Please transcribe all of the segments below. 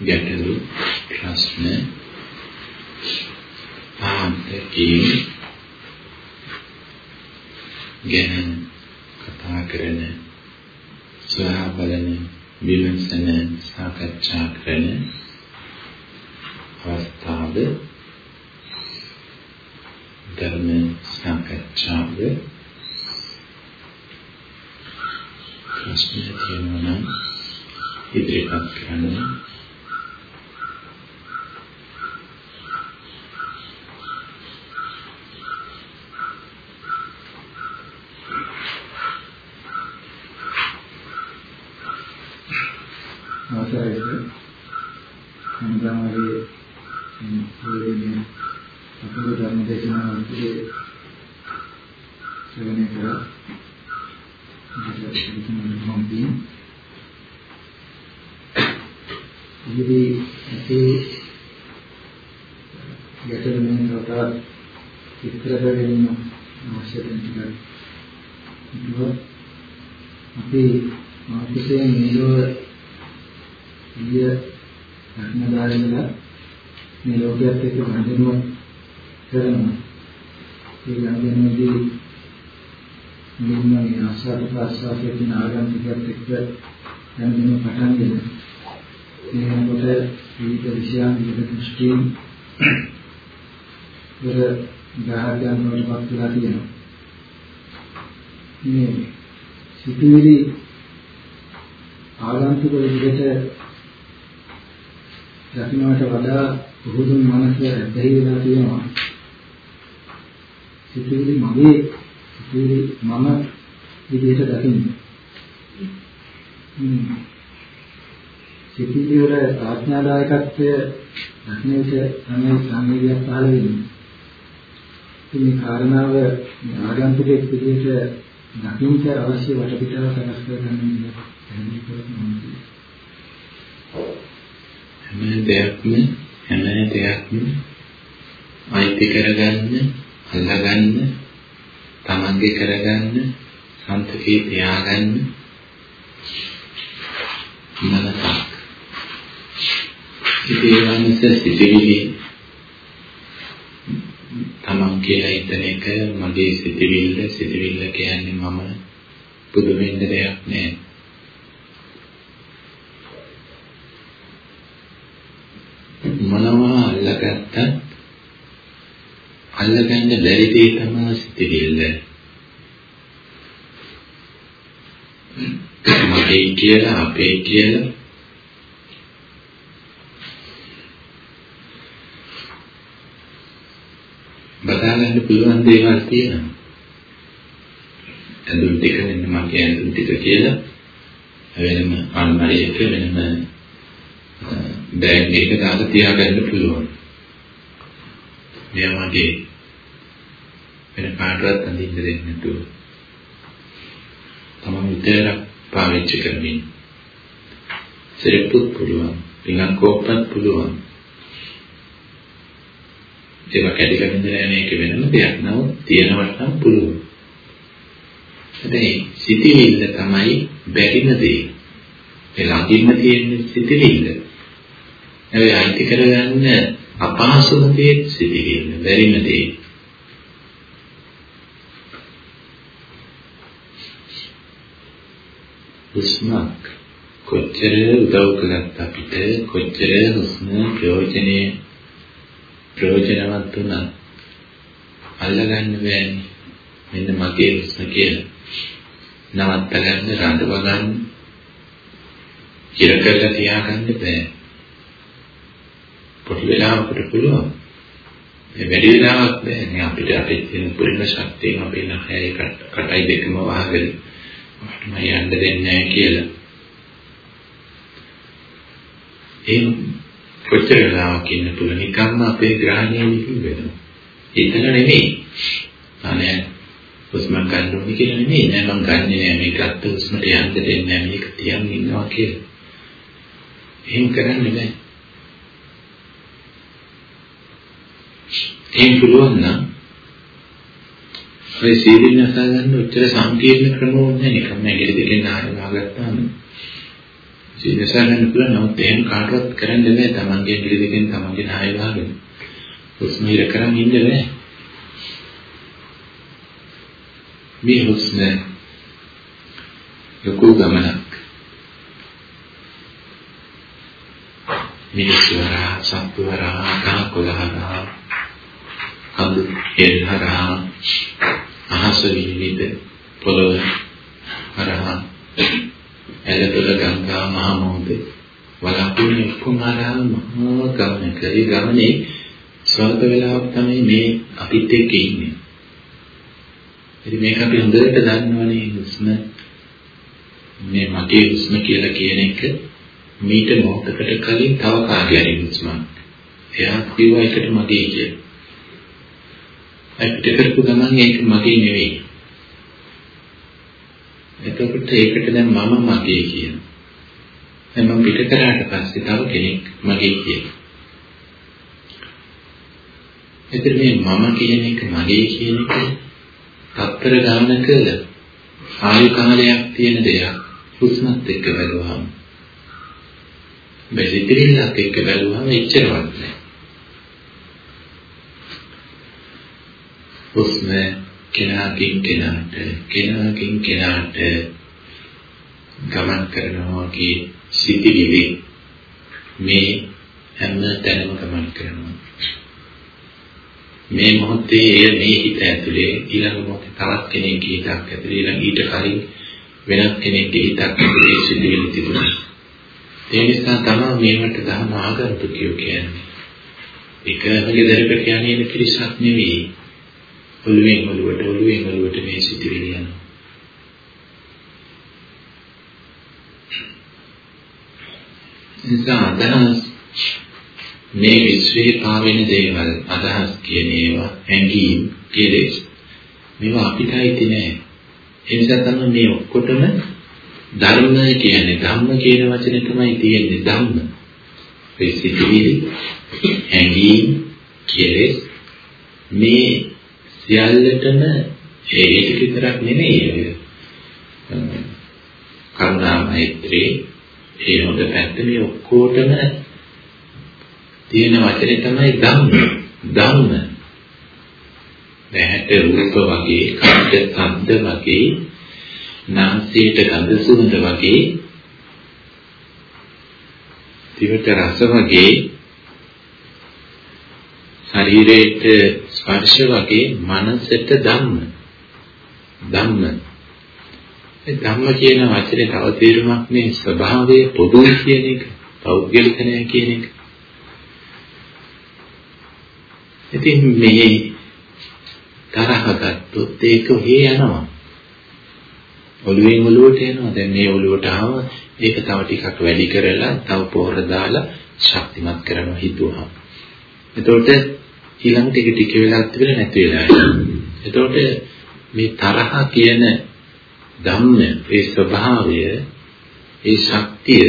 ගැටලු ප්‍රශ්න ආන්තකී ගැන කතා කරන සොයා බලන විමසන සාකච්ඡා කරන අවස්ථාව ධර්ම සාකච්ඡාව ප්‍රශ්න තියෙනවා නම් ඉදිරිපත් කරන්න. පහළ වෙන්නේ. මේ කාරණාව ආගන්තුකෙක් විදිහට දකින්න අවශ්‍ය වටපිටාව සකස් කරගන්න හැම දෙයක්ම හැම දෙයක්ම අයිති කරගන්න, අල්ලගන්න, තමන්ගේ කරගන්න, සන්තකේ තියාගන්න මනසක්. ඉතිවන්ස සිටිවිලි තමන් කියලා හිතන එක මගේ සිටිවිල්ල සිටිවිල්ල කියන්නේ මම පුදු වෙන්න දෙයක් නෑ. මොනවා අල්ලගත්තත් අල්ලගන්න බැරි දේ තමයි සිතිවිල්ල. මගේ කියලා අපේ කියලා බදා ගන්න පුළුවන් දේවල් තියෙනවා. ඇඳුම් ටික වෙන මගේ ඇඳුම් ටික කියලා වෙනම අල්මාරියක වෙනම බෑග් එක දාලා තියාගන්න පුළුවන්. මෙයා මගේ වෙන කාටවත් අඳින්න දෙන්නේ නැතුව. තමන් විතරක් පාවිච්චි කරමින්. සිරප්පුත් පුළුවන්, පිඟන් කෝප්පත් පුළුවන්. ඒක කැඩි කැඩෙන්න යන එක වෙනම දෙයක් නමුත් තියෙනවට නම් පුළුවන්. හැබැයි සිතිවිල්ල තමයි බැරිම දේ. ඒ ළඟින්ම තියෙන සිතිවිල්ල. හැබැයි අයිති කරගන්න අපහසුම දේ සිටින්න බැරිම දේ. හුස්මක් කොච්චර උදව් කළත් අපිට කොච්චර හුස්ම ප්‍රයෝජනේ ප්‍රයෝජනවත් වුණත් අල්ලගන්න බෑනේ. මෙන්න මගේ හුස්ම කියලා. නවත්ත ගන්න රඳව ගන්න ඉර කරලා තියාගන්න බෑ. පොඩි වෙලාවකට පුළුවන්. මේ වැඩි වෙලාවක් බෑ නේ අපිට අපේ තියෙන පුරිම ශක්තියෙන් අපේ නහයයි කටයි දෙකම වහගෙන මම යන්න දෙන්නේ නැහැ කියලා. ඒ කොච්චර වෙලාවක් ඉන්න පුළුවන් නිකම්ම අපේ ග්‍රහණය නිකුත් වෙනවා. හිතන නෙමෙයි. අනේ හුස්ම ගන්න ඕනේ කියලා නෙමෙයි. නෑ මම ගන්නෙ නෑ මේ ගත්ත හුස්මට යන්න දෙන්නේ නෑ මේක තියන් ඉන්නවා කියලා. එහෙම කරන්නේ නෑ. එහෙම පුළුවන් නම් ඔය සීලින් අසා ගන්න උත්තර සංකීර්ණ ක්‍රම ඕනේ නිකම් නැගිට දෙකෙන් ආයෙ වාගත්තාම සීදසා ගන්න පුළුවන් නමුත් එහෙම කාටවත් කරන්න බෑ තමන්ගේ පිළි දෙකෙන් තමන්ගේ නාය වහගෙන. හුස්ම හිර කරන් ඉන්න බෑ මේ හුස්ම ලොකු ගමනක්. මිනිස්වරා සත්වරා කාකොලහරා කඳු එල්හරා අහස විවිධ පොළොව හරහා. ඇලදොල ගංගා මහ මොහොත වලාකුළු කුමාරා මහා ගමන කරේ ගමනේ ස්වල්ප වෙලාවක් තමයි මේ අපිත් එක්ක ඉන්නේ. ඉතින් මේක අපි හොඳට දන්නවනේ හුස්ම මේ මගේ හුස්ම කියලා කියන එක මීට මොහොතකට කලින් තව කාර්යයක් හුස්මක්. එයා කිව්වා එකට මගේ කියලා. අපිට කරපු ගමන් ඒක මගේ නෙවෙයි. එතකොට ඒකට දැන් මම මගේ කියන. දැන් මම පිට කරාට පස්සේ තව කෙනෙක් මගේ කියන. එතන මේ මම කියන එක මගේ කියන එක තත්තර ගානක ආයු කාලයක් තියෙන දෙයක් හුස්මත් එක්ක බැලුවාම බෙලිතිරිල්ලක් එක්ක බැලුවාම එච්චරවත් නෑ. හුස්ම කෙනාකින් කෙනාට කෙනාකින් කෙනාට ගමන් කරනවා වගේ සිටිවිලි මේ හැම තැනම ගමන් කරනවා. මේ මොහොතේ එය මේ හිත ඇතුලේ ඊළඟ මොහොතේ තවත් කෙනෙක්ගේ හිතක් ඇතුලේ ඊළඟ ඊට කලින් වෙනත් කෙනෙක්ගේ හිතක් ඇතුලේ සිටිවිලි තිබුණා. ඒ නිසා තමයි මේවට දහම ආගන්තුකයෝ කියන්නේ. එකම ගෙදරකට යන්නේ පිරිසක් නෙවෙයි. ඔළුවෙන් ඔළුවට ඔළුවෙන් ඔළුවට මේ සිටිවිලි යනවා. නිසා අදහස් මේ විශ්වයේ පාවෙන දේවල් අදහස් කියන ඒවා හැඟීම් කෙලෙස් මේවා අපිට අයිති නෑ. ඒ නිසා තමයි මේ ඔක්කොටම ධර්ම කියන්නේ ධම්ම කියන වචනේ තමයි තියෙන්නේ ධම්ම. ඒ සිටිවිලි හැඟීම් කෙලෙස් මේ සියල්ලටම ඒ ටික විතරක් නෙමෙයි කරුණා මෛත්‍රී ඒ හොඳ පැත්ත මේ ඔක්කොටම තියෙන වචනේ තමයි ධම්ම. ධම්ම. නැහැට රූප වගේ කන්ද ශබ්ද වගේ නාසයට ගඳ සුවඳ වගේ දිවට රස වගේ ශරීරයට ස්පර්ශ වගේ මනසට ධම්ම. ධම්ම. ඒ ධම්ම කියන වචනේ තව තේරුමක් මේ ස්වභාවයේ පොදුයි කියන එක පෞද්ගලික නෑ කියන එක. ඉතින් මේ තරහ ගත්තොත් ඒක ඔහේ යනවා. ඔළුවෙන් ඔළුවට යනවා දැන් මේ ඔළුවට ආව ඒක තව ටිකක් වැඩි කරලා තව පොහොර දාලා ශක්තිමත් කරනවා හිතුවා එතකොට ඊළඟ ටික ටික වෙලාවක් තිබෙලා නැති වෙලා යනවා. එතකොට මේ තරහ කියන ධම්ම ඒ ස්වභාවය ඒ ශක්තිය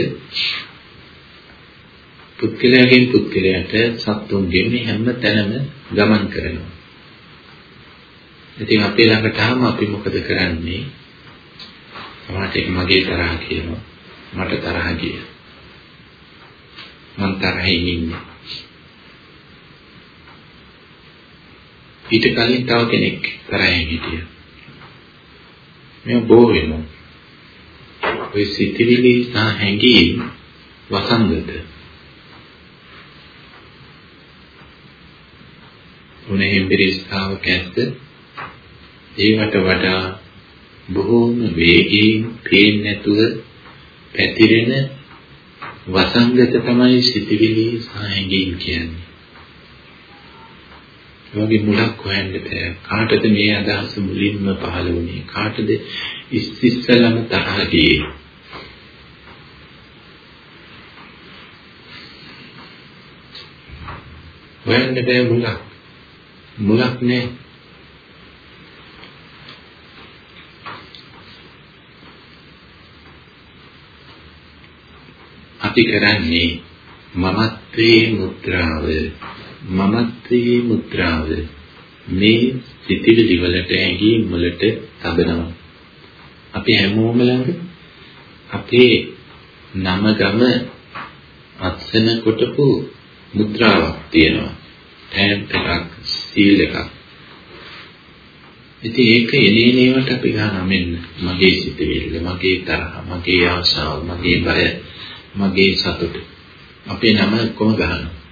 පුද්ගලයාගෙන් පුද්ගලයාට සත්තුන්ගෙන් මේ හැම තැනම ගමන් කරනවා. ඉතින් අපේ ළඟට ආවම අපි මොකද කරන්නේ? සමහරට මගේ තරහ කියනවා. මට තරහ ගිය. මං තරහින් ඉන්නේ. ඊට කලින් තව කෙනෙක් තරහින් හිටියා. මේ බෝ වෙනවා. ඔය සිතිවිලි සහ හැඟීම් වසංගත. උනේ හිම්බිරිස්තාව කැස්ද ඒවට වඩා බොහෝම වේගයෙන් පේන්නේ නැතුව පැතිරෙන වසංගත තමයි සිතිවිලි සහ හැඟීම් කියන්නේ. වගේ මුලක් හොයන්න බෑ. කාටද මේ අදහස මුලින්ම පහළ වුණේ? කාටද ඉස්සෙල්ලම තරහ ගියේ? හොයන්න බෑ මුලක්. මුලක් නෑ. අපි කරන්නේ මමත්වයේ මුද්‍රාව මමත්වයේ මුද්‍රාව මේ සිතිවිලි වලට ඇඟීම් වලට තබනවා. අපි හැමෝම ළඟ අපේ නම ගම අත්සන කොටපු මුද්‍රාවක් තියෙනවා. ටැග් එකක්, සීල් එකක්. ඉතින් ඒක එනේනේවට අපි ගන්නවා මෙන්න මගේ සිතවිල්ල, මගේ තරහ, මගේ ආශාව, මගේ බය, මගේ සතුට. අපේ නම කොහොම ගන්නවා.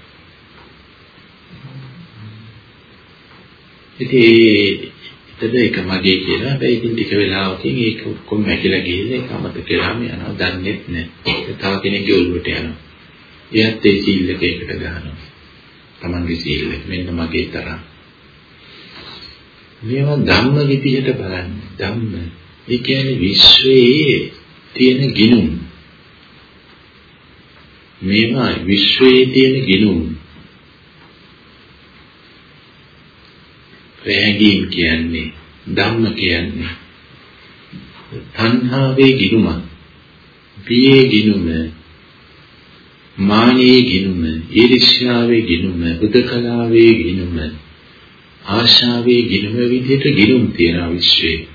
ඉතින් එතද ඒක මගේ කියලා. හැබැයි ඉතින් ටික වෙලාවකින් ඒක ඔක්කොම මැකිලා ගිහිල්ලා ඒක අමතක කරාම යනවා. දන්නේත් නැහැ. තව කෙනෙක්ගේ ඔළුවට යනවා. එයත් ඒ සීල් එක එකට ගන්නවා. Tamange සීල් එක. මෙන්න මගේ තරම්. මේවා ධම්ම විදිහට බලන්න. ධම්ම. ඒ කියන්නේ විශ්වයේ තියෙන ගිනුම්. මේවා විශ්වයේ තියෙන ගිනුම්. රැඟීම් කියන්නේ ධම්ම කියන්නේ. තණ්හාවේ ගිනුම පියේ ගිනුම මානයේ ගිනුම ඊර්ෂ්‍යාවේ ගිනුම බුදකලාවේ ගිනුම ආශාවේ ගිනුම විදිහට ගිනුම් තියෙන විශ්වයේ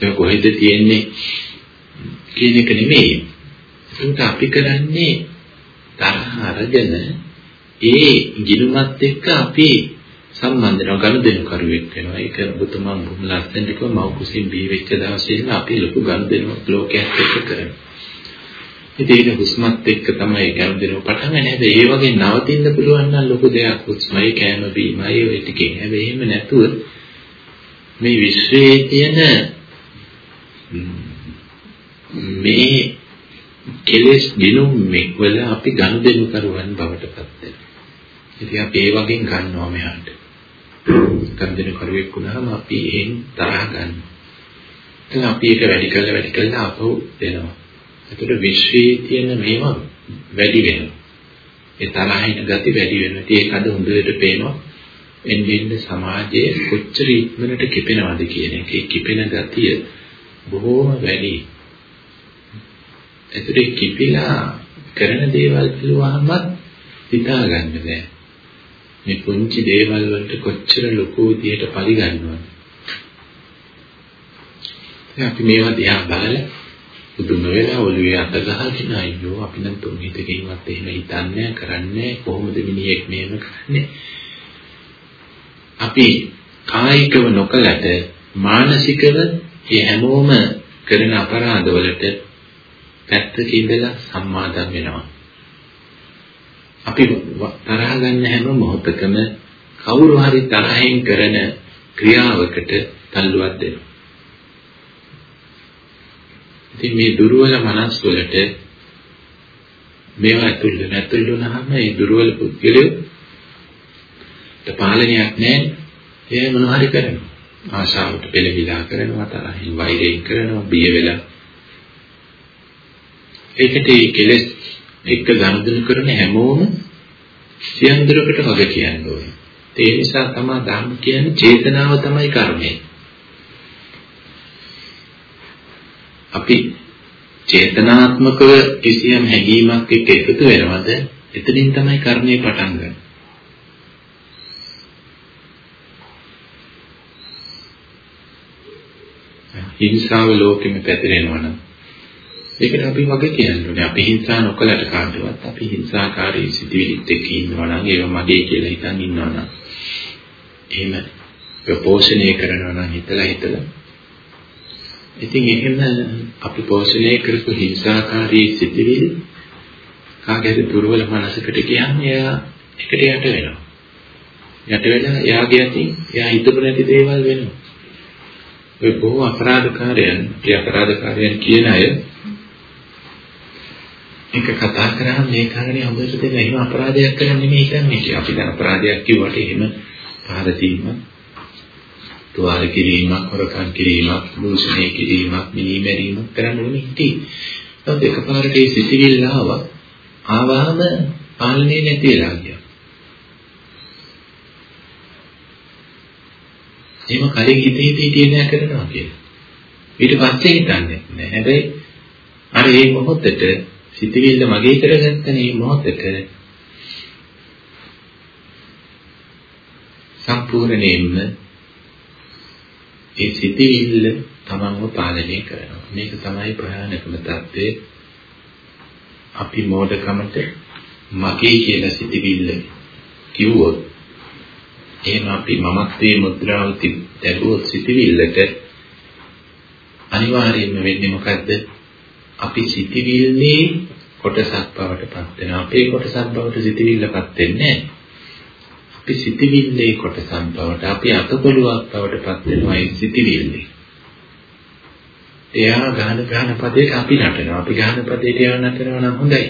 ඒක කොහෙද තියෙන්නේ කියන එක නෙමෙයි. ඒක අපි කරන්නේ තරහ අරගෙන ඒ ගිනුමත් එක්ක අපි සම්බන්ධ වෙනවා ගනුදෙනු කරුවෙක් වෙනවා. ඒක ඔබතුමා බොහොම ලස්සනට කිව්ව මව කුසින් බිහි වෙච්ච දවසේ ඉන්න අපි ලොකු ගනුදෙනුවක් ලෝකයක් එක්ක කරනවා. ඉතින් ඒක හුස්මත් එක්ක තමයි ගනුදෙනුව පටන් ගන්න. හැබැයි ඒ වගේ නවතින්න පුළුවන් නම් ලොකු දෙයක් හුස්මයි කෑම බීමයි ඔය ටිකෙන්. හැබැයි එහෙම නැතුව මේ විශ්වයේ තියෙන මේ කෙලෙස් දිනුම් මෙවල අපි ගනුදෙනු කරුවන් බවට පත් වෙනවා. ඉතින් අපි ඒ වගේ ගන්නවා මෙහාට. ගනුදෙනු කරුවෙක් වුණාම අපි එහෙන් තරහ ගන්නවා. එතන අපි ඒක වැඩි කරලා වැඩි කරලා අපව දෙනවා. එතකොට විශ්වයේ තියෙන මේවා වැඩි වෙනවා. ඒ තරහින් ගති වැඩි වෙනවා. ඉතින් ඒක අද හොඳට පේනවා. එන්නේ සමාජයේ කොච්චර ඉක්මනට කිපෙනවද කියන එක. ඒ කිපෙන ගතිය බොහෝම වැඩි. එතකොට කිපිලා කරන දේවල් පිළිවහමත් හිතා ගන්න බෑ. මේ පුංචි දේවල් වලට කොච්චර ලොකු විදියට පරිගන්නවද? අපි මේවා දිහා බලලා පුදුම වෙලා ඔළුවේ අත ගහගෙන අයියෝ අපි නම් තුන් හිතකින්වත් එහෙම හිතන්නේ කරන්නේ කොහොමද මිනිහෙක් මේව කරන්නේ? අපි කායිකව නොකලට මානසිකව මේ හැමෝම කරන අපරාධවලට පැත්තක ඉඳලා සම්මාදම් වෙනවා. අපි තරහ ගන්න හැම මොහොතකම කවුරු හරි තරහෙන් කරන ක්‍රියාවකට තල්ලුවක් දෙනවා. ඉතින් මේ දුර්වල මනස් වලට මේවා ඇතුල් වෙන ඇතුල් වුණාම මේ දුර්වල පුද්ගලයෝ පාලනයක් නැහැ. ඒ මොනවා හරි කරනවා. ආශාවට පෙළඹිලා කරනවා තරහින් වෛරයෙන් කරනවා බිය වෙලා. ඒකට ඒ කෙලෙස් එක්ක ගනුදෙනු කරන හැමෝම සියන්දරකට වග කියන්න ඕනේ. ඒ නිසා තමයි ධර්ම කියන්නේ චේතනාව තමයි කර්මය. අපි චේතනාත්මකව කිසියම් හැඟීමක් එක්ක එකතු වෙනවද? එතනින් තමයි කර්මය පටන් ගන්නේ. හිංසාව ලෝකෙම පැතිරෙනවා නම් ඒකට අපි වගේ කියන්නේ. අපි හිංසා නොකලට කාටවත් අපි හිංසාකාරී සිටිවිලිත් එක්ක ඉන්නවා නම් ඒව මගේ කියලා හිතන් ඉන්නවා නම්. එහෙම පෝෂණය කරනවා නම් හිතලා හිතලා. ඉතින් එහෙම අපි පෝෂණය කරපු හිංසාකාරී සිටිවිලි කාගේද දුර්වල මනසකට කියන්නේ? එයා එකට යට වෙනවා. යට වෙලා එයාගේ අතින් එයා හිතපු නැති දේවල් වෙනවා. ඔය බොහෝ අපරාධකාරයන් ඒ අපරාධකාරයන් කියන අය එක කතා කරාම මේ කාරණේ හොඳට දෙන්න එහෙම අපරාධයක් කරන්න නෙමෙයි කියන්නේ. අපි දැන් අපරාධයක් කිව්වට එහෙම පහර දීම, තුවාල කිරීමක්, හොරකම් කිරීමක්, දූෂණය කිරීමක්, මිනිමැරීමක් කරන්න ඕනේ හිතේ. නමුත් එකපාරට ඒ සිතිවිල්ල ආවා. ආවම පාලනේ නැති වෙලා ගියා. එහෙම කලින් හිතේ හිතේ නෑ කරනවා කියලා. ඊට පස්සේ හිතන්නේ නෑ. හැබැයි අර මේ මොහොතේ සිතවිල්ල මගේ කරගත්ත මේ මොහොතක සම්පූර්ණයෙන්ම ඒ සිතවිල්ල තමන්ව පාලනය කරනවා. මේක තමයි ප්‍රහාණකම தත්ත්වය. අපි මෝඩකමට මගේ කියලා සිටිවිල්ල කිව්වොත් එහෙම අපි මමත්වයේ මුද්‍රාව තිබුවොත් සිටිවිල්ලට අනිවාර්යයෙන්ම වෙන්නේ මොකද්ද? අපි සිටිවිල්ලේ කොටසක් බවට පත් වෙනවා. අපේ කොටසක් බවට සිටිවිල්ලපත් වෙන්නේ අපි සිටිවිල්ලේ කොටසක් බවට අපි අතකොළුවක් බවට පත් වෙනවා ඒ සිටිවිල්ලේ. එයා ගාන ගාන පදයට අපි නටනවා. අපි ගාන පදයට එයා නටනවා නම් හොඳයි.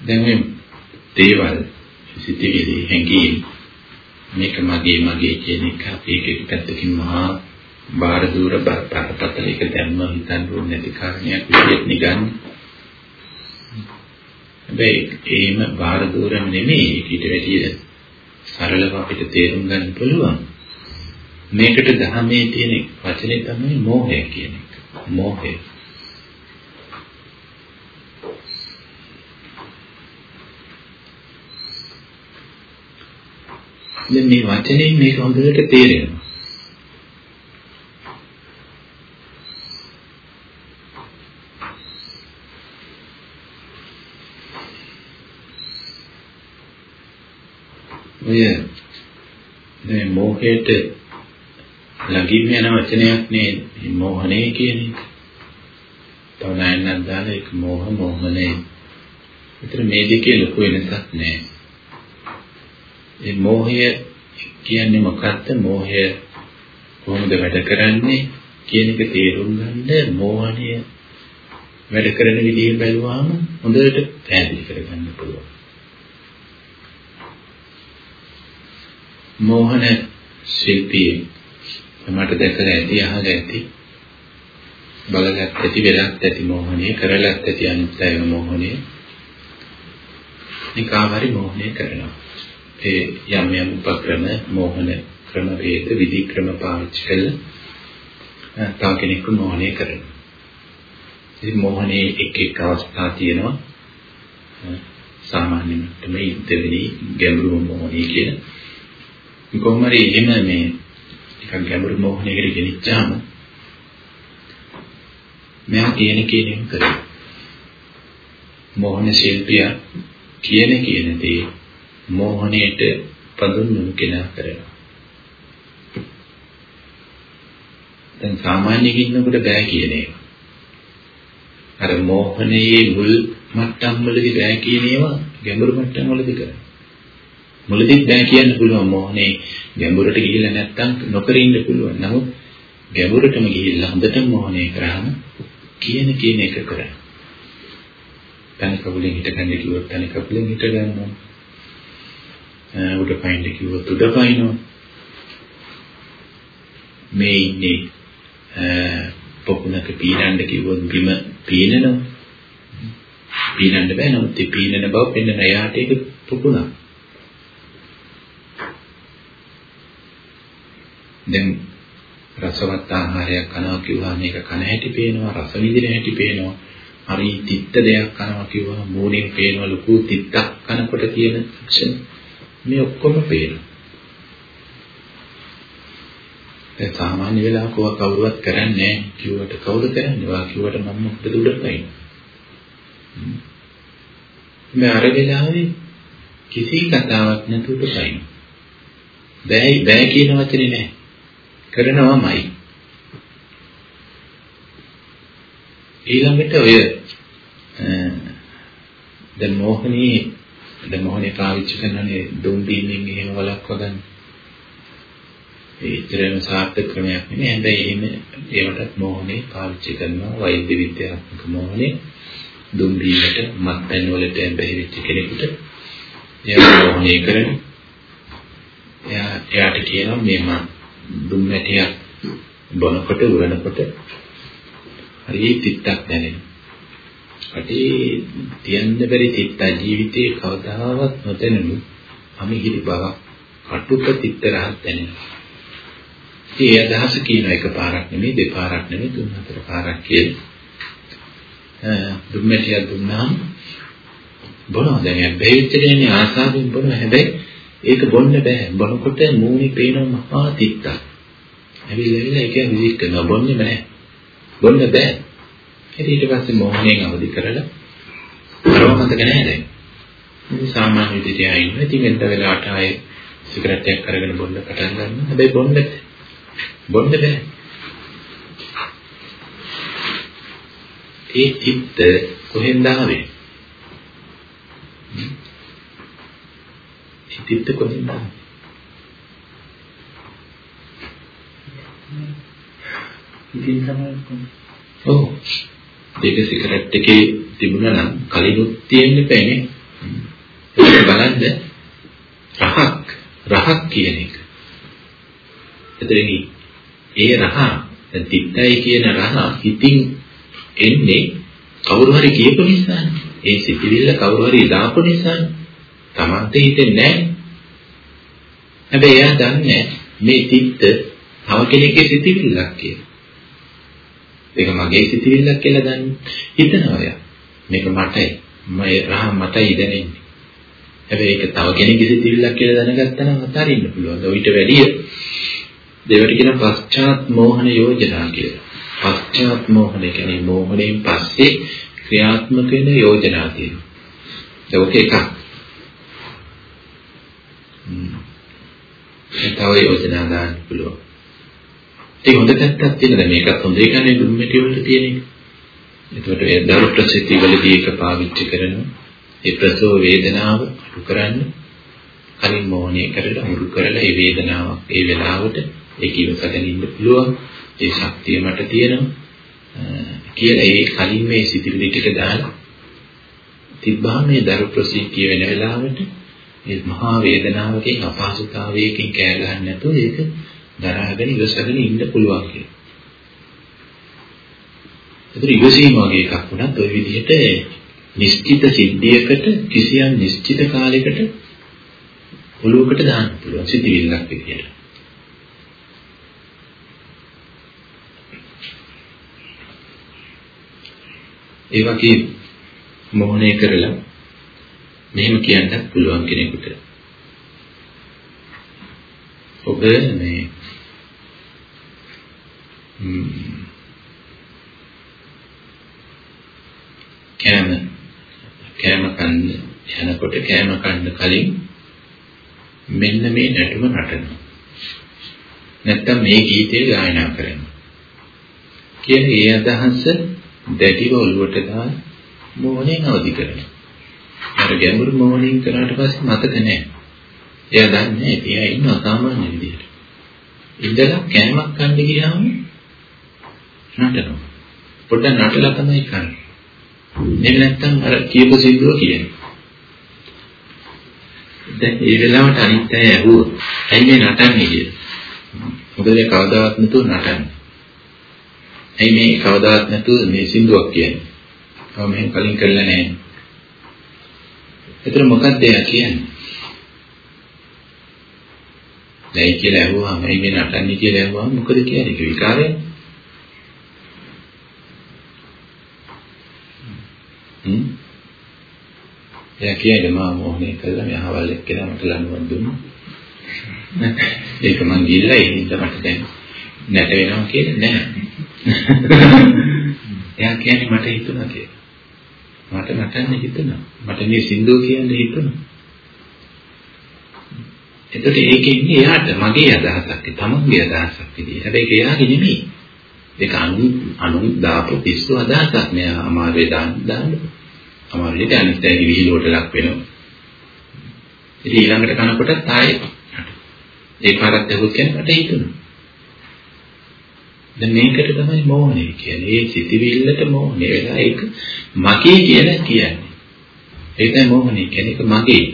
දැන් මේ දේවල් සිතිවිලි හැඟීම් මේක මගේ මගේ කියන එක අපි එක පැත්තකින් මහා බාහිර දූර බරපතල එක දැම්ම හිතන්න ඕනේ නැති කාරණයක් විදිහට නිගන්න. හැබැයි ඒම බාහිර දූරම නෙමෙයි ඊට වැඩිය සරලව අපිට තේරුම් ගන්න පුළුවන්. මේකට ධර්මයේ තියෙන වචනේ තමයි මෝහය කියන එක. මෝහය. දැන් මේ වචනේ මේක හොඳට තේරෙනවා. ඔය දැන් මෝහයට ළඟින් යන වචනයක් නේ මෝහණය කියන එක. තව නෑනක් දාලා ඒක මෝහ මෝහණය. ඒතර මේ දෙකේ ලොකු වෙනසක් නෑ. ඒ මෝහය කියන්නේ මොකක්ද? මෝහය කොහොමද වැඩ කරන්නේ කියන එක තේරුම් ගන්න මෝහණය වැඩ කරන විදිහ බැලුවාම හොඳට පැහැදිලි කරගන්න පුළුවන්. මෝහන ශිල්පී මට දැකලා ඇති අහලා ඇති බලගත් ඇති වෙලත් ඇති මෝහණය කරලත් ඇති අනිත් අය මෝහණය නිකාවරි මෝහණය කරනවා ඒ යම් යම් උපක්‍රම මෝහන ක්‍රම වේද විදි ක්‍රම පාවිච්චි කරලා තව කෙනෙක්ව මෝහණය කරනවා. ඉතින් මෝහණේ එක් එක් අවස්ථා තියෙනවා. සාමාන්‍ය මට්ටමේ දෙවෙනි ගැඹුරු මෝහණය කියන කොහොම හරි එහෙම මේ නිකන් ගැඹුරු මෝහණයකට ගෙනිච්චාම මෙයා කියන කේනෙම කරේ. මෝහන ශිල්පියා කියන කියන දේ මෝහණයට පඳුන්වන කෙනා කරනවා. දැන් සාමාන්‍යයෙන් ඉන්නකොට බෑ කියන ඒවා. අර මෝහණයේ මුල් මට්ටම් වලදී බෑ කියන ඒවා ගැඹුරු මට්ටම් වලදී කරනවා. මුලදිත් බෑ කියන්න පුළුවන් මොහොනේ ගැඹුරට ගිහිල්ලා නැත්තම් නොකර ඉන්න පුළුවන්. නමුත් ගැඹුරටම ගිහිල්ලා හොඳටම මොහොනේ කරාම කියන කියන එක කරා. තනි කවුලෙන් හිට ගන්න කිව්වොත් තනි කවුලෙන් හිට ගන්නවා. උඩ පයින්ද කිව්වොත් උඩ පයින්නවා. මේ ඉන්නේ පොකුණක පීනන්න කිව්වොත් බිම පීනනවා. පීනන්න බෑ නමුත් ඒ පීනන බව පෙන්වන එයාට ඒක පොකුණක්. දැන් රසවත් ආහාරයක් කනවා කිව්වම මේක කන හැටි පේනවා රස විඳින හැටි පේනවා හරි තිත්ත දෙයක් කනවා කිව්වම මූණෙන් පේනවා ලොකු තිත්තක් කනකොට තියෙන ලක්ෂණ මේ ඔක්කොම පේනවා ඒ සාමාන්‍ය වෙලාවක ඔය කවුරුවත් කරන්නේ නැහැ. කිව්වට කවුද කරන්නේ? ඔයා කිව්වට මම මොකද උඩට පයින් මේ අර වෙලාවේ කිසි කතාවක් නැතුව පයින් බෑ බෑ කියන වචනේ නැහැ කරනවමයි. ඊළඟට ඔය දැන් මොහොනේ දැන් මොහොනේ පාවිච්චි කරනනේ දුම් දීමෙන් එහෙම වලක්ව ගන්න. ඒතරම සාර්ථක ක්‍රමයක් නෙමෙයි. හැබැයි එහෙම ඒවටත් මොහොනේ පාවිච්චි කරනවා වෛද්‍ය විද්‍යාත්මක මොහොනේ දුම් දීමට මත්පැන් වලට බැහැවිච්ච කෙනෙකුට එයා මොහොනේ කරන එයා එයාට කියනවා මේ මම දුම් මැටියක් බොනකොට උරනකොට හරි තිත්තක් දැනෙනවා. අටි තියන්න බැරි තිත්ත ජීවිතේ කවදාවත් නොදැනුණු අමිහිරි බව කටුක තිත්ත රහක් දැනෙනවා. ඒ අදහස කියන එක පාරක් නෙමෙයි දෙපාරක් නෙමෙයි තුන් හතර පාරක් කියලා. දුම් මැටියක් දුන්නාම බොනවා දැන් බැයිච්ච දෙන්නේ ආසාවෙන් බොනවා හැබැයි ඒක බොන්න බෑ. බොනකොට මූණේ පේන මහා තිත්තක්. ඇවිල්ලා ඇවිල්ලා ඒක විසික් කරනවා බොන්නේ නැහැ. බොන්න බෑ. ඊට පස්සේ මොහොනෙන් අවදි කරලා අරව මතක නැහැ දැන්. මේ සාමාන්‍ය විදිහට ආයෙත් ඉතින් වෙනද වෙලාවට ආයේ සිගරට් එකක් අරගෙන බොන්න පටන් ගන්නවා. හැබැයි බොන්න බොන්න බෑ. ඒ චිත්ත කොහෙන්ද ආවේ? ඒ චිත්ත කොහෙන්ද ආවේ? ඉතින් තමයි ඔව්. දෙක සිගරට් එකේ තිබුණා නම් කලිනුත් තියෙන්න බෑනේ. ඒක බලන්න රහක් රහක් කියන එක. එතනදී ඒ රහ දැන් තිත්තයි කියන රහ හිතින් එන්නේ කවුරු හරි කියපු නිසානේ. ඒ සිතිවිල්ල කවුරු හරි දාපු නිසානේ. Tamante හිතෙන්නේ නැහැ. හැබැයි එයා දන්නේ මේ තිත්ත තව කෙනෙක්ගේ සිතිවිල්ලක් කියලා. ඒක මගේ සිතිවිල්ලක් කියලා දන්නේ. හිතනවා එයා. මේක මටයි. මම රහ මටයි දැනෙන්නේ. හැබැයි ඒක තව කෙනෙකුගේ සිතිවිල්ලක් කියලා දැනගත්තා නම් අතාරින්න පුළුවන්. ඊට වැඩිය දෙවට කියන පශ්චාත් මෝහන යෝජනා කියලා. පශ්චාත් මෝහන කියන්නේ මෝහණයෙන් පස්සේ ක්‍රියාත්මක වෙන යෝජනා තියෙනවා. ඒක එකක්. ඒ තව යෝජනා දාන්න පුළුවන්. ඒ හොඳ පැත්තක් තියෙනවා. මේකත් හොඳ එකනේ දුම්මැටි වලට තියෙන එක. එතකොට ඒ දරු ප්‍රසිද්ධි වලදී ඒක පාවිච්චි කරනවා. ඒ ප්‍රසව වේදනාව අඩු කරන්න කලින් මොහොනේ කරලා හුරු කරලා ඒ වේදනාව ඒ වෙලාවට ඒක ඉවසගෙන ඉන්න පුළුවන්. ඒ ශක්තිය මට තියෙනවා කියලා ඒ කලින් මේ සිතිවිලි ටික දාලා තිබ්බහම මේ දරු ප්‍රසිද්ධිය වෙන වෙලාවට මේ මහා වේදනාවකින් අපහසුතාවයකින් කෑ ගහන්න නැතුව ඒක දරාගෙන ඉවසගෙන ඉන්න පුළුවන් කියලා. ඒතර ඉවසීම වගේ එකක් වුණත් ওই විදිහට නිශ්චිත සිද්ධියකට කිසියම් නිශ්චිත කාලයකට ඔලුවකට දාන්න පුළුවන් සිතිවිල්ලක් විදියට. ඒ වගේ මොහොනේ කරලා මෙහෙම කියන්නත් පුළුවන් කෙනෙකුට. ඔබ මේ කෑම කෑම කන්න යනකොට කෑම කන්න කලින් මෙන්න මේ නැටුම නටනවා. නැත්තම් මේ ගීතය ගායනා කරනවා. කියන ඒ අදහස දැඩිව ඔළුවට දාන මොහොනෙන් අවදි කරනවා. අර ගැඹුරු මොහොනින් කරාට පස්සේ මතක නැහැ. එයා දන්නේ එයා ඉන්න අසාමාන්‍ය විදිහට. ඉඳලා කෑමක් කන්න ගියාම නටනවා. පොඩ්ඩක් නටලා තමයි කන්නේ. නෙමෙයි නැත්තම් අර කියපු සිද්දුව කියන්නේ. දැන් ඒ වෙලාවට අනිත් අය ඇහුවොත් ඇයි මේ නටන්නේ කියලා. මොකද ඒ කවදාවත් නැතුව නටන්නේ. ඇයි මේ කවදාවත් නැතුව මේ සින්දුවක් කියන්නේ. තව මෙහෙම කලින් කරලා නැහැ. එතන මොකක්ද එයා කියන්නේ? දැයි කියලා ඇහුවාම ඇයි මේ නටන්නේ කියලා ඇහුවාම මොකද කියන්නේ? ඒක විකාරයක්. හ්ම්. එයා කියන්නේ මා මොහොනේ කළා මේ අහවල් එක්කෙනා මට ලනුවක් දුන්නා. ඒක මං ගිහලා ඒ හින්දා මට දැන් නැට වෙනවා කියන්නේ නැහැ. එයා කියන්නේ මට හිතුණා කියලා. මට නටන්න හිතුණා. මට මේ සින්දුව කියන්න හිතුණා. එතකොට ඒකේ ඉන්නේ එයාට මගේ අදහසක් තමන්ගේ අදහසක් විදිහට. හැබැයි ඒක එයාගේ නෙමෙයි. ඒක අනු අනු දාපු පිස්සු අදහසක් මෙයා අමාරුවේ දාන්න දාන්න. අමාරුවේ අනිත් ඇයි විහිළුවට ලක් වෙනවා. ඉතින් ඊළඟට කනකොට තායේ ඒ පාරක් දැහුවොත් කියන්නේ මට හිතුණා. දැන් මේකට තමයි මෝහණය කියන්නේ. ඒ සිතිවිල්ලට මෝහණය වෙලා ඒක මගේ කියලා කියන්නේ. ඒකයි මෝහණය කියන්නේ. ඒක මගේ.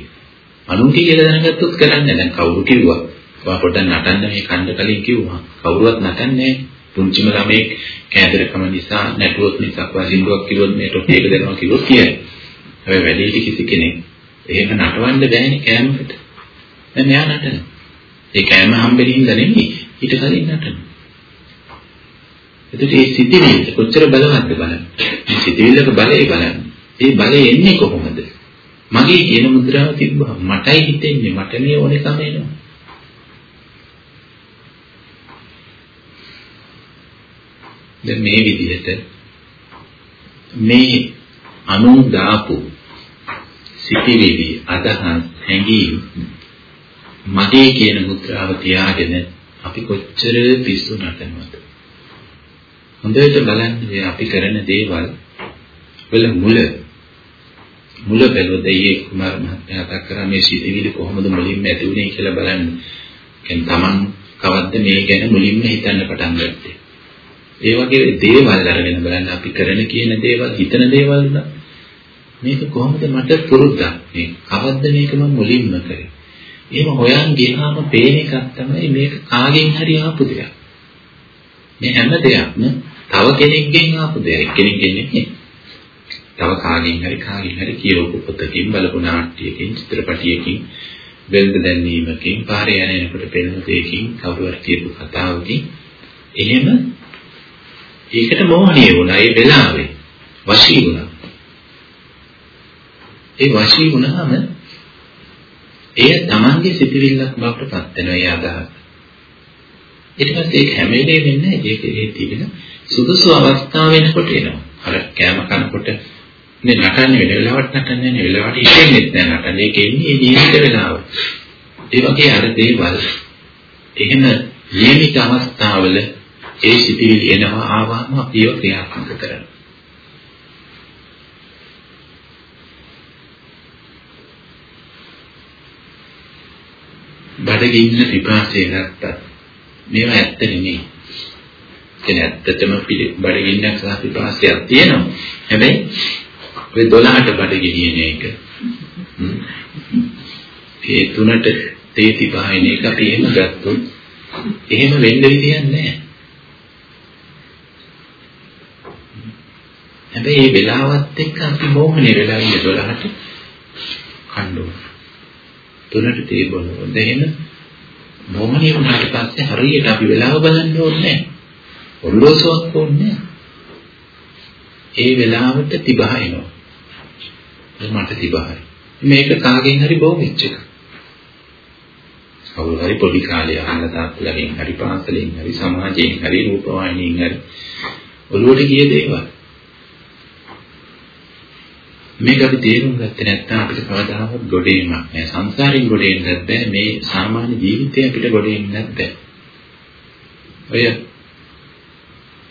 අනුන්ගේ කියලා දැනගත්තොත් කරන්නේ දැන් කවුරු කිව්වා. ඔයා පොඩ්ඩක් නටන්න මේ කණ්ඩ කලින් කිව්වා. කවුරුවත් නටන්නේ පුංචිම ළමෙක් කෑදරකම නිසා නැටුවොත් නිසා වසින්දුවක් කිව්වොත් මේ ටොප් එක දෙනවා කිව්වොත් කියන්නේ. හැබැයි වැඩි කිසි කෙනෙක් එහෙම නටවන්න බෑනේ කෑමකට. දැන් මෙයා නටනවා. ඒ කෑම හම්බෙන්නේ හින්දා නෙමෙයි ඊට කලින් නටනවා. එතකොට මේ සිතිවිල්ල කොච්චර බලවත්ද බලන්න. මේ සිතිවිල්ලක බලය බලන්න. ඒ බලය එන්නේ කොහොමද? මගේ කියන මුද්‍රාව තිබ්බහම මටයි හිතෙන්නේ මට මේ ඕනේ කම එනවා. දැන් මේ විදිහට මේ අනු දාපු සිටිවිලි අදහස් හැඟීම් මගේ කියන මුද්‍රාව තියාගෙන අපි කොච්චර පිස්සු නටනවද හොඳට බලන්න මේ අපි කරන දේවල් වල මුල මුල බැලුවද ඒ කුමාර මහත්තයා කතා කරා මේ සිටිවිලි කොහොමද මුලින්ම ඇති වුනේ කියලා බලන්න. කියන්නේ Taman කවද්ද මේ ගැන මුලින්ම හිතන්න පටන් ගත්තේ. ඒ වගේ දේවල් අරගෙන බලන්න අපි කරන කියන දේවල් හිතන දේවල් මේක කොහොමද මට පුරුද්දක් මේ කවද්ද මේක මම මුලින්ම කරේ. එහෙම හොයන් ගියාම පේන එකක් තමයි මේක කාගෙන් හරි ආපු දෙයක්. මේ හැම දෙයක්ම තව කෙනෙක්ගෙන් ආපු දෙයක්. කෙනෙක්ගෙන් නෙමෙයි. තව කාගෙන් හරි කාගෙන් හරි කියවපු පොතකින් බලපු නාට්‍යයකින් චිත්‍රපටයකින් වෙල්ද දැන්වීමකින් පාරේ යන එනකොට පෙනෙන දෙයකින් කවුරු හරි කියපු කතාවකින් එහෙම ඒකට මෝහණිය වුණා ඒ වෙලාවේ වශී වුණා. ඒ වශී වුණාම එය Tamange සිතිවිල්ලක් බවට පත් වෙනවා ඒ අදහස. ඊට පස්සේ ඒක හැම වෙලේම වෙන්නේ ඒකේ තිබෙන සුදුසු අවස්ථාව වෙනකොට එනවා. අර කෑම කනකොට නේ නටන්නේ වෙන වෙලාවට නටන්නේ නේ වෙලාවට ඉන්නේ නැහැ නටන්නේ. ඒක එන්නේ ජීවිත වෙලාව. ඒ වගේ අර දේවල් එහෙම නියමිත අවස්ථාවල ඒ සිතිවිලි එනවා ආවම අපි ඒව ක්‍රියාත්මක කරනවා. බඩගින්න පිපාසය ගත්තා. මේවා ඇත්ත නෙමෙයි. කියන්නේ ඇත්තටම බඩගින්නක් සහ පිපාසයක් තියෙනවා. හැබැයි ඔය 12ට බඩ ගෙනියන එක. ඒ තුනට තේති පහින එක අපි එහෙම ගත්තොත් එහෙම වෙන්න විදියක් නැහැ. හැබැයි මේ වෙලාවත් එක්ක අපි මොහොනේ වෙලා ඉන්නේ 12ට කණ්ඩෝ. තුනට තේ බොනොත් එහෙම මොහොනේ වුණාට පස්සේ හරියට අපි වෙලාව බලන්න ඕනේ නැහැ. ඔල්ලෝසුවක් ඕනේ නැහැ. ඒ වෙලාවට තිබහ එනවා. මට තිබහයි. මේක කාගෙන් හරි බොවෙච්ච එක. කවුරු හරි පොඩි කාලේ අහලා තාත්තලාගෙන් හරි පාසලෙන් හරි සමාජයෙන් හරි රූපවාහිනියෙන් හරි ඔළුවට ගිය දේවල්. මේක අපි තේරුම් ගත්තේ නැත්නම් අපිට කවදාවත් ගොඩේමක් නෑ. සංසාරයෙන් ගොඩේන්නත් බෑ. මේ සාමාන්‍ය ජීවිතේ අපිට ගොඩේන්නත් බෑ. ඔය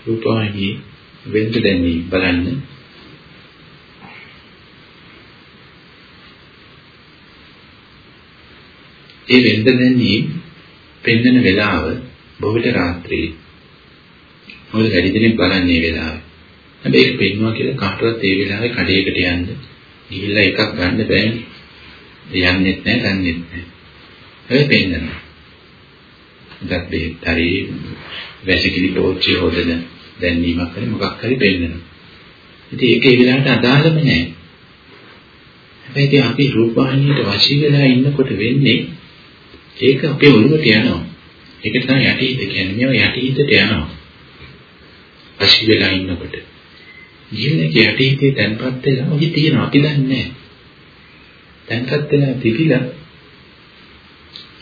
රූපවාහිනියේ වෙන්න දැනී බලන්න ඒ වෙන්න දැනීම පෙන්වන වෙලාව බොහෝට රාත්‍රියේ. මොකද වැඩි දෙනෙක් බලන්නේ වෙලාව. හැබැයි ඒක පෙන්වනවා කියලා කාටවත් ඒ වෙලාවේ කඩේකට යන්න ගිහිල්ලා එකක් ගන්න බෑනේ. යන්නෙත් නැහැ, ගන්නෙත් නැහැ. හැබැයි පෙන්වනවා. දැන් බෙහෙතරි වැසිකිලි පෝච්චි හොදන දැන්වීමක් හරි මොකක් හරි පෙන්වනවා. ඉතින් ඒක ඒ වෙලාවට අදාළම නැහැ. හැබැයි ඉතින් අපි රූපවාහිනියට වශී වෙලා ඉන්නකොට වෙන්නේ ඒක අපේ ඔළුවට යනවා. ඒක තමයි යටිහිත කියන්නේ. මේවා යටිහිතට යනවා. වශී වෙලා ඉන්නකොට. ගිහින් ඒක යටිහිතේ තැන්පත් වෙලා ඔහි තියෙනවා. අපි දන්නේ නැහැ. තැන්පත් වෙලා තිබිලා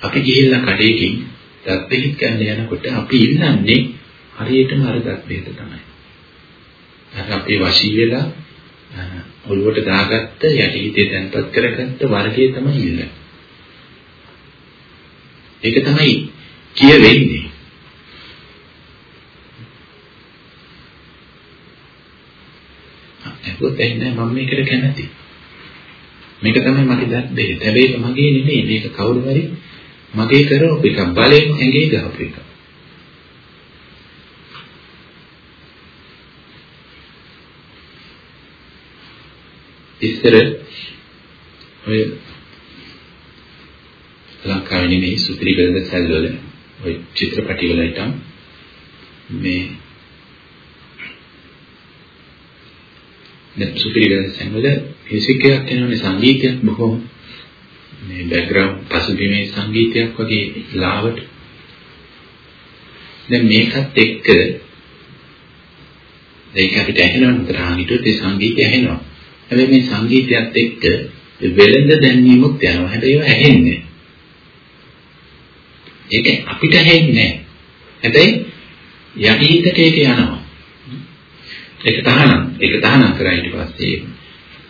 අපි ගිහිල්ලා කඩේකින් දත් පිළිත් ගන්න යනකොට අපි ඉන්නන්නේ හරියටම අර දත් බෙහෙත තමයි. අර අපේ වශී වෙලා ඔළුවට දාගත්ත යටිහිතේ තැන්පත් කරගත්ත වර්ගය තමයි ඉන්නේ. ඒක තමයි කියවෙන්නේ. ඒකත් එන්නේ මම මේකට කැමති. මේක තමයි මගේ දැක්දේ. හැබැයි මගේ නෙමෙයි මේක කවුරු හරි මගේ කරපු එක බලෙන් ඇඟේ ගහපු එක. ඉස්සර ඔය ලංකාවේ නෙමෙයි සුපිරි වෙළඳ සැල්වල ওই චිත්‍රපටි වලට මේ දැන් සුපිරි වෙළඳ සැල්වල මියුසික් එකක් එනවනේ සංගීතයක් බොහොම. මේ බෑග්ග්‍රවුන්ඩ් පසුබිමේ සංගීතයක් වගේ ලාවට. දැන් මේකත් එක්ක ඒක අපිට ඇහෙනවා නේද? රාගිටුත් ඒ සංගීතය ඇහෙනවා. හැබැයි මේ සංගීතයත් එක්ක වෙළඳ දැන්වීමුත් යනවා. හැබැයි ඒව ඇහෙන්නේ ඒක අපිට හෙන්නේ නැහැ. හැබැයි යටිහිතට ඒක යනවා. ඒක තහනම්. ඒක තහනම් කරා ඊට පස්සේ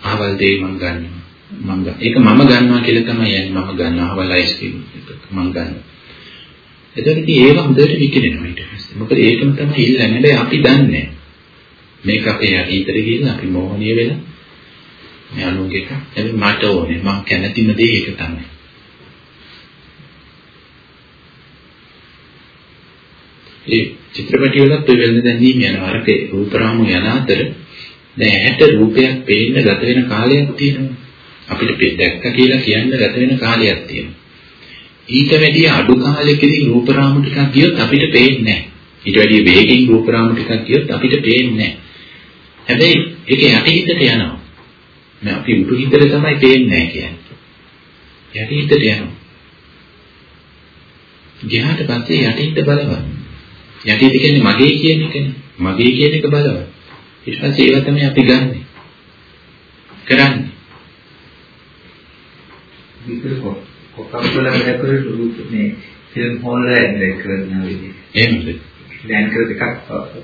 ආවල් දෙයි මම ගන්නවා. මම ඒක මම ගන්නවා කියලා තමයි යන්නේ මම ගන්නවා ආවල් අයිස්ක්‍රීම් එක මම ගන්නවා. එතකොට ඉතින් ඒව හොඳට විකිනෙනවා ඊට පස්සේ. මොකද ඒකම තමයි ඉල්ලන්නේ. හැබැයි අපි දන්නේ මේක අපේ අතීතෙට ගිහින් අපි මොහොනිය වෙලා මේ අනුන්ගේ එක හැබැයි මට ඕනේ මම කැමතිම දේ ඒක තමයි. ඒ චිත්‍රපටි වලත් ඔය වෙන දැනීම යනවා. අරක රූපරාමු යන අතර දැන් ඇහැට රූපයක් පේන්න ගත වෙන කාලයක් තියෙනවා. අපිට දැක්ක කියලා කියන්න ගත වෙන කාලයක් තියෙනවා. ඊට වැඩිය අඩු කාලෙකදී රූපරාමු ටිකක් ගියොත් අපිට පේන්නේ නැහැ. ඊට වැඩිය වේගෙන් රූපරාමු ටිකක් ගියොත් අපිට පේන්නේ නැහැ. හැබැයි ඒක යටිහිතට යනවා. මේ අපි උඩු හිතට තමයි පේන්නේ නැහැ කියන්නේ. යටිහිතට යනවා. ගියාට පස්සේ යටිහිත බලවත්. යටිහිත කියන්නේ මගේ කියන එකනේ. මගේ කියන එක බලවත්. ඊට පස්සේ ඒව තමයි අපි ගන්නෙ. කරන්නේ. විතර කොකක් වල වැඩ කරලා මේ ෆිල්ම් හෝල් වල ඇඩ් කරනවා විදිහ. එහෙමද? දැන් කර දෙකක්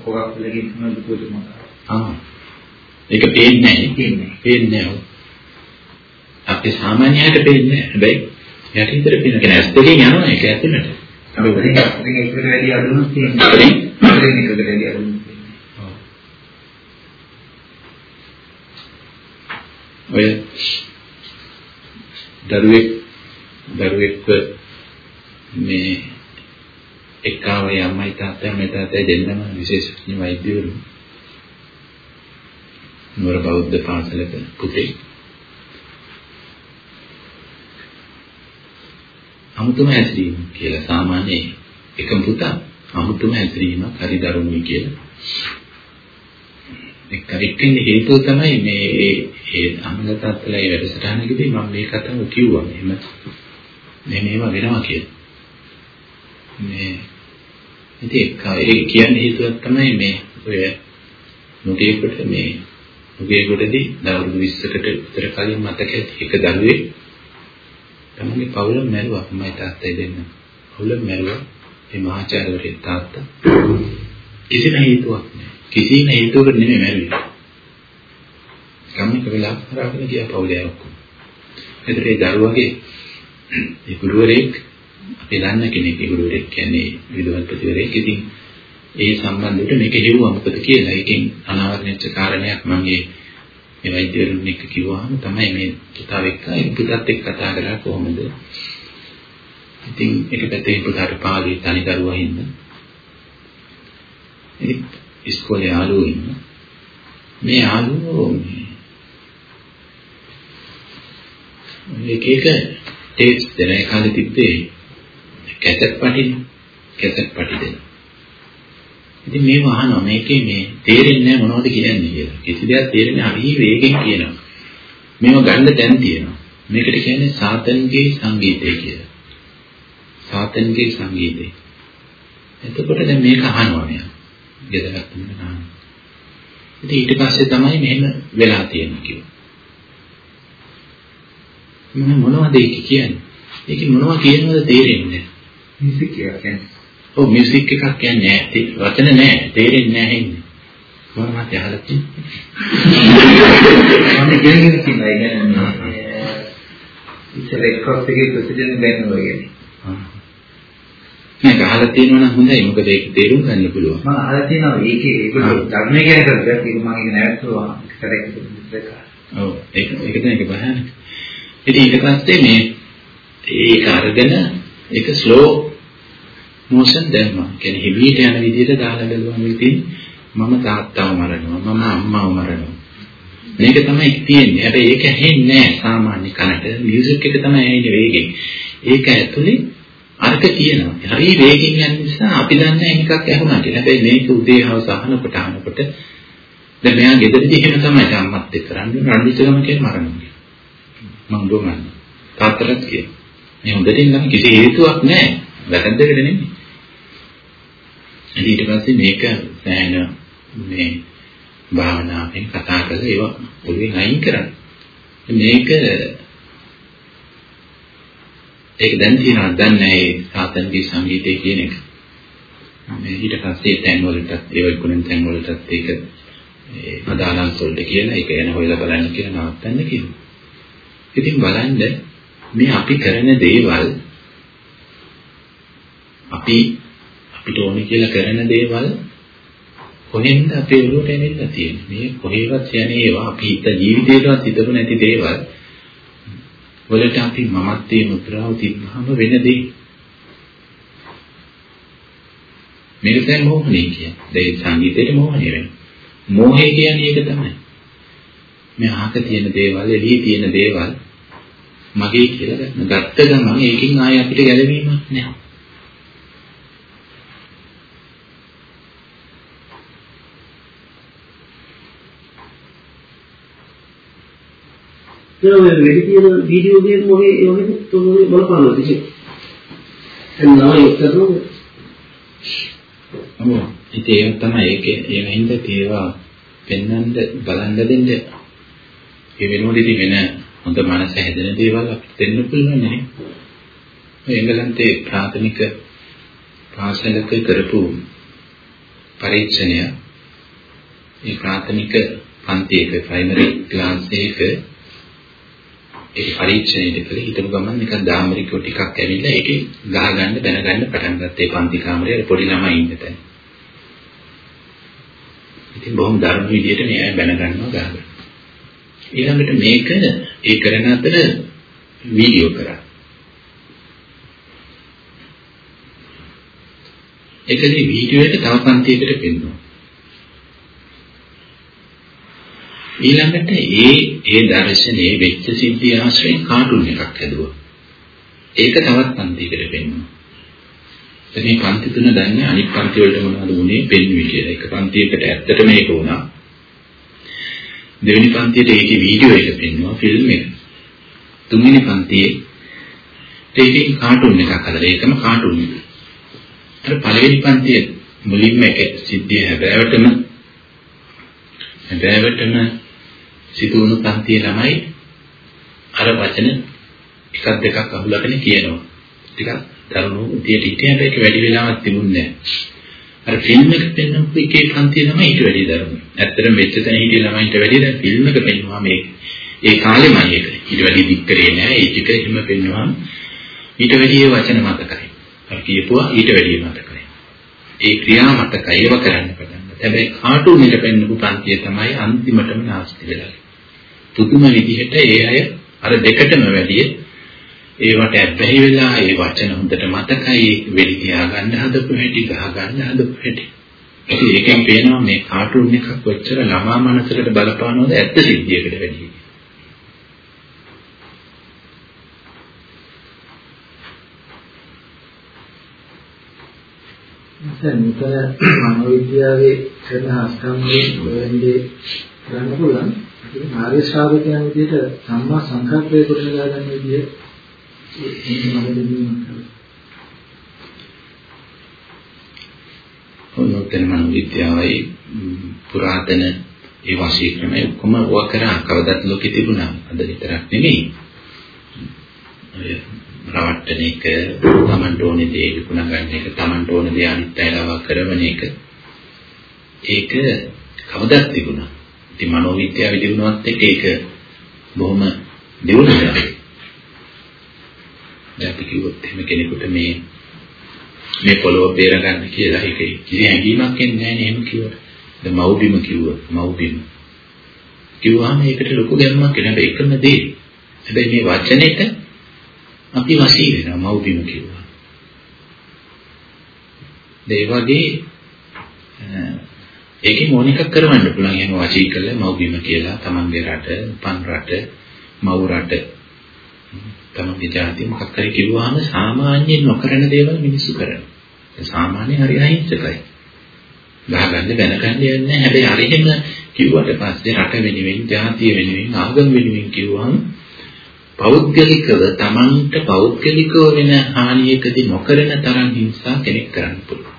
කොකක් වලකින් තමයි දුකෝද මොකක්ද? ආ. ඒක පේන්නේ නැහැ. පේන්නේ. පේන්නේ නැහැ. අපි සාමාන්‍යයට පේන්නේ නැහැ. හැබැයි යටිහිතට පේන කෙනා ඇස් දෙකෙන් යනවා ඒක ඇතුළට. අපි දෙක එකට වැඩි අඩුවක් තියෙනවා. අපේ අපේ එකට වැඩි අඩුවක් තියෙනවා. ඔය දරුවෙක් දරුවෙක්ව මේ එක්කාවේ අම්මයි තාත්තයි මේ තාත්තයි දෙන්නම විශේෂඥ වෛද්‍යවරු නුවර බෞද්ධ පාසලක පුතේ අමුතුම හැසිරීම කියලා සාමාන්‍ය එකම පුතා අමුතුම හැසිරීමක් හරි දරුණුයි කියලා එක්ක එක්කෙනේ හේතුව තමයි මේ ඒ ඒ අමල තාත්තලා ඒ වැඩසටහනකදී මම මේ කතාව කිව්වා මෙහෙම මේ මේව වෙනවා කියලා. මේ ඉතින් ඒ කියන්නේ හේතුවක් තමයි මේ ඔය නුගේකට මේ නුගේකටදී දවුරුදු 20කට විතර කලින් මතක ඇති එක දරුවෙක් තමන්ගේ පවුල මැරුවා අම්මයි තාත්තයි දෙන්න. පවුල මැරුවා ඒ මහාචාර්යවරේ තාත්තා කිසිම හේතුවක් නැහැ. කිසිම හේතුවකට නෙමෙයි මැරුවේ. ගම්මික වෙලා කරාගෙන ගියා පවුලේ ඔක්කොම. එතකොට ඒ දරුවගේ ඒ ගුරුවරයෙක් අපි දන්න කෙනෙක් ඒ ගුරුවරයෙක් කියන්නේ විදුහල්පතිවරයෙක්. ඉතින් ඒ සම්බන්ධවට මේක හෙව්වා මොකද කියලා. ඒකෙන් අනාවරණච්ච කාරණයක් මම මේ වෛද්‍යවරුන් එක්ක කිව්වහම තමයි මේ පුතාව එක්ක ඒ පුතාත් එක්ක කතා කරලා කොහොමද? ඉතින් එක පැත්තේ පුතාට පාළි තනි දරුවා ඉන්න. ඉතින් ඉස්කෝලේ යාළුවෝ ඉන්න. මේ යාළුවෝ මේක එක ටේස්ට් දෙන කාලේ තිබ්බේ? කැසට් පටින් කැසට් පටි දෙන ඉතින් මේව අහනවා මේකේ මේ තේරෙන්නේ නැහැ මොනවද කියන්නේ කියලා. කිසි දෙයක් තේරෙන්නේ හරි වේගෙන් කියනවා. මේව ගන්න තැන් තියෙනවා. මේකට කියන්නේ සාතන්ගේ සංගීතය කියලා. සාතන්ගේ සංගීතය. එතකොට දැන් මේක අහනවා මෙයා. ගෙදරක් තුන අහනවා. ඉතින් ඊට පස්සේ තමයි මෙහෙම වෙලා තියෙන්නේ කිව්වා. මම මොනවද ඒක කියන්නේ? ඒක මොනවා කියනවද තේරෙන්නේ නැහැ. මියුසික් එක කියන්නේ ඔව් මියුසික් එකක් කියන්නේ නැහැ. වචන නැහැ. තේරෙන්නේ නැහැ ඉන්නේ. මාත් අහලා තියෙනවා. මම කිව්වා ඒ කියන්නේ ඉතින් රෙකෝඩ් එකේ ප්‍රොසීජර් බෑනවා කියන්නේ. මේක අහලා තියෙනවා නම් හොඳයි. මොකද ඒක තේරුම් ගන්න පුළුවන්. මම අහලා තියෙනවා ඒකේ ඒගොල්ලෝ ධර්මය ගැන කරලා ඒක මම ඒක නැවතුවා ඔව් ඒක ඒක තමයි ඒක බහන. ඉතින් ඊට පස්සේ මේ ඒක අරගෙන ඒක ස්ලෝ මෝෂන් දැම්මා. කියන්නේ හිමීට යන විදිහට දාලා බැලුවම ඉතින් මම තාත්තව මරනවා මම අම්මව මරනවා. මේක තමයි තියෙන්නේ. හැබැයි ඒක ඇහෙන්නේ නැහැ සාමාන්‍ය කනට. මියුසික් එක තමයි ඇහෙන්නේ වේගෙන්. ඒක ඇතුලේ අර්ථ කියනවා. හරි වේගෙන් යන නිසා අපි දන්නේ එකක් ඇහුණා කියලා. හැබැයි මේක උදේ හවස අහනකොට අහනකොට දැන් මෙයා ගෙදරදී එහෙම තමයි අම්මත් එක්ක කරන්නේ. රණ්ඩිතගම කියන මරනවා. මම දුමන්නේ. තාත්තට කියනවා. මේ හොඳට ඉන්න කිසි හේතුවක් නැහැ. වැරද්දකට නෙමෙයි. ඊට පස්සේ මේක සෑහෙන මේ භාවනාවෙන් කතා කරලා ඒවා ඔළුවෙන් අයින් කරන්න. මේක ඒක දැන් තියෙනවා දැන් නෑ ඒ සාතන්ගේ සංගීතය කියන එක. මේ ඊට පස්සේ තැන් වලටත් ඒ වගේ තැන් වලටත් ඒක ඒ අදාළන් සොල්ද කියලා ඒක ගැන හොයලා බලන්න කියලා නවත්තන්න කියනවා. ඉතින් බලන්න මේ අපි කරන දේවල් අපි අපිට ඕනේ කියලා කරන දේවල් කොහෙන්ද අපේ ඔළුවට එන්නේ තියෙන්නේ මේ කොහේවත් යන්නේ ඒවා අපි හිත ජීවිතේටවත් හිතපු නැති දේවල් වලට අපි මමත්වයේ මුද්‍රාව තිබ්බහම වෙන දේ මේක තමයි මෝහණය කියන්නේ. ඒ සංගීතයේ මෝහණය වෙනවා මෝහය කියන්නේ ඒක තමයි. මේ අහක තියෙන දේවල් එළියේ තියෙන දේවල් මගේ කියලා ගන්න. ගත්ත ගමන් ඒකෙන් ආයෙ අපිට ගැලවීමක් නැහැ. ඒ ඔය වෙඩි තියෙන වීඩියෝ ගේම් මොකේ යෝගෙද තුනේ බලපානවා කිසි. එන්න නම එක්කම ඔව්. ඉතින් ඒක තමයි ඒකේ ඒ වෙනින්ද ඒවා පෙන්වන්න බලන්න දෙන්න. ඒ වෙනුවට ඉතින් වෙන හොඳ මනස හැදෙන දේවල් අපිට දෙන්න පුළුවන් නේ. එංගලන්තේ ප්‍රාථමික පාසලක කරපු පරීක්ෂණය ඒ ප්‍රාථමික පන්තියක ප්‍රයිමරි ක්ලාස් එකක ඒ පරීක්ෂණයට කළ හිටපු ගමන් නිකන් දාමරිකෝ ටිකක් ඇවිල්ලා ඒකේ ගහගන්න දැනගන්න පටන් ගත්තා ඒ පන්ති කාමරේ පොඩි ළමයි ඉන්න තැන. ඉතින් බොහොම දරුණු විදියට මේ අය බැන ගන්නවා ගහගන්න. ඊළඟට මේක ඒ කරන අතර වීඩියෝ කරා. ඒකදී වීඩියෝ එක තව පන්තියකට පෙන්වනවා. ඊළඟට ඒ ඒ දර්ශනේ වෙච්ච සිද්ධිය ආශ්‍රයෙන් කාටුන් එකක් හැදුවා. ඒක තවත් පන්තියකට පෙන්වනවා. එතන පන්ති තුන දන්නේ අනිත් පන්ති වලට මොනවද වුනේ පෙන්වුවේ කියලා. එක පන්තියකට ඇත්තට මේක වුණා. දෙවෙනි පන්තියට ඒකේ වීඩියෝ එක පෙන්වනවා ෆිල්ම් එක. තුන්වෙනි පන්තියේ ඒකේ කාටුන් එකක් හදලා ඒකම කාටුන් එක. අර පළවෙනි පන්තියේ මුලින්ම එක සිද්ධිය හැබෑවටම හැබෑවටම සිදුවුණු පන්තියේ ළමයි අර වචන එකක් දෙකක් අහුලගෙන කියනවා. ටිකක් දරුණු විදියට හිටියම ඒක වැඩි වෙලාවක් තිබුණේ නැහැ. අර ෆිල්ම් එක පෙන්වපු එකේ පන්තිය තමයි ඊට වැඩි දරුණු. ඇත්තටම මෙච්ච තැන හිටිය ළමයින්ට වැඩි දැන් ෆිල්ම් එක පෙන්වුවා මේ ඒ කාලෙමයි ඒක. ඊට වැඩි දික් කරේ නැහැ. ඒ ටික එහෙම පෙන්වුවා. ඊට වැඩි වචන මතකයි. අර කියපුවා ඊට වැඩි මතකයි. ඒ ක්‍රියා මතකයි ඒව කරන්න පටන් ගත්තා. හැබැයි කාටුන් එක පෙන්වපු පන්තිය තමයි අන්තිමටම නාස්ති වෙලා. පුදුම විදිහට ඒ අය අර දෙකටම වැඩි ඒවට ඇබ්බැහි වෙලා ඒ වචන හොඳට මතකයි වෙලි තියා ගන්න හදපු හැටි ගහ ගන්න හදපු හැටි. ඉතින් ඒකෙන් පේනවා මේ කාටුන් එකක් කොච්චර ළමා මනසකට බලපානවද ඇත්ත සිද්ධියකට වැඩිය. දැන් මෙතන මනෝවිද්‍යාවේ කරන අස්තම්භයෙන් වෙන්නේ ගන්න පුළුවන්. ඒක ආර්ය ශ්‍රාවකයන් විදිහට සම්මා සංකල්පය කොටලා ගන්න විදිහ ඔන්නෝතන මනෝවිද්‍යාවයි පුරාතන ඒ වාසිය ක්‍රමය ඔක්කොම ඔය කරා කවදත් ලෝකෙ තිබුණා. අද විතරක් නෙමෙයි. රවට්ටන එක, Tamanට ඕනේ දේ විකුණ ගන්න එක, Tamanට ඕනේ දේ අනිත් අයලව කරවන එක. ඒක කවදත් තිබුණා. ඉතින් මනෝවිද්‍යාව දිනුනවත් එක්ක ඒක බොහොම දියුණුවක්. දැන් අපි කිව්වොත් එහෙම කෙනෙකුට මේ මේ පොළොව බේර ගන්න කියලා ඒක කිසි හැඟීමක් එන්නේ නැහැ නේ එහෙම කිව්වට. දැන් මව්බිම කිව්වා මව්බිම. කිව්වහම ඒකට ලොකු ගැම්මක් එනවා එකම දේ. හැබැයි මේ වචනෙට අපි වශී වෙනවා මව්බිම කිව්වා. ඒ වගේ ඒකේ මොන එකක් කරවන්න පුළුවන් එහෙම වශී කළා මව්බිම කියලා තමන්ගේ රට, පන් රට, මව් රට තමන්ගේ ජාතිය මොකක් හරි කිව්වහම සාමාන්‍යයෙන් නොකරන දේවල් මිනිස්සු කරනවා. ඒ සාමාන්‍යයෙන් හරි අහිංසකයි. ගහගන්න දැනගන්න යන්නේ නැහැ. හැබැයි අර එහෙම කිව්වට පස්සේ රට වෙනුවෙන්, ජාතිය වෙනුවෙන්, ආගම වෙනුවෙන් කිව්වහම පෞද්ගලිකව තමන්ට පෞද්ගලිකව වෙන හානියකදී නොකරන තරම් හිංසා කෙනෙක් කරන්න පුළුවන්.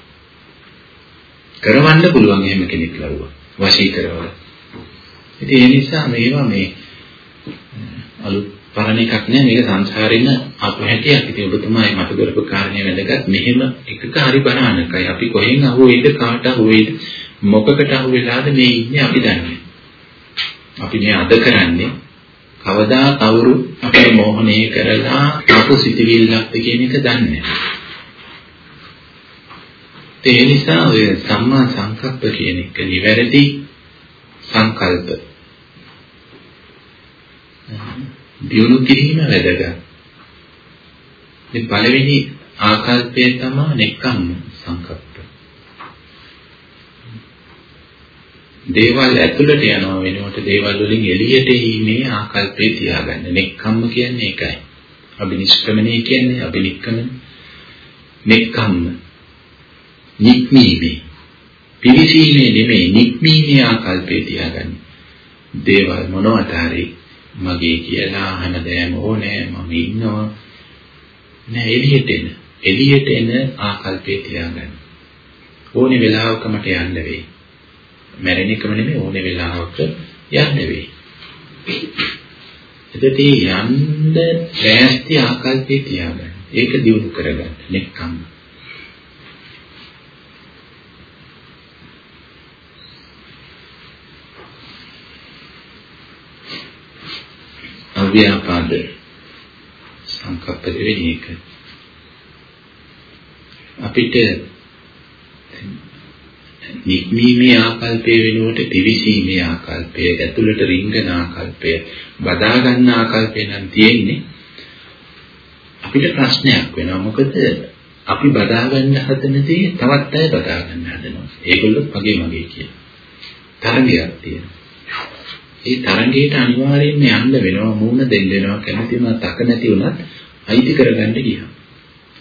කරවන්න පුළුවන් එහෙම කෙනෙක් ලරුවා. වශී කරවල. ඉතින් ඒ නිසා මේවා මේ අලුත් පරණ එකක් නෑ මේක සංසාරෙම අපු හැටියක්. ඉතින් ඔබතුමායි මට කරපු කාරණේ වැදගත්. මෙහෙම එකක හරි බණානකයි. අපි කොහෙන් අහුවේද කාට අහුවේද මොකකට අහුවෙලාද මේ ඉන්නේ අපි දන්නේ. අපි මේ අද කරන්නේ කවදා කවුරු අපේ මෝහණය කරලා අපු සිටිවිල්ලක්ද කියන එක දන්නේ ඒ නිසා ඔය සම්මා සංකප්ප කියන එක නිවැරදි සංකල්ප දියුණු කිරීම වැදගත්. මේ පළවෙනි ආකල්පය තමයි නෙක්ඛම්ම සංකප්ප. දේවල් ඇතුළට යනවා වෙනකොට දේවල් වලින් එළියට එීමේ ආකල්පේ තියාගන්න. නෙක්ඛම්ම කියන්නේ ඒකයි. අබිනිෂ්ක්‍රමණය කියන්නේ අබිනික්කමන. නෙක්ඛම්ම. නික්මීමේ. පිවිසීමේ නෙමෙයි නික්මීමේ ආකල්පේ තියාගන්න. දේවල් මොනවට හරි මගේ කියලා හැමදේම ඕනේ මම ඉන්නවා. නෑ එළියට එන. එළියට එන ආකල්පේ තියාගන්න. ඕනේ වෙලාවක මට යන්න වෙයි. මැරෙන එකම නෙමෙයි ඕනේ වෙලාවක යන්න වෙයි. එතකොට යන්න ලෑස්ති ආකල්පේ තියාගන්න. ඒක දියුණු කරගන්න. නෙක්කම් අව්‍යාපාද සංකප්ප දෙවෙනි එක. අපිට නික්මීමේ ආකල්පය වෙනුවට පිවිසීමේ ආකල්පය ඇතුළට රිංගන ආකල්පය බදා ගන්න ආකල්පය නම් තියෙන්නේ අපිට ප්‍රශ්නයක් වෙනවා. මොකද අපි බදා ගන්න හදන දේ තවත් අය බදා ගන්න හදනවා. ඒගොල්ලෝ මගේ මගේ කියන තරගයක් තියෙනවා. ඒ තරංගයට අනිවාර්යයෙන්ම යන්න වෙනවා මූණ දෙන්න වෙනවා කැමති වුණත් අක නැති වුණත් අයිති කරගන්න ගියා.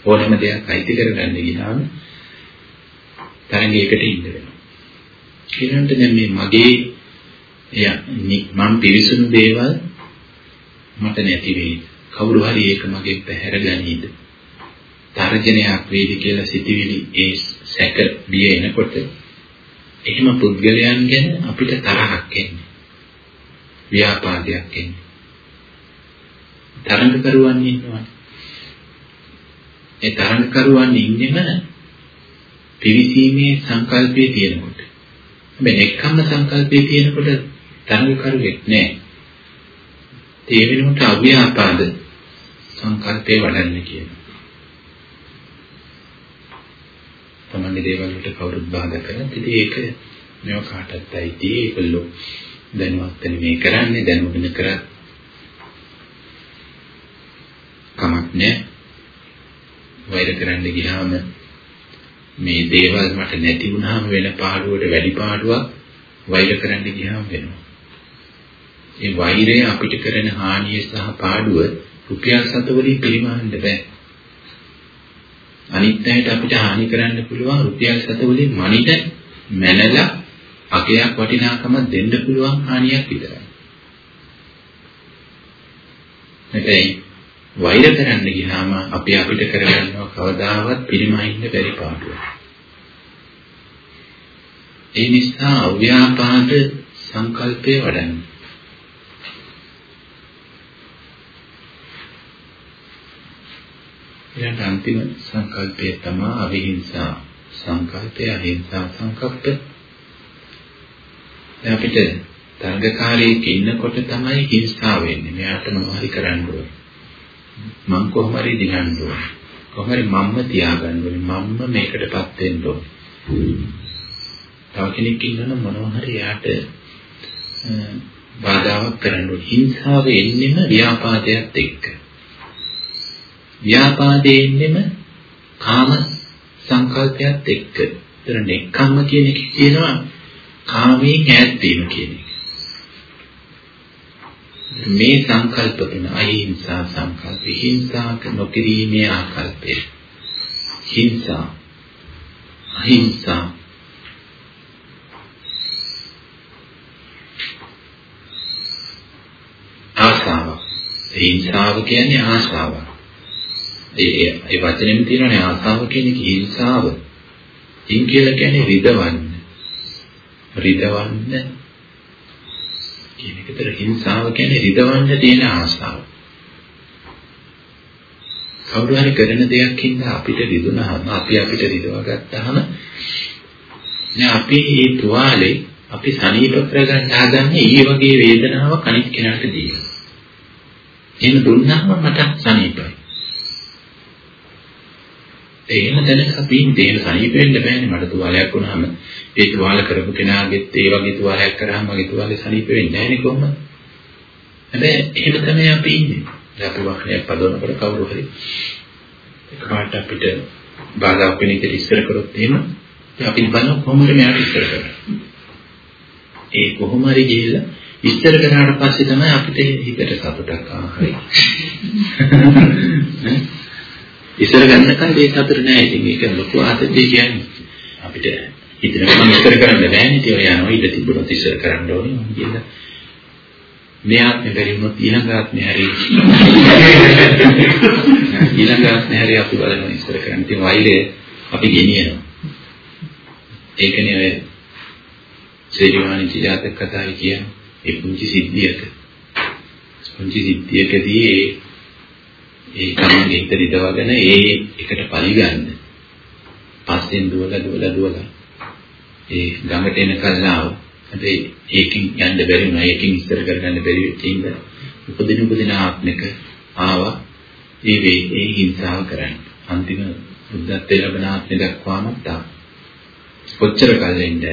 ඕනම දෙයක් අයිති කරගන්න ගියාම තරංගයකට ඉන්න වෙනවා. ඊළඟට දැන් මේ මගේ මම පිරිසුණු දේවල් මට නැති වෙයිද? කවුරු හරි ඒක මගෙන් පැහැර ගනීද? තර්ජනයක් වේවි කියලා සිටිවිලි ඒ සැක බිය එනකොට එහෙම පුද්ගලයන් ගැන අපිට තරහක් එන්නේ. ව්‍යාපාදයක් එන්නේ. තරංගකරුවන් ඉන්නවා. ඒ තරංගකරුවන් ඉන්නෙම පිවිසීමේ සංකල්පයේ තියෙනකොට. හැබැයි එක්කම සංකල්පයේ තියෙනකොට තරංගකරුවෙක් නැහැ. ඒ වෙනුවට අව්‍යාපාද සංකල්පේ වඩන්න කියනවා. තමන්ගේ දේවල් වලට කවුරුත් බාධා කරන්නේ. ඉතින් ඒක මේව කාටවත් ඇයිති ඒගොල්ලෝ දැනුවත් මේ කරන්නේ දැනුගෙන කරත් කමක් නැහැ. වෛර කරන්න ගියාම මේ දේවල් මට නැති වුණාම වෙන පාඩුවට වැඩි පාඩුවක් වෛර කරන්න ගියාම වෙනවා. ඒ වෛරය අපිට කරන හානිය සහ පාඩුව රුපියල් සතවලින් පිළිමහන්න බෑ. අනිත් අයට අපිට හානි කරන්න පුළුවන් රුපියල් සතවලින් මනිට මැනලා අගයක් වටිනාකම දෙන්න පුළුවන් හානියක් විතරයි. හැබැයි වෛර කරන්න ගියාම අපි අපිට කරගන්නව කවදාවත් පිළිමහින්න බැරි පාඩුවක්. ඒ නිසා අව්‍යාපාද සංකල්පය වඩන්න. ඊට අන්තිම සංකල්පය තමයි අවිහිංසා සංකල්පය අහිංසා සංකල්පය දැන් අපිට තරඟකාරයෙක් ඉන්නකොට තමයි හිංසාව වෙන්නේ. මෙයාට මොනව හරි කරන්න ඕනේ. මං කොහොම හරි දිනන්න ඕනේ. කොහොම හරි මම්ම තියාගන්න ඕනේ. මම්ම මේකටපත් වෙන්න ඕනේ. තව කෙනෙක් ඉන්නවනම් මොනව හරි යාට බාධාවක් කරන්න ඕනේ. හිංසාව එන්නෙම ව්‍යාපාදයට එක්ක. ව්‍යාපාදේ එන්නෙම කාම සංකල්පයත් එක්ක. ඒතර නෙක්ඛම්ම කියන එක කියනවා කාමයෙන් ඈත් වීම කියන එක. මේ සංකල්ප තුන අහිංසා සංකල්ප, හිංසා නොකිරීමේ ආකල්පය. හිංසා අහිංසා ආසාව. හිංසාව කියන්නේ ආසාව. ඒ ඒ වචනේම තියෙනනේ ආසාව කියන්නේ හිංසාව. හිං කියලා කියන්නේ රිදවන්න. රිදවන්න කියන එකට හිංසාව කියන්නේ රිදවන්න තියෙන ආසාව. කවුරු හරි කරන දෙයක් ඉඳලා අපිට රිදුනහම අපි අපිට රිදවා ගත්තාම දැන් අපි මේ තුවාලේ අපි සනීප කරගන්න හදන්නේ ඊ වගේ වේදනාවක් අනිත් කෙනාට දීලා. එහෙම දුන්නාම මට සනීපයි. එහෙම දැනක අපි දේන සනීප වෙන්න බෑනේ මට තුවාලයක් වුණාම ඒ තුවාල කරපු කෙනාගෙත් ඒ වගේ තුවාලයක් කරාම මගේ තුවාලේ සනීප වෙන්නේ නැහැනේ කොහොමද? හැබැයි එහෙම තමයි අපි ඉන්නේ. දැන් අපි වාහනයක් පදවනකොට කවුරු හරි එකපාරට අපිට බාධා කෙනෙක් ඉස්සර කරොත් එහෙම අපි බලන කොහොමද මෙයාට ඉස්සර කරන්නේ. ඒ කොහොම හරි ගිහිල්ලා ඉස්සර කරාට පස්සේ තමයි අපිට හිතට සතුටක් ආහරි. ඉස්සර ගන්නකල් ඒ සතුට නෑ. ඉතින් ඒක ලොකු ආතතිය කියන්නේ. අපිට හිතනවා මම ඉස්සර කරන්න බෑනේ. ඉතින් ඔය යනවා ඉඳ තිබුණොත් ඉස්සර කරන්න ඕනේ. මම කියලා මේ ආත්මේ බැරි වුණොත් ඊළඟ ආත්මේ හරි ඊළඟ ආත්මේ හරි අපි බලනවා ඉස්සර කරන්න තියෙන වෛරය අපි ගෙනියනවා ඒකනේ ඔය ශ්‍රීජීවානි ජාතක කතාවේ කියන ඒ පුංචි සිද්ධියක පුංචි සිද්ධියකදී ඒ ඒ කමගේ හිත දිදවගෙන ඒ එකට පරිගන්න. පස්සෙන් දුවලා දුවලා දුවලා. ඒ ගඟට එන කල්ලාව. හැබැයි ඒකෙන් යන්න බැරි වුණා. ඒකෙන් ඉස්සර කරගන්න බැරි වෙච්ච ඉඳ උපදින උපදින ආත්මික ආවා. ඒ වේ ඒ හිංසාව කරන්න. අන්තිම බුද්ධත්වයේ ලැබෙන ආත්මය දක්වාම තා. කොච්චර කල් ඉඳන්ද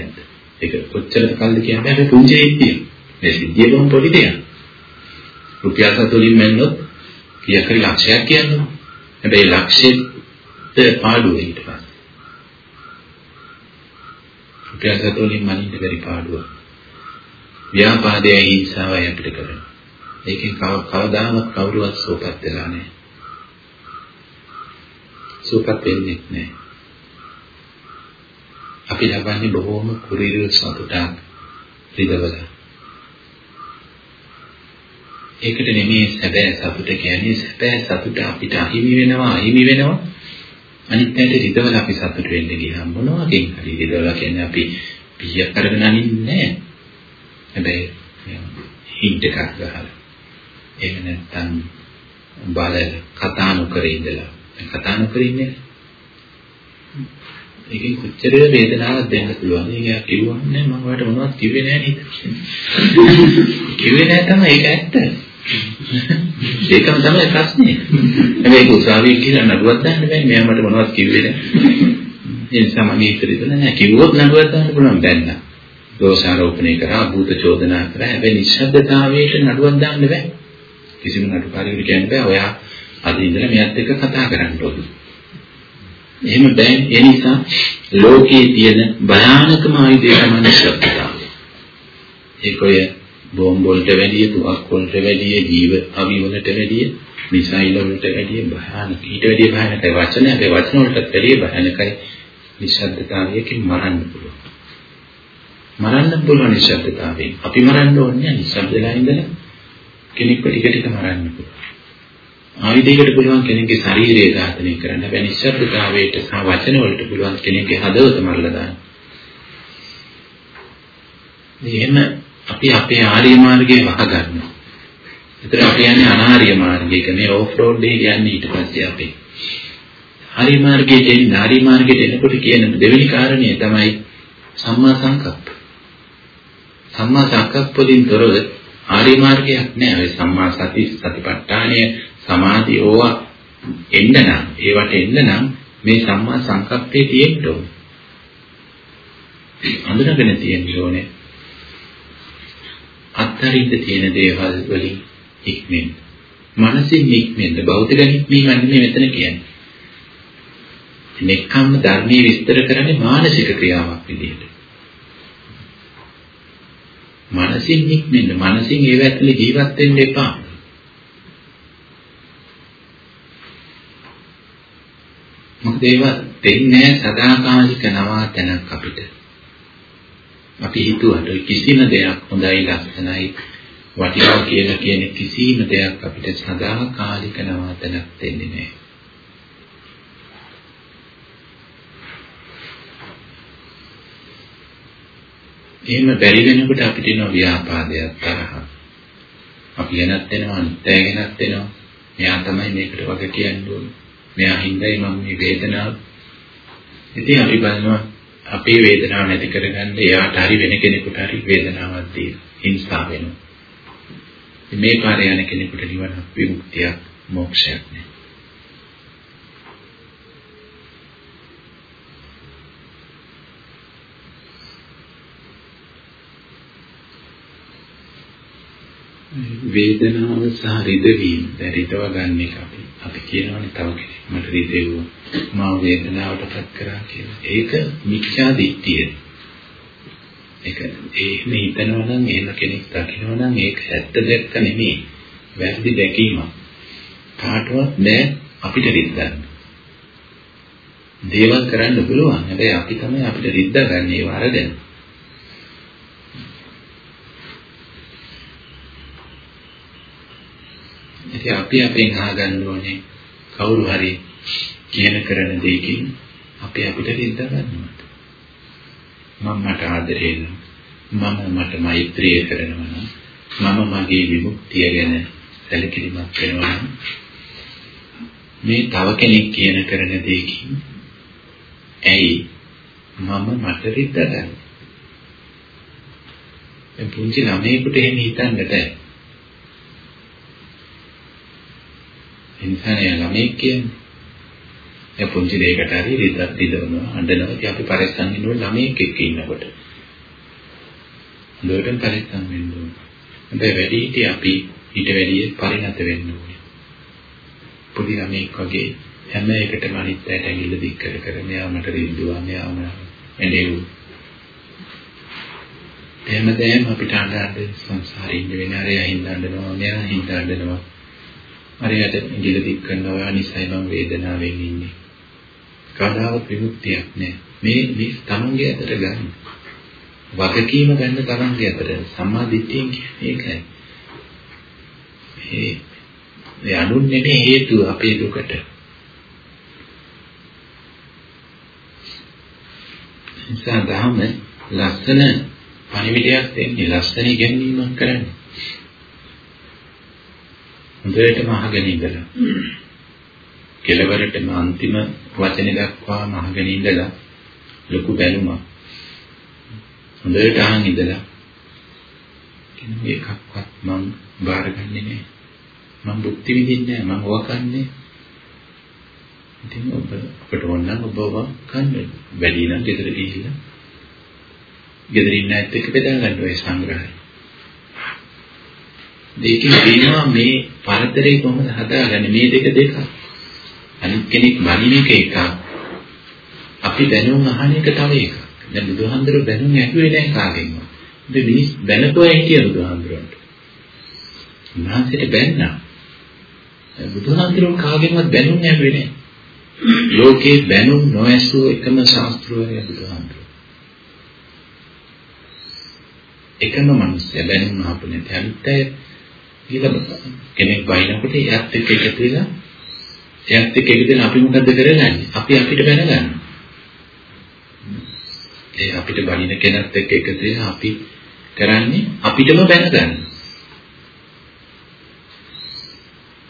ඒක කොච්චර කල්ද කියන්නේ? අපි පුංචි ඉතියි මේ සිද්ධිය බොහොම පොඩි දෙයක්. රුපියල් සතුලින් මැන්නොත් කීයක් හරි ලක්ෂයක් කියන්නේ. හැබැයි ලක්ෂෙත් පාඩුව ඊට පස්සේ. රුපියල් සතුලින් මනින්න බැරි පාඩුව. ව්‍යාපාදයේ හිංසාවයි අපිට කරන්නේ. ඒකෙන් කවදාවත් කවුරුවත් සෝපත් වෙලා නැහැ. සූපත් වෙන්නේ නැහැ. අපි ලබන්නේ බොහෝම කුරීරු සතුටක් රිදවල. ඒකට නෙමේ සැබෑ සතුට කියන්නේ සැබෑ සතුට අපිට අහිමි වෙනවා අහිමි වෙනවා අනිත් පැයට රිදවල අපි සතුට වෙන්න ගියාම මොනවකින් හරි රිදවල කියන්නේ අපි පිහියක් කරගෙන අනින්නේ නැහැ. හැබැයි හින්ට් එකක් ගහලා එහෙම නැත්නම් බල කතා නොකර ඉඳලා කතා නොකර ඉන්නේ. ඒකෙන් කොච්චර වේදනාවක් දෙන්න පුළුවන්. ඒක කිව්වම නෑ මම ඔයාලට මොනවද කිව්වේ නෑ නේද? කිව්වේ නෑ තමයි ඒක ඇත්ත. ඒකම තමයි ප්‍රශ්නේ. හැබැයි ඒක උසාවියේ කියලා නඩුවක් දාන්න බෑනේ. මෙයා මට මොනවද කිව්වේ නෑ. ඒ නිසා මම ඉතිරිද නෑ කිව්වොත් නඩුවක් දාන්න පුළුවන් බැන්න. දෝෂාරෝපණය කරා භූත චෝදනා කරා. හැබැයි නිශ්ශබ්දතාවයට නඩුවක් දාන්න බෑ. කිසිම නඩුකාරයෙකුට කියන්න බෑ. ඔයා අද ඉඳලා මෙයත් එක්ක කතා කරන්න ඕනේ. එහෙම බෑ ඒ නිසා ලෝකයේ තියෙන භයානකම ආයුධය තමයි නිශ්ශබ්දතාවය. ඒක ඔය බෝම්බ වලට වැඩිය, තුවක් වලට වැඩිය, ජීව අවි වලට වැඩිය, මිසයිල් වලට වැඩිය භයානක. ඊට වැඩිය භයානකයි වචන. ඒ වචන වලට වැඩිය භයානකයි නිශ්ශබ්දතාවයකින් මරන්න පුළුවන්. මරන්න පුළුවන් නිශ්ශබ්දතාවයෙන්. අපි මරන්න ඕනේ නිශ්ශබ්දලා ඉඳලා කෙනෙක්ව ටික ටික මරන්න පුළුවන්. ආයුධයකට පුළුවන් කෙනෙක්ගේ ශරීරය ඝාතනය කරන්න. හැබැයි නිශ්ශබ්දතාවයට සහ වචන වලට පුළුවන් කෙනෙක්ගේ හදවත මරලා දාන්න. එහෙම අපි අපේ ආර්ය මාර්ගයේ වහගන්නවා. ඒතර අපි යන්නේ අනාර්ය මාර්ගයක. මේ ඕෆ් රෝඩ් එක යන්නේ ඊට පස්සේ අපි. ආර්ය මාර්ගයේ දෙන්නේ ආර්ය මාර්ගයට එනකොට කියන දෙවෙනි කාරණය තමයි සම්මා සංකප්ප. සම්මා සංකප්ප වලින් තොරව ආර්ය මාර්ගයක් නෑ. ඔය සම්මා සති සතිපට්ඨානය සමාධිය ඕවා එන්න නම් ඒවට එන්න නම් මේ සම්මා සංකප්පේ තියෙන්න ඕනේ. අඳුනගෙන තියෙන්න ඕනේ. අත්තරින්ද තියෙන දේවල් වලින් ඉක්මෙන්න. මනසින් ඉක්මෙන්න බෞද්ධ ගණිතීම නෙමෙයි මෙතන කියන්නේ. මෙක්කම්ම ධර්මයේ විස්තර කරන්නේ මානසික ක්‍රියාවක් විදිහට. මනසින් ඉක්මෙන්න මනසින් ඒව ඇතුලේ ජීවත් වෙන්න එපා. මොකද ඒවා දෙන්නේ සදාකාලික නවාතැනක් අපිට. අපි හිතුවට කිසිම දෙයක් හොඳයි ලස්සනයි වටිනවා කියලා කියන කිසිම දෙයක් අපිට සදාකාලික නවාතැනක් දෙන්නේ නැහැ. එහෙම බැරි වෙනකොට අපිට එන ව්‍යාපාදයක් තරහ. අපි වෙනත් වෙනවා අනිත්ය වෙනත් වෙනවා. මෙයා තමයි මේකට වග කියන්න ඕනේ. මෙයා හින්දායි මම මේ වේදනාව ඉතින් අපි බලනවා අපේ වේදනාව නැති කරගන්න එයාට හරි වෙන කෙනෙකුට හරි වේදනාවක් දීලා හිංසා වෙනවා. මේ පාරේ යන කෙනෙකුට නිවන විමුක්තියක් මොක්ෂයක් නෑ. වේදනාව සහ රිදවීම දැන් රිදව ගන්න එක අපි අපි කියනවානේ තව කෙනෙක් මට රිදෙව්වා මා වේදනාවටපත් කරා කියලා. ඒක මිත්‍යා දිට්ඨිය. ඒක ඒ මේ හිතනවා නම් එහෙම කෙනෙක් දකිනවා නම් ඒක ඇත්ත දැක්ක නෙමෙයි. වැරදි දැකීමක්. කාටවත් නෑ අපිට රිද්දන්න. දේවල් කරන්න පුළුවන්. හැබැයි අපි තමයි අපිට රිද්දගන්නේ ඒව අරගෙන. ඉතින් අපි අපෙන් අහගන්න ඕනේ කවුරු හරි කියන කරන දෙයකින් අපි අපිට රිද්ද ගන්නවා. මම මට ආදරේ මම මට මෛත්‍රිය කරනවා මම මගේ විමුක්තිය ගැන සැලකිලිමත් වෙනවා මේ තව කෙනෙක් කියන කරන දෙයකින් ඇයි මම මට රිද්ද ගන්නේ? පුංචි ළමයෙකුට එහෙම හිතන්න බෑ. එනිසා නේ ළමෙක් කියන්නේ. ඒ පුංචි දෙයකට හරි රිදක් රිදවනවා අඬනවා. ඉතින් අපි පරිස්සම් වෙන්න ඕනේ ළමෙක් එක්ක ඉන්නකොට. හොඳටම පරිස්සම් වෙන්න ඕනේ. හැබැයි වැඩි හිටි අපි ඊට වැඩිය පරිණත වෙන්න ඕනේ. පොඩි ළමෙක් වගේ හැම එකටම අනිත් පැයට ඇඟිල්ල දික් කර කර මෙයා මට රිද්දුවා මෙයා මම එඬෙව්. එහෙමදෑම අපිට අඬන්න සංසාරේ ඉන්න වෙන අරයා හින්දා අඬනවා මෙයා හින්දා අඬනවා හරියට ඉඟිල දික් කරනවා නිසයි මම වේදනාවෙන් ඉන්නේ. කවදාවත් විමුක්තියක් නෑ. මේ මේ තමන්ගේ අතට ගන්න. වගකීම ගන්න තමන්ගේ අතට. සම්මා දිට්ඨියෙන් කියන්නේ ඒකයි. මේ මේ අනුන් නෙමෙයි හේතුව අපේ දුකට. නිසා දහම ලස්සන පණිවිඩයක් දෙන්නේ ලස්සන ඉගෙනීමක් කරන්නේ. හොඳටම අහගෙන ඉඳලා කෙලවරටම අන්තිම වචනේ දක්වාම අහගෙන ඉඳලා ලොකු බැලුමක්. හොඳට අහන් ඉඳලා කියන්නේ එකක්වත් මම බාරගන්නේ නැහැ. මම භුක්ති විඳින්නේ නැහැ. මම වකන්නේ ඉතින් ඔබ අපට ඕන නම් ඔබ වකන්න වැඩි නම් ගෙදර ගිහිල්ලා. ගෙදර ඉන්න ඇත්ත එක්ක බෙදා ගන්න ඔය සංග්‍රහය. දෙකේ තියෙනවා මේ පරතරේ කොහොමද හදාගන්නේ මේ දෙක දෙක. අනිත් කෙනෙක් මනින එක එකක්. අපි දැනුම් අහන එක තව එකක්. දැන් බුදුහාඳුර දැනුම් ඇහුවේ නැහැ කාගෙන්වත්. ඉතින් මිනිස් බැනපුවා හිටිය බුදුහාඳුරන්ට. උන්වහන්සේට බැන්නා. බුදුහාඳුර කාගෙන්වත් බැනුම් ඇහුවේ නැහැ. ලෝකේ බැනුම් නොඇසූ එකම ශාස්ත්‍රවරයා බුදුහාඳුර. එකම මිනිස්සයා බැනුම් අහපු නැති අනිත් අය කියලා කෙනෙක් වයින්කොට එයාත් එක්ක එකතු වෙලා එයාත් එක්ක එකතු වෙලා අපි මොකද්ද කරගන්නේ? අපි අපිට බැනගන්නවා. ඒ අපිට බණින කෙනත් එක්ක එකතු වෙලා අපි කරන්නේ අපිටම බැනගන්න.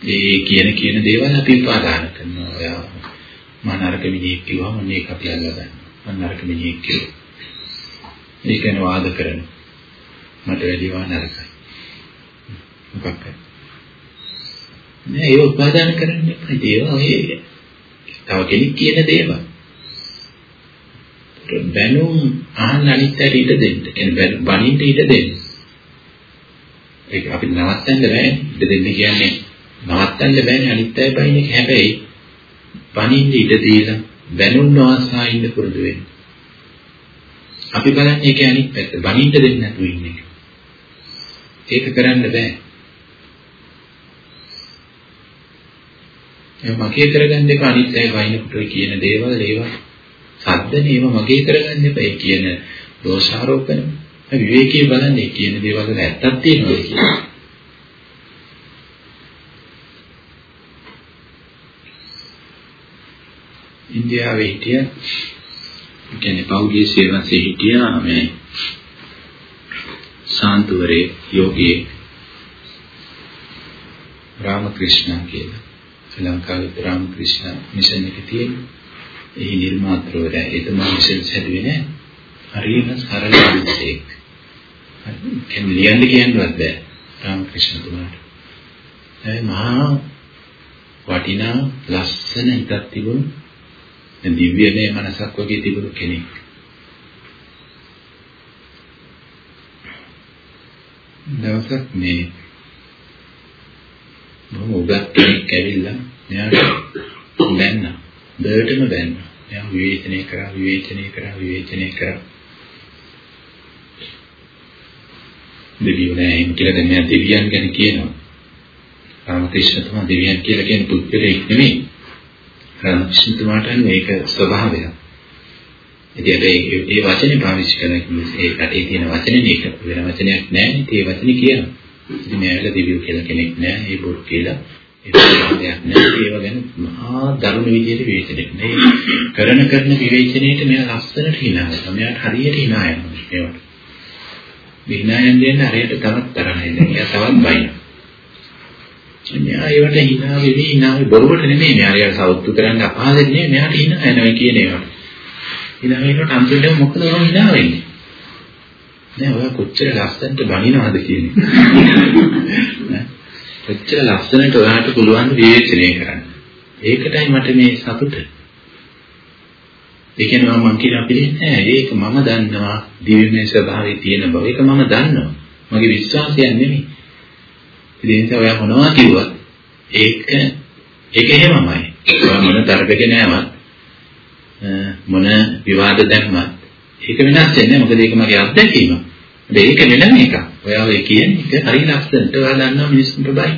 ඒ කියන කියන දේවල් අපි උපාදාන කරනවා. ඔයා මම නරක මිනිහෙක් කිව්වම මොන එක අපි අල්ලගන්නවා. මම නරක මිනිහෙක් කිව්වා. ඒක ගැන වාද කරනවා. මට වැඩි වා නරකයි. මොකක්ද? නෑ ඒක උපාදාන කරන්න එපා. ඒවා ඔය තව කෙනෙක් කියන දේවල්. බැනුම් අහන්න අනිත්යට ඉඩ දෙන්න. කියන්නේ බණින්න ඉඩ දෙන්න. ඒක අපි නවත්තන්න බෑනේ. ඉඩ දෙන්න කියන්නේ නවත්තන්න බෑනේ අනිත්‍යයි බයින් එක. හැබැයි බණින්න ඉඩ දීලා බැනුම් නොඅසා ඉන්න පුරුදු වෙන්න. අපි බලන්නේ ඒකේ අනිත් පැත්ත. බණින්න දෙන්නේ නැතුව ඉන්න එක. ඒක කරන්න බෑ. මගේ කරගන්න එක අනිත්‍යයි වයින්කොට කියන දේවල් ඒවා සද්දනේ ඒවා මගේ කරගන්න එපා. ඒ කියන දෝෂාරෝපණ විවේකී බලන්නේ කියන දේවල් වල ඇත්තක් තියෙනවා කියන්නේ. ඉන්දියාවේ හිටිය කියන්නේ පෞද්ගලික සේවසේ හිටියා මේ සාන්තුවරේ යෝගී රාමකෘෂ්ණ කියලා. ශ්‍රී ලංකාවේ රාම ක්‍රිෂ්ණ මිෂන් එකේ තියෙන. එහි නිර්මාතෘවරයා එතුමා මිෂන් හැදුවේ නෑ. හරියම සරල විදිහට. කෙන් ලියන්න කියන්නවත් බෑ. රාම ක්‍රිෂ්ණ තුමාට. ඒ මහා වටිනා ලස්සන හිතක් තිබුණු දිව්‍යමය මනසක් වගේ තිබුණු කෙනෙක්. දවසක් මේ බොහොම උගත් කෙනෙක් ඇවිල්ලා මෙයාට බැන්න. දෙයටම බැන්න. මෙයා විවේචනය කරා විවේචනය කරා විවේචනය කරා. දෙවියෝ නෑ එහෙම කියලා දැන් මෙයා දෙවියන් ගැන කියනවා. රාමකෘෂ්ණ තමයි දෙවියන් කියලා කියන පුද්ගලයෙක් නෙමෙයි. රාමකෘෂ්ණ තුමාට මේක ස්වභාවයක්. ඉතින් ඒ වචනේ පාවිච්චි කරන ඒ රටේ තියෙන වචනේ මේක වෙන වචනයක් නෑ. ඒ වචනේ කියනවා. ඉතින් මෙයාලා දෙවියෝ කියලා කෙනෙක් නෑ. ඒ බොරු කියලා ඒක නෑ. ඒව ගැන මහා දරුණු විදියට විවේචනය කරනවා. කරන කරන විවේචනයේට මෙයා ලස්සනට hina වෙනවා. මෙයාට හරියට hina යනවා. ඒවට. විඥාණයෙන් දෙන්න හරියට තවත් තරහයි. එයා තවත් බයිනවා. මෙයා ඒවට hina වෙවි hina වෙ බොරුවට නෙමෙයි මෙයා හරියට සෞතු කරන්න අපහසුද නෙමෙයි මෙයාට hina යනවා කියන ඒවා. hina වෙනකොට අන්තිමට මොකද ඔය hina වෙන්නේ? නෑ ඔයා කොච්චර ලස්සනට බනිනවද කියන්නේ. කොච්චර ලස්සනට ඔයාට පුළුවන් විවේචනය කරන්න. ඒකටයි මට මේ සතුට. ඒ කියන්නේ මම කියන පිළින්නේ නෑ ඒක මම දන්නවා දිව්‍යමය ස්වභාවයේ තියෙන බව. ඒක මම දන්නවා. මගේ විශ්වාසයක් නෙමෙයි. ඒ නිසා ඔයා මොනවා කිව්වත් ඒක ඒක එහෙමමයි. ඔයා මොන තරගක නෑවත් මොන විවාද දැම්මත් ඒක වෙනස් වෙන්නේ මොකද ඒක මගේ අත්දැකීම. ඒක වෙනම එකක්. ඔයා ඔය කියන්නේ ඒක හරි ලස්සනට ඔයා දන්නවා මිනිස්සුන්ට බයි.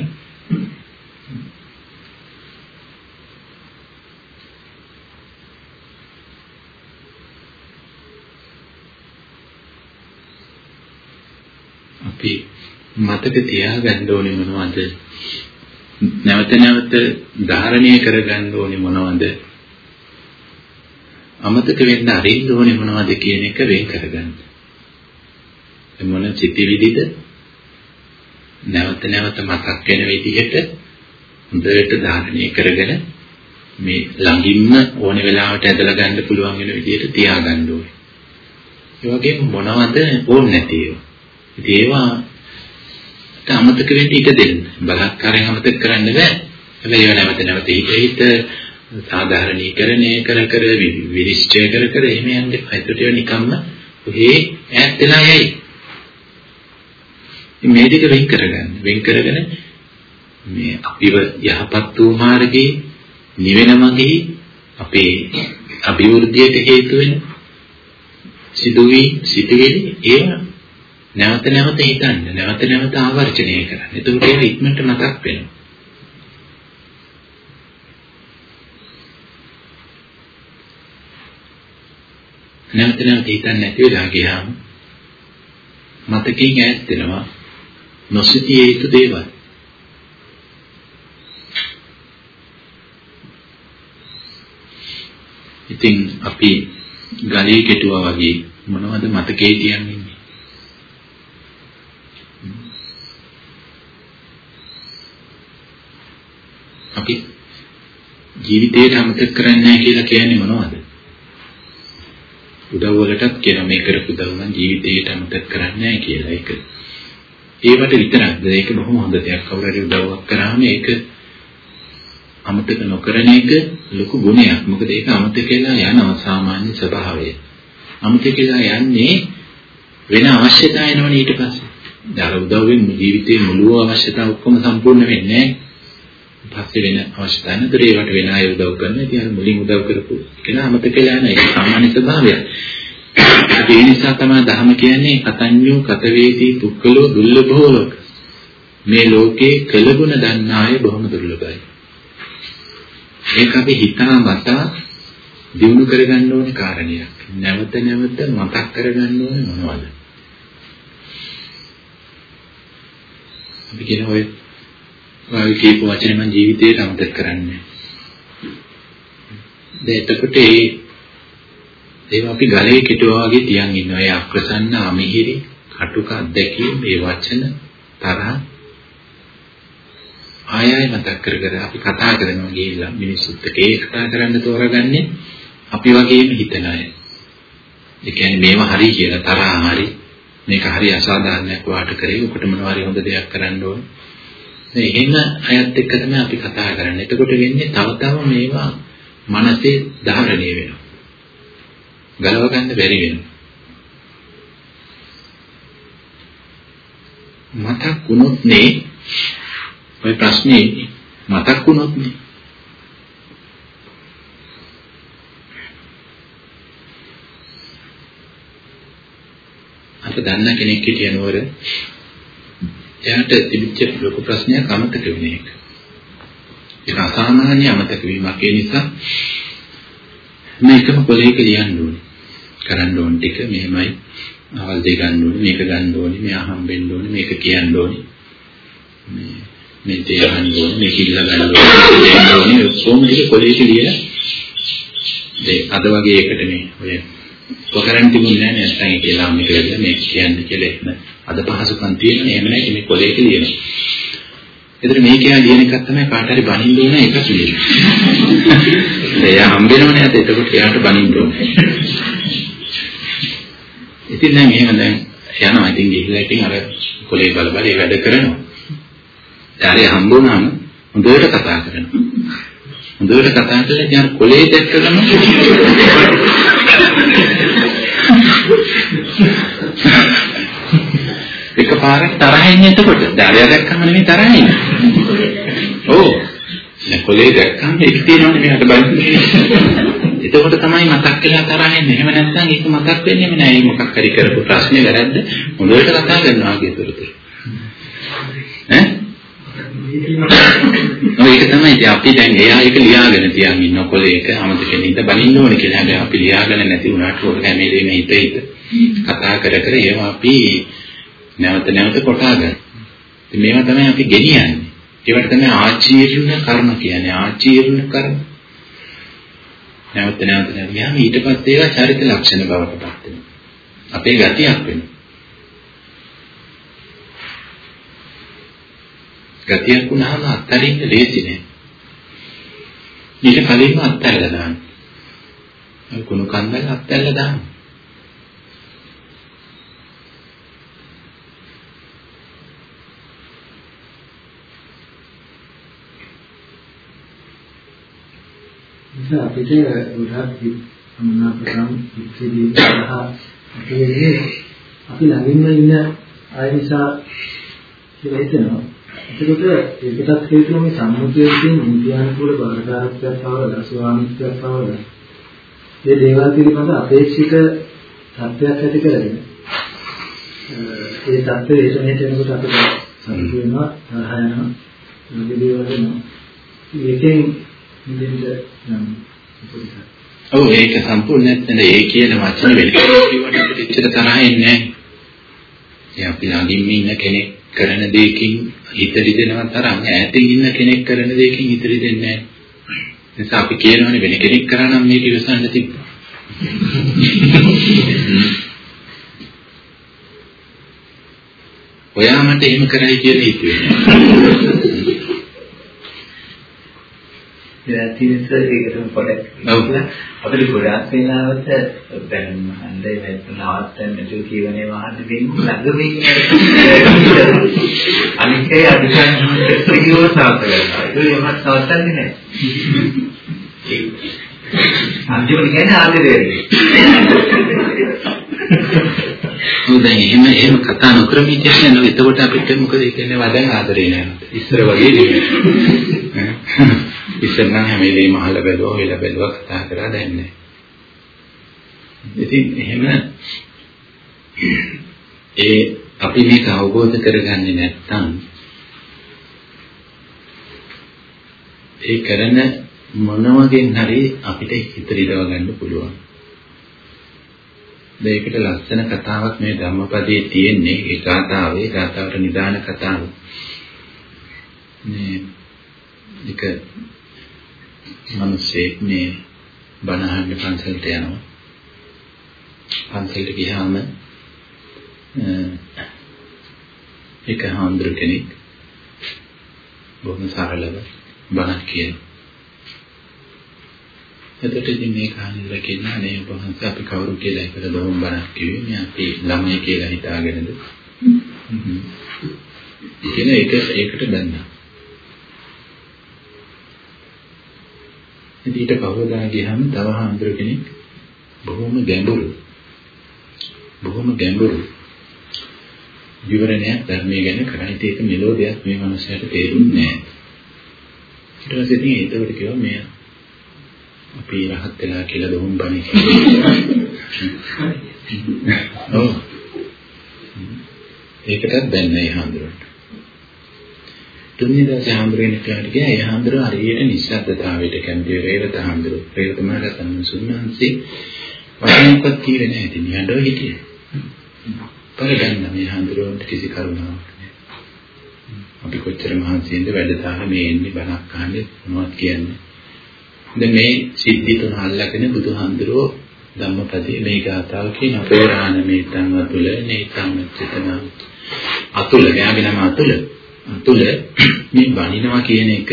අපි මතක තියාගන්න ඕනේ මොනවද? නැවත නැවත ධාරණය කරගන්න ඕනේ මොනවද? අමතක වෙන්න අරින්න ඕනේ මොනවද කියන එක වෙන් කරගන්න. මොන චිතිවිදිද නැවත නැවත මතක් වෙන විදිහට හොඳට ධාරණය කරගෙන මේ ළඟින්ම ඕන වෙලාවට ඇදලා ගන්න පුළුවන් වෙන විදිහට තියාගන්න ඕනේ. ඒ වගේම මොනවද ඕනේ නැති ඒවා. ඉතින් ඒවා අමතක වෙන්න ඉඩ දෙන්න. බලහත්කාරයෙන් අමතක කරන්න බෑ. හැබැයි ඒවා නැවත නැවත හිත හිත සාධාරණීකරණය කර කර විනිශ්චය කර කර එහෙම යන්න එපා. ඒකට ඒවා නිකම්ම ඔහේ ඈත් වෙලා යයි. මේ දෙක වෙන් කරගන්න. වෙන් කරගෙන මේ අපිව යහපත් වූ මාර්ගයේ නිවෙන මගේ අපේ අභිවෘද්ධියට හේතු වෙන සිදුවී සිටිවිලි ඒවා නැවත නැවත හිතන්න නැවත නැවත ආවර්ජනය කරන්න. එතකොට ඒක ඉක්මනට මතක් වෙනවා. නැවත නැවත හිතන්නේ නැති වෙලා ගියාම මතකයෙන් ඈත් වෙනවා නොසිතිය යුතු දේවල්. ඉතින් අපි ගලේ කෙටුවා වගේ මොනවද මතකේ තියන්නේ? අපි ජීවිතේට අමතක කරන්නේ නැහැ කියලා කියන්නේ මොනවද? උදව් වලටත් කියන මේ කරපු උදව් නම් ජීවිතේට අමතක කරන්නේ නැහැ කියලා. ඒක ඒවට විතරක්ද ඒක බොහොම හොඳ දෙයක්. කවුරු හරි උදව්වක් කරාම ඒක අමතක නොකරන එක ලොකු ගුණයක්. මොකද ඒක අමතක වෙලා යන සාමාන්‍ය ස්වභාවය. අමතක වෙලා යන්නේ වෙන අවශ්‍යතා එනවනේ ඊට පස්සේ. දාර උදව්වෙන් ජීවිතේ මුළු අවශ්‍යතා ඔක්කොම සම්පූර්ණ වෙන්නේ නැහැ. පස්සේ වෙන අවශ්‍යතා නැතර ඒවට වෙන අය උදව් කරනවා. ඉතින් අර මුලින් උදව් කරපු කෙනා අමතක වෙලා යන ඒක සාමාන්‍ය ස්වභාවයක්. ඒ නිසා තමයි ධර්ම කියන්නේ කතඤ්ඤෝ කතවේදී පුක්කලෝ දුර්ලභෝ ලෝක. මේ ලෝකේ කළගුණ දන්නාය බොහොම දුර්ලභයි. ඒක අපි හිතාමතා දිනු කරගන්න ඕනේ කාරණයක්. නැවත නැවත මතක් කරගන්න ඕනේ මොනවද? අපි කියන ඔය වාගේ කියපු වචනේ මම ජීවිතේට අමතක කරන්නේ. දැන් එතකොට ඒ ඒවා අපි ගලේ කෙටුවා වගේ තියන් ඉන්නවා. ඒ අක්‍රසන්න අමිහිරි කටුක අත්දැකීම් මේ වචන තරහ ආය ආය මතක් කර කර අපි කතා කරනවා ගිහිල්ලා මිනිස්සුත් එක්ක ඒ කතා කරන්න තෝරගන්නේ අපි වගේම හිතන අය. ඒ කියන්නේ මේව හරි කියලා තරහා හරි මේක හරි අසාධාරණයක් වාට කරේ ඔකට මොනවා හරි හොඳ දෙයක් කරන්න ඕන. එහෙම අයත් එක්ක තමයි අපි කතා කරන්නේ. එතකොට වෙන්නේ තව තව මේවා මනසේ ධාරණය වෙනවා. ගලව ගන්න බැරි වෙනවා. මතක් වුණොත් නේ ඔය ප්‍රශ්නේ මතක් වුණොත් නේ අප දන්න කෙනෙක් හිටිය නෝර එයාට තිබිච්ච ලොකු ප්‍රශ්නයක් අමතක වෙන එක. ඒක අසාමාන්‍ය අමතක වීමක්. ඒ නිසා මේකම පොලේක ලියන්න ඕනේ. කරන්න ඕන ටික මෙහෙමයි. අවල් දෙක ගන්න ඕනේ, මේක ගන්න ඕනේ, මෙයා හම්බෙන්න ඕනේ, මේක කියන්න ඕනේ. මේ මේ දේ අහන්න ඕනේ, මේක ඉල්ල ගන්න ඕනේ, දෙන්න ඕනේ. ඔක්කොම ටික පොලේක ලියලා ඒ අද වගේ එකට මේ ඔය කොකරන් තිබුණේ නැහැ නැත්නම් ඒ කියලා මේක වෙලා මේ කියන්නේ කියලා එහෙම අද පහසුකම් තියෙනවා එහෙම නැහැ මේ පොලේක ලියනවා. ඒතර මේ කියන ලියන එකක් තමයි කාට හරි බනින්න ඕන එක සුලිය. එයා හම්බෙනවනේ අද එතකොට එයාට බනින්න ඕනේ. ඉතින් දැන් එහෙම දැන් යනවා ඉතින් ගිහිල්ලා ඉතින් අර කොලේ බල බල වැඩ කරනවා. ඊට හම්බුනාම හොඳට කතා කරනවා. හොඳට කතා කරලා ඉතින් අර කොලේ දැක්කම එකපාරක් තරහ එන්නේ එතකොට. ඩාරියා දැක්කම නෙමෙයි තරහ එන්නේ. ඔව්. දැන් කොලේ දැක්කම ඒක තියෙනවනේ මෙයාට බලන්න. එතකොට තමයි මතක් වෙලා තරහ එන්නේ. එහෙම නැත්නම් ඒක මතක් වෙන්නේම නෑ. මේ මොකක් හරි කරපු ප්‍රශ්නේ වැරද්ද හොඳට කතා කරනවා කියතොරතුරු. ඈ? ඒක තමයි ඉතින් අපි දැන් එයා ඒක ලියාගෙන තියන් ඉන්න කොලේක අමතක නින්ද බලින්න ඕනේ කියලා. හැබැයි අපි ලියාගෙන නැති වුණාට ඕක හැමදේම හිත හිත කතා කර කර ඒවා අපි නැවත නැවත කොටා ගන්න. ඉතින් මේවා තමයි අපි ගෙනියන්නේ. ඒවට තමයි ආචීර්ණ කර්ම කියන්නේ. ආචීර්ණ කර්ම. නැවත නැවත නැවත ගියාම ඊට පස්සේ ඒවා චරිත ලක්ෂණ බවට පත් වෙනවා. අපේ ගතියක් වෙනවා. ගතියක් වුණාම අත්තරින්න ලේසි නෑ. ඊට කලින්ම අත්හැරලා දාන්න. කුණු කන්දල් අත්හැරලා දාන්න. අපිට ගොඩාක් සම්මාපකම් ඉතිරි සහ අපේ අපි ළඟින්ම ඉන්න අය නිසා කියලා හිතෙනවා. එතකොට ඒකටත් හේතුව මේ සම්මුතියෙන් ඉන්දියානුකූල බාධකාරත්වයක් ආවලා ස්වාමිත්වයක් ආවලා මේ දේවල් පිළිබඳ අපේක්ෂිත තත්ත්වයක් ඇති කරගෙන ඒ තත්ත්වය ඒසමයට එනකොට අපිට සතුට වෙනවා තරහ යනවා මේ දේවල් වෙනවා ඒකෙන් නිදෙන්න නම් ඔව් ඒක සම්පූර්ණ නැත්නම් ඒ කියන වචන වෙන කිව්වට අපිට ඉච්චර තරහින් නැහැ. ඒ අපි ළඟින් ඉන්න කෙනෙක් කරන දෙයකින් හිත රිදෙනවා තරම් ඈතින් ඉන්න කෙනෙක් කරන දෙයකින් හිත රිදෙන්නේ නැහැ. නිසා අපි කියනවනේ වෙන කෙනෙක් කරා නම් මේක ඉවසන්න තිබ්බා. ඔයා මට එහෙම කරයි කියලා හිතුවේ. තියෙනසර් ඒකටම පොඩක් අපිට ගොඩාක් වෙලාවට දැන් හන්දේ නැත්නම් නවත්තන්න නැතුව කියවනේ ළඟම ඉන්න අනිත් ඒ අධිකාරියට කියව සාර්ථක කරනවා ඒක එමත් නවත්තන්නේ නැහැ අන්තිමට කියන්නේ ආදරේ දැන් එහෙම එහෙම කතා නොකරම ඉන්නේ නේද? එතකොට අපිට මොකද කියන්නේ වදන් ආදරේ නැහැ. ඉස්සර වගේ නෙමෙයි. ඉස්සර නම් හැම වෙලේම අහලා බැලුවා, හොයලා බැලුවා කතා කරා දැන් නැහැ. ඉතින් එහෙම ඒ අපි මේක අවබෝධ කරගන්නේ නැත්නම් ඒ කරන මොනවගෙන් හරි අපිට හිත රිදව ගන්න පුළුවන්. මේකට ලස්සන කතාවක් මේ ධම්මපදයේ තියෙන්නේ ඒ ගාථාවේ ගාථාවට නිදාන කතාව. මේ එක මිනිස්සෙක් මේ බණ අහන්න පන්සලට යනවා. පන්සලට ගියාම එක හාමුදුර කෙනෙක් බොහොම සරලව බණක් කියනවා. එතකොට ඉතින් මේ කහනින්ද කියනවා නේ වහන්සේ අපි කවුරු කියලා එකට බොහොම බණක් කිව්වේ මේ අපි ළමයි කියලා හිතාගෙනද කියන එක ඒකට. ඉතින් ඊට කවදා ගියහම තව හාමුදුර කෙනෙක් බොහොම ගැඹුරු බොහොම ගැඹුරු විවරණයක් ධර්මයේ ගැන කරා. ඉතින් ඒක මෙලෝ දෙයක් මේ මනුස්සයාට තේරුන්නේ නැහැ. ඊට පස්සේ ඉතින් ඒකට කිව්වා මෙයා අපි රහත් වෙලා කියලා දොම් බණේ ඔව්. ඒකටත් දැන්නේ හඳුරන්න තුන්වෙනි දවසේ හඳුරගෙන කාට ගියා. ඒ හඳුර හරියට නිස්සද්දතාවයට කැමති වේරත හඳුර ප්‍රේතමාර තමයි සුන්නාන්සේ වචනයක්වත් කියෙන්නේ නැහැ. ඉතින් යඬව හිටියේ. පරගන්න මේ හඳුරන්ට කිසි කරුණාවක් නැහැ. අපි කොච්චර මහන්සියෙන්ද වැඩ දාලා මේ එන්නේ බණක් අහන්නේ මොනවද කියන්නේ? දැන් මේ සිද්ධි තුන අල්ලගෙන බුදුහාඳුරෝ ධම්මපදයේ මේ ගාථාව කියන අපේරාණ මේතං අතුල නේතං චිතන අතුල එයාගේ නම අතුල. අතුල මේ බණිනවා කියන එක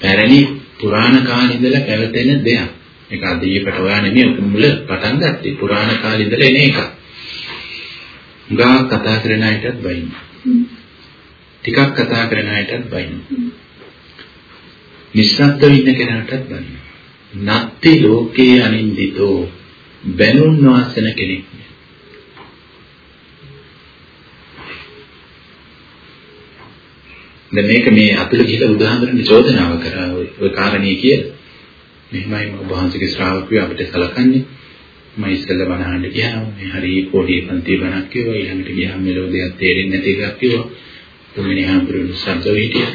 පැරණි පුරාණ කාලේ ඉඳලා පැවතෙන දෙයක්. ඒක අදීපට හොයා නෙමෙයි ඔක මුල පටන් ගත්තේ. පුරාණ කාලේ ඉඳලා එන එක ගා කතා කරන අයටත් බයින්න ටිකක් කතා කරන අයටත් බයින්න නිස්සද්ද වෙන්න කෙනාටත් බෑ. නත්ති ලෝකේ අනින්දිතෝ බැනුම් නොඅසන කෙනෙක් නෑ. දැන් මේක මේ අතුල කියලා උදාහරණ චෝදනාව කරා ඔය කාරණේ කියලා. මෙහෙමයි ඔබ වහන්සේගේ ශ්‍රාවකයෝ අපිට සලකන්නේ. මම ඉස්සෙල්ලා බණ අහන්න ගියාම මේ හරි පොඩි පන්ති බණක් කිව්වා ඊළඟට ගියාම මෙලෝදියක් තේරෙන්නේ නැති එකක් කිව්වා. තුන්වෙනි හාමුදුරුවෝ සම්සව හිටියා.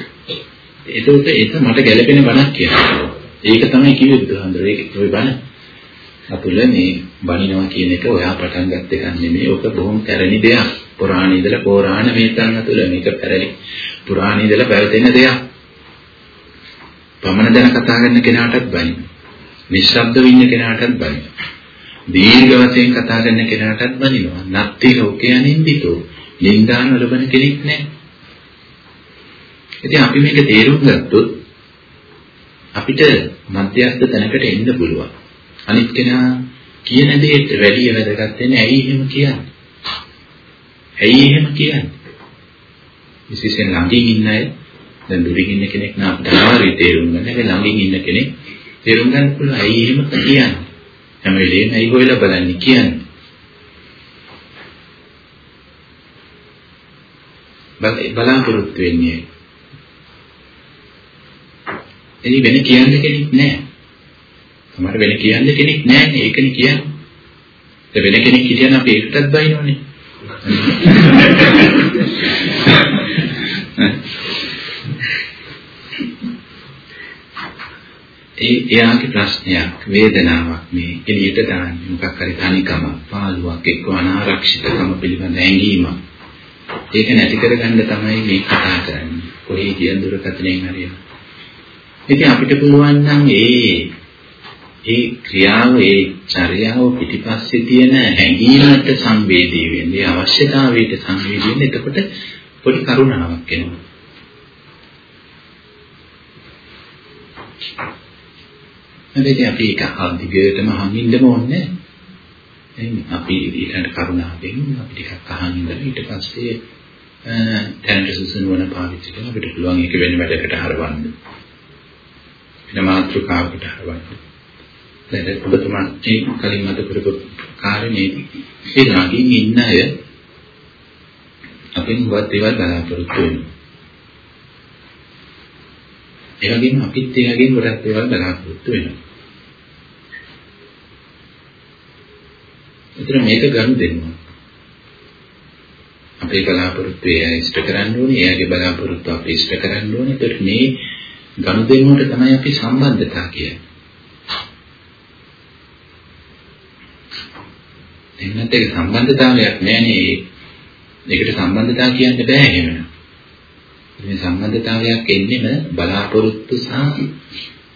ඒකෝට ඒක මට ගැළපෙන බණක් කියනවා. ඒක තමයි කිව්වේ බුදුහාමුදුරේ ඒක ඔය බණ. අපුල මේ බණිනවා කියන එක ඔයා පටන් ගත්ත එකක් නෙමෙයි. ඔක බොහොම පැරණි දෙයක්. පුරාණ ඉඳලා පුරාණ මේතන් අතුල මේක පැරණි. පුරාණ ඉඳලා පැවතෙන දෙයක්. පමණ දැන කතා කරන කෙනාටත් බයින. නිශ්ශබ්ද වෙන්න කෙනාටත් බයින. දීර්ඝ වශයෙන් කතා කරන කෙනාටත් බනිනවා. නත්ති ලෝකේ අනින්දිතෝ. ලින්දාන ලබන කෙනෙක් නැහැ. ඉතින් අපි මේක තේරුම් ගත්තොත් අපිට මධ්‍යස්ථ තැනකට එන්න පුළුවන්. අනිත් කෙනා කියන දෙයට වැඩිය වැදගත් වෙන්නේ ඇයි එහෙම කියන්නේ? ඇයි එහෙම කියන්නේ? විශේෂයෙන් ළඟින් ඉන්න අය දැන් දුරින් ඉන්න කෙනෙක් නම් අපිට ආවරි තේරුම් ගන්න. හැබැයි ළඟින් ඉන්න කෙනෙක් තේරුම් ගන්න පුළුවන් ඇයි එහෙම කියන්නේ? හැම වෙලේම ඇයි හොයලා බලන්නේ කියන්නේ? බලාපොරොත්තු වෙන්නේ එනි වෙන කියන්න කෙනෙක් නැහැ. සමහර වෙන කියන්න කෙනෙක් නැහැ නේ ඒකනේ කියන්නේ. ඒ වෙන කෙනෙක් කියන්න අපි ඒකටත් බයිනෝනේ. ඒ එයාගේ ප්‍රශ්නයක් වේදනාවක් මේ එළියට දාන්නේ මොකක් හරි තනිකම පාළුවක් එක්ක අනාරක්ෂිතකම පිළිබඳ ඇඟීමක් ඒක නැති කරගන්න තමයි මේ කතා කරන්නේ කොහේ කියන දුරකථනයෙන් හරියට ඉතින් අපිට පුළුවන් නම් ඒ ඒ ක්‍රියාව ඒ චර්යාව පිටිපස්සේ තියෙන හැඟීමට සංවේදී වෙන්න, ඒ අවශ්‍යතාවයට සංවේදී වෙන්න එතකොට පොඩි කරුණාවක් එනවා. හැබැයි අපි ඒක අදිගටම අහින්නම ඕනේ නැහැ. අපි ඊට කරුණාවෙන් අපි ටිකක් අහන් ඉඳලා ඊට පස්සේ තැනට සුසුන වන පාවිච්චි කරලා අපිට පුළුවන් ඒක වෙන වැඩකට හරවන්න. වෙන මාතෘකාවකට හරවන්න. දැන් ඔබතුමා මේ කලින් මත කරපු කාරණේදී ඒ ළඟින් ඉන්න අය අපෙන් වත් ඒවා බලාපොරොත්තු වෙනවා. ඒ වගේම අපිත් ඒ වගේම ගොඩක් ඒවා බලාපොරොත්තු වෙනවා. ඒතර මේක ගන්න දෙන්නවා. අපේ බලාපොරොත්තු එයා ඉෂ්ට කරන්න ඕනේ, එයාගේ බලාපොරොත්තු අපි ඉෂ්ට කරන්න ඕනේ. ඒතර මේ ගනුදෙනුවට තමයි අපි සම්බන්ධතා කියන්නේ. එන්නත් ඒක සම්බන්ධතාවයක් නෑනේ. ඒකට සම්බන්ධතාව කියන්න බෑ එහෙම. මේ සම්බන්ධතාවයක් එන්නෙම බලාපොරොත්තු සහ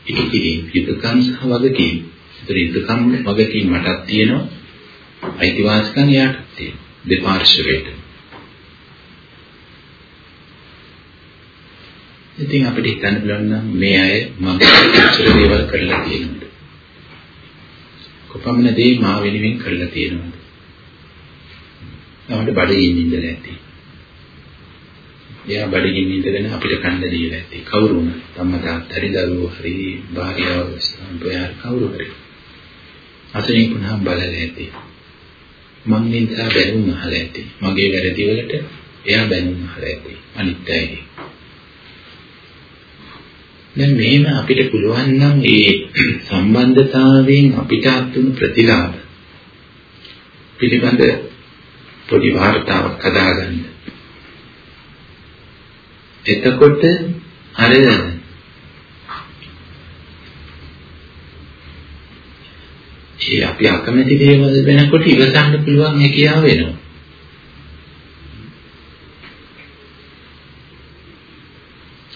ඉතිකිරීම, යුතුයකම් සහ වගකීම්. ඒතර යුතුයකම් වගකීම් මටත් තියෙනවා. අයිතිවාසිකම් එයාටත් තියෙනවා. දෙපාර්ශ්වයට. ඉතින් අපිට හිතන්න පුළුවන් නම් මේ අය මගේ කොච්චර දේවල් කරලා තියෙනවද? කොපමණ දේ මා වෙනුවෙන් කරලා තියෙනවද? අපිට බඩගින්න ඉඳලා ඇති. එයා බඩගින්න ඉඳගෙන අපිට කන්න දීලා ඇති. කවුරු වුණත් අම්මා තාත්තා හරි දරුවෝ හරි භාර්යාව සම්පයාර කවුරු හරි. අතනින් පුනහ බලලා ඇති. මං නිසා බැනුම් අහලා ඇති. මගේ වැරදි වලට එයා බැනුම් අහලා ඇති. අනිත් අයගේ. දැන් මෙහෙම අපිට පුළුවන් නම් ඒ සම්බන්ධතාවයෙන් අපිට අත්තුණු ප්‍රතිලාභ පිළිබඳ පොඩි වාර්තාවක් හදාගන්න. එතකොට අර ඒ අපි අකමැති දේවල් වෙනකොට ඉවසන්න පුළුවන් හැකියාව වෙනවා.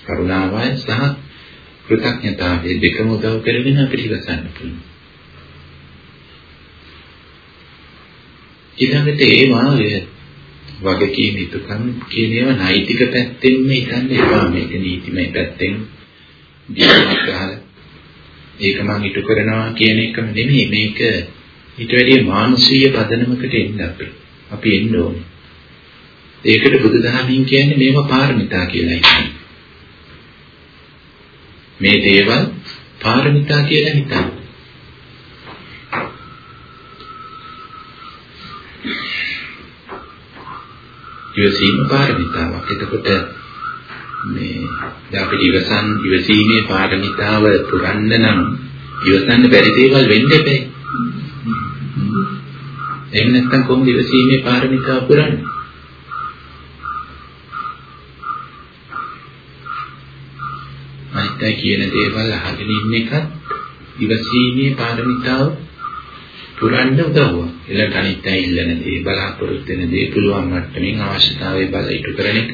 කරුණාවයි සහ කෘතඥතාවයේ දෙකම උදව් කරගෙන අපිට ඉවසන්න පුළුවන්. ඊළඟට ඒවා වගකීම් යුතුකම් කියන ඒවා නෛතික පැත්තෙන්ම හිතන්න. එපා මේක නීතිමය පැත්තෙන් දියුණුවක් ගහලා ඒක මම ඉටු කරනවා කියන එකම නෙමෙයි. මේක ඊට වැඩිය මානසීය පදනමකට එන්න අපි. අපි එන්න ඕනේ. ඒකට බුදුදහමින් කියන්නේ මේවා පාරමිතා කියලා කියන්නේ මේ දේවල් පාරමිතා කියලා හිතන්න ඉවසීම පාරමිතාවක්. එතකොට මේ දැන් අපිට ඉවසන් ඉවසීමේ පාරමිතාව පුරන්න නම් ඉවසන්න බැරි දේවල් වෙන්න එපේ. එහෙම නැත්නම් කොහොමද ඉවසීමේ පාරමිතාව පුරන්නේ? අනිත්‍ය කියන දේවල් අහගෙන ඉන්න එකත් ඉවසීමේ පාරමිතාව පුරන්න උදව්වක්. ඊළඟ අනිත් අය ඉල්ලන දේ බලාපොරොත්තු වෙන දේ පුළුවන් මට්ටමින් අවශ්‍යතාවය බල ඉටු කරන එක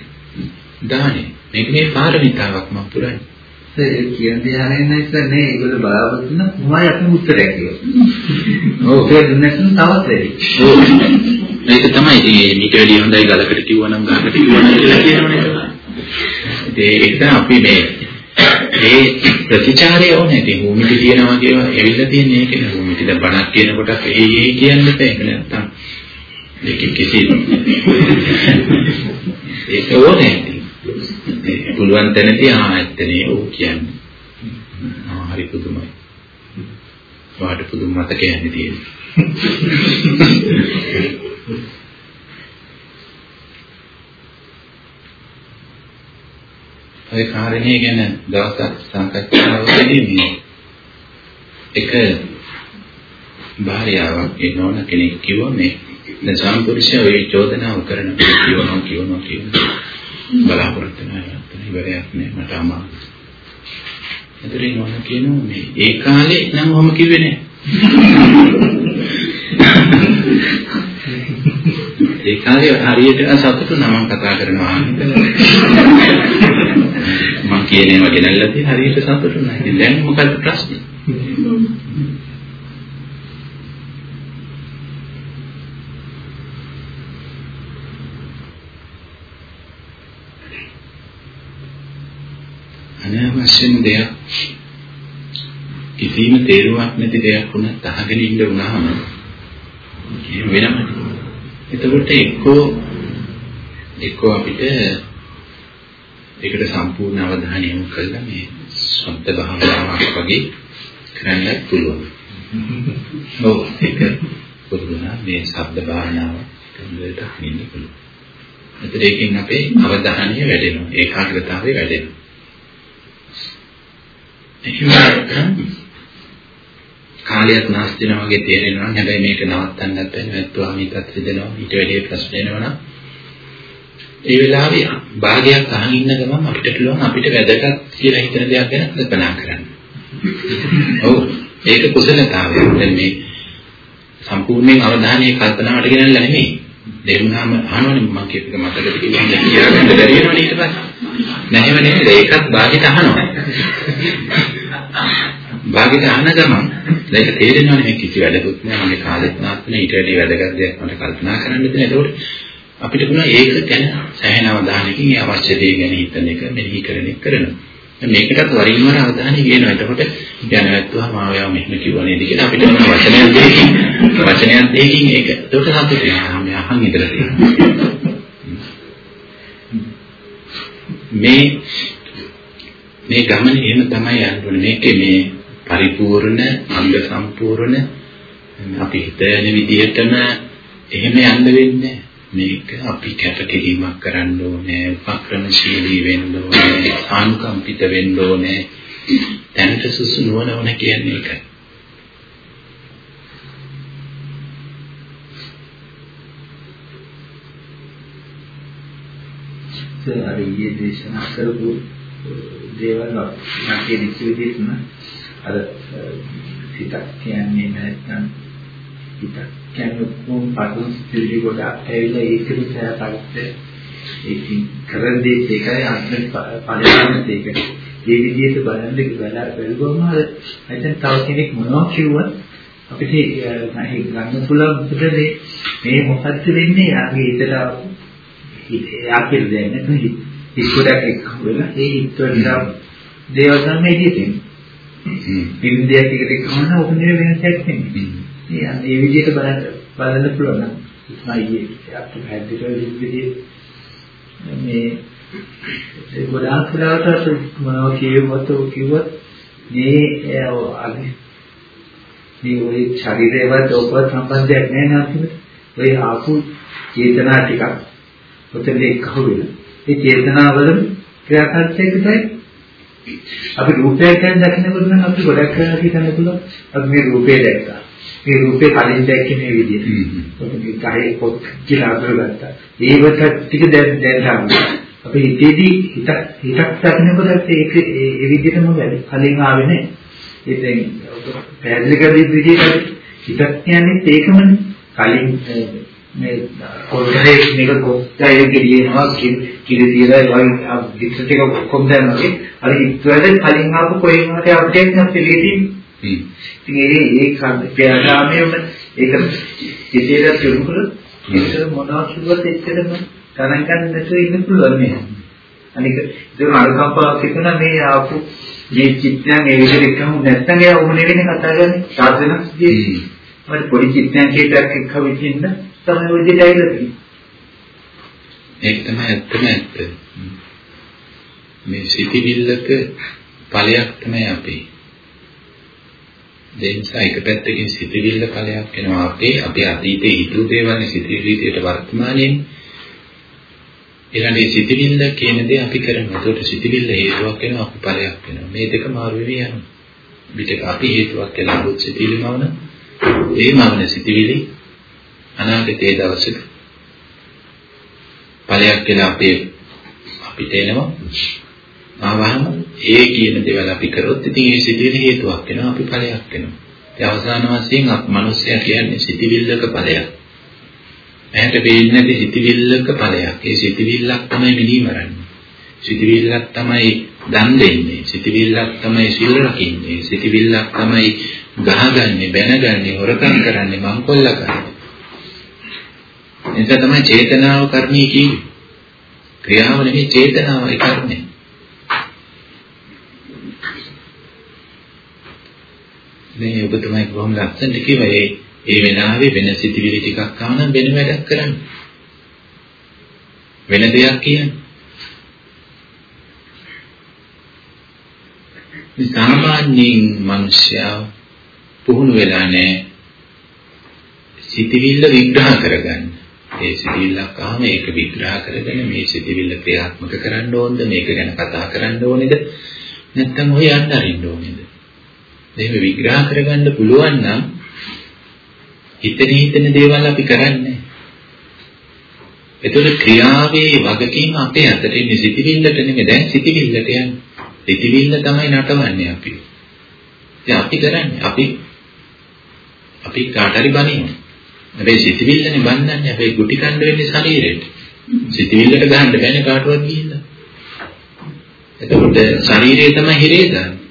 දානේ. මේක මේ පාරමිතාවක් මම පුරන්නේ. ඒ කියන්නේ හරියන්නේ නැහැ නේ ඒගොල්ලෝ බලාපොරොත්තු වෙන මොනවයි අපි උත්තරයක් කියලා. ඔව්. ඒක දුන්නේ නැත්නම් තවත්. ඔව්. මේක තමයි ඉතින් ඊට වැඩිය හොඳයි ගලකට කිව්වනම් ගහකට කිව්වනම් කියලා කියනවනේ. ඒක අපි මේ ඒ ප්‍රතිචාරය ඕනේ. ඉතින් භූමිති කියනවා කියවා ඇවිල්ලා තියෙන එක නේ. භූමිති දැන් බණක් කියනකොට ඒ ඒ කියන්නේ බෑ. ඒක නැත්තම් ඒක කිසි ඒක ඕනේ. පුළුවන් තැනදී ආ ඇත්තනේ ඕ කියන්නේ. ආ හරි පුදුමයි. වාට පුදුම මතකයක් තියෙනවා. ඔය කාරණේ ගැන දවසක් සාකච්ඡාවකදී මේ එක භාර්යාවක් ඒ නෝන කෙනෙක් කිව්වා මේ දැන් සම්පූර්ණය ඔය චෝදනාව කරන කියනවා කියනවා කියනවා බලාපොරොත්තු වෙනවා ඉවරයක් නෑ මට අමාරුයි. එතරින් නෝන කියනවා මේ ඒ කාලේ නම් ඔහොම කිව්වේ නෑ. ඒ කාලේ හරියට සතුටු නමක් කතා කරනවා. මම කියන ඒවා ගෙනල්ලා තියෙන හරියට සතුටු නැහැ. ඉතින් දැන් මොකද ප්‍රශ්නේ? අනවශ්‍යම දෙයක් කිසිම තේරුමක් නැති දෙයක් වුණත් අහගෙන ඉන්න වුණාම වෙනමයි. එතකොට එක්කෝ එක්කෝ අපිට ඒකට සම්පූර්ණ අවධානය යොමු කළා මේ ශබ්ද භාවනාවක් වගේ කරන්න පුළුවන්. ඔව් ඒක පුදුමනා මේ ශබ්ද භාවනාව කන්දේට හින්න පුළුවන්. එතකොට ඒකෙන් අපේ අවධානය වැඩෙනවා ඒකාග්‍රතාවය වැඩෙනවා. එහෙම කාලයක් නාස්ති වෙනවා වගේ තේරෙනවා නම් හැබැයි මේක නවත්තන්නත් බැහැ නැත්නම් මේකත් රිදෙනවා ඊට වැඩි ප්‍රශ්න එනවා ඒ වෙලාවේ භාගයක් අහන් ඉන්න ගමන් අපිට පුළුවන් අපිට වැදගත් කියලා හිතන දේක් ගැන කල්පනා කරන්න. ඔව් ඒක කුසලතාවය. දැන් මේ සම්පූර්ණයෙන් අවධානය කල්පනාවට ගෙනල්ලා නෙමෙයි. දෙන්නාම අහනවනේ මම කියපේක මතකද කියලා කියාගන්න බැරි වෙනවනේ ඊට පස්සේ. නැහෙම නෙමෙයි ඒකත් භාගයට අහනවා. භාගයට අහන ගමන් දැන් ඒක තේරෙනවනේ මේ කිසි වැඩකුත් නෑ මගේ කාලෙත් නාස්තනේ ඊට වැඩි වැදගත් දෙයක් මට කල්පනා කරන්න දෙන. ඒකෝට අපිට පුළුවන් ඒක ගැන සෑහෙන අවධානයකින් ඒ අවශ්‍ය දේ ගැන හිතන එක මෙනෙහි කරන එක කරනවා. මේකටත් වරින් වර අවධානය ගේනවා. එතකොට දැනගත්තුවා මායාව මෙහෙම කිව්වා නේද කියලා අපිට මොන වචනයක් දෙකකින් වචනයක් දෙකකින් ඒක. එතකොට සතුටු වෙනවා. මම අහන් ඉඳලා තියෙනවා. මේ මේ ගමනේ එහෙම තමයි යන්න ඕනේ. මේකේ මේ පරිපූර්ණ අංග සම්පූර්ණ අපි හිතන විදිහටම එහෙම යන්න වෙන්නේ මේක අපි කැපකිරීමක් කරන්න ඕනේ, උපක්‍රමශීලී වෙන්න ඕනේ, සානුකම්පිත වෙන්න ඕනේ. දැනට සුසු නොවන ඕන කියන්නේ ඒකයි. අර ඊයේ දේශනා කරපු දේවල් නැති නිසි විදිහටම අර හිතක් කියන්නේ නැත්නම් හිතක් කොහොම පදුන් සිද්ධි ගොඩක් ඇවිල්ලා ඒක නිසා පරිත්‍යාග ඒකින් කරන්නේ ඒකයි අන්තිම ඵලයන් ඒක. මේ විදිහට බලන්න කියලා බැලුවම නැත්නම් තව කෙනෙක් මොනවා කිව්වත් අපිට ගන්න පුළුවන් මොකද මේ මොකද්ද වෙන්නේ යාගේ හිතට යා කියලා දෙන්නේ නැත්නම් හිත ගොඩක් එක්ක වෙලා ඒ හිත වල දේවල් තමයි ඉතින්. බින්දයක් එකට එක්කම ඔක නෙවෙයි වෙනසක් නෙමෙයි. ඒ ඒ විදිහට බලන්න බලන්න පුළුවන් නම් ඉස්මයි අපිට හැදිරෙන විදිහේ මේ ගොඩාක් වෙලාවට මොනවා කියවුවත් ඔය කිව්වත් මේ අභි මේ ওই ශරීරයවත් ඔක්කොත් සම්බන්ධයක් නැහැ නේද? ඔය ආපු චේතනා ටිකක් ඔතන එක්කහුව වෙනවා. ඒ චේතනාවල ක්‍රියාකාරීත්වය අපි රූපයක් ගැන දකිනකොට නම් අපි ගොඩක් කරලා හිතන්න පුළුවන් අපි මේ රූපය දැක්කා. මේ රූපේ කලින් දැක්කේ මේ විදිහට. ඔක මේ කහේ පොත් කියලා අඳුරගත්තා. ඒවට ටික දැන් දැන් ගන්නවා. අපි හිතේදී හිත හිතක් දකිනකොට ඒක ඒ විදිහටම වැඩි. කලින් ආවේ නැහැ. ඒ දැන් පැහැදිලි කරදී විදිහට හිතක් කියන්නේ ඒකමනේ. කලින් මේ කොල්ලේ මේක කොක්ටයිල් ගෙඩියනවා කිරි තියලා වගේ විතර ටික ඔක්කොම දැම්මගේ අර ඉස්සරද කලින් ආපු කොයින් හරි අප්ඩේට් එකක් පිළිගින් ඉතින් ඒ ඒ ප්‍රයාගාමයේම ඒක ඉතිරියට යොමු කරලා ඒක මොනවා කිව්වත් එච්චරම ගණන් ගන්න නැතුව ඉන්න පුළුවන් මේ අනික ඒක අනුකම්පාවක් තිබුණා මේ ආපු මේ චිත්තයන් ඒ විදිහට එකම නැත්නම් ඒ උම නෙවෙයි කතා කරන්නේ සාධනක් සිද්ධියේ මට පොඩි චිත්තයන් කීපයක් එක්ක විදින්න තමයි ඔය විදිහට ඇවිල්ලා තියෙන්නේ. ඒක තමයි ඇත්තම ඇත්ත. මේ සිටිවිල්ලක ඵලයක් තමයි අපේ. ඒ නිසා එක පැත්තකින් සිටිවිල්ල ඵලයක් වෙනවා අපේ අපේ අතීතයේ හිතුව දේවල් සිටිවිල්ලට වර්තමානයේ ඊළඟේ සිටිවිල්ල කියන දේ අපි කරනවා. ඒකට සිටිවිල්ල හේතුවක් වෙනවා අපි ඵලයක් වෙනවා. මේ දෙක මාරු වෙවි යනවා. පිටක අපි හේතුවක් කියලා අලුත් සිටිවිල්ලමවන ඒ මවන සිටිවිලි අනාගතයේ දවසක ඵලයක් කියලා අපේ අපිට එනවා ආවහම ඒ කියන දේවල් අපි කරොත් ඉතින් ඒ සිදුවෙන හේතුවක් වෙනවා අපි ඵලයක් වෙනවා. ඒ අවසාන වශයෙන් මිනිස්සයා කියන්නේ සිටිවිල්ලක ඵලයක්. ඇහැට පේන්නේ නැති සිටිවිල්ලක ඵලයක්. ඒ සිටිවිල්ලක් තමයි මිනිමරන්නේ සිටිවිල්ලක් තමයි දන් දෙන්නේ. සිටිවිල්ලක් තමයි සිල් රකින්නේ. සිටිවිල්ලක් තමයි ගහගන්නේ බැනගන්නේ හොරකම් කරන්නේ මංකොල්ල කරන්නේ. නිසා තමයි චේතනාව කර්මී කියන්නේ. ක්‍රියාව නෙමෙයි චේතනාවයි කර්මය. මේ ඔබ තමයි කොහොම ලස්සනට කිව්වා ඒ ඒ වෙනාවේ වෙන සිතිවිලි ටිකක් ආවනම් වෙන වැඩක් කරන්න. වෙන දෙයක් කියන්නේ. මේ සාමාන්‍යයෙන් මිනිස්සයා පුහුණු වෙලා නැහැ සිතිවිල්ල විග්‍රහ කරගන්න. ඒ සිතිවිල්ලක් ආවම ඒක විග්‍රහ කරගෙන මේ සිතිවිල්ල ක්‍රියාත්මක කරන්න ඕනද මේක ගැන කතා කරන්න ඕනේද නැත්නම් ඔය යන්න අරින්න ඕනේද එහෙම විග්‍රහ කරගන්න පුළුවන් නම් හිතන හිතන දේවල් අපි කරන්නේ එතකොට ක්‍රියාවේ වගකීම අපේ අතට ඉන්නේ සිතිවිල්ලට නෙමෙයි දැන් සිතිවිල්ලට යන්නේ සිතිවිල්ල තමයි නටවන්නේ අපි ඉතින් අපි කරන්නේ අපි අපි කාට හරි බනිනවා හැබැයි සිතවිල්ලනේ බන්නන්නේ හැබැයි ගුටි කන්න වෙන්නේ ශරීරෙට. සිතවිල්ලට ගහන්න බෑනේ කාටවත් ගිහිල්ලා. එතකොට ශරීරය තමයි හිරේ දාන්නේ.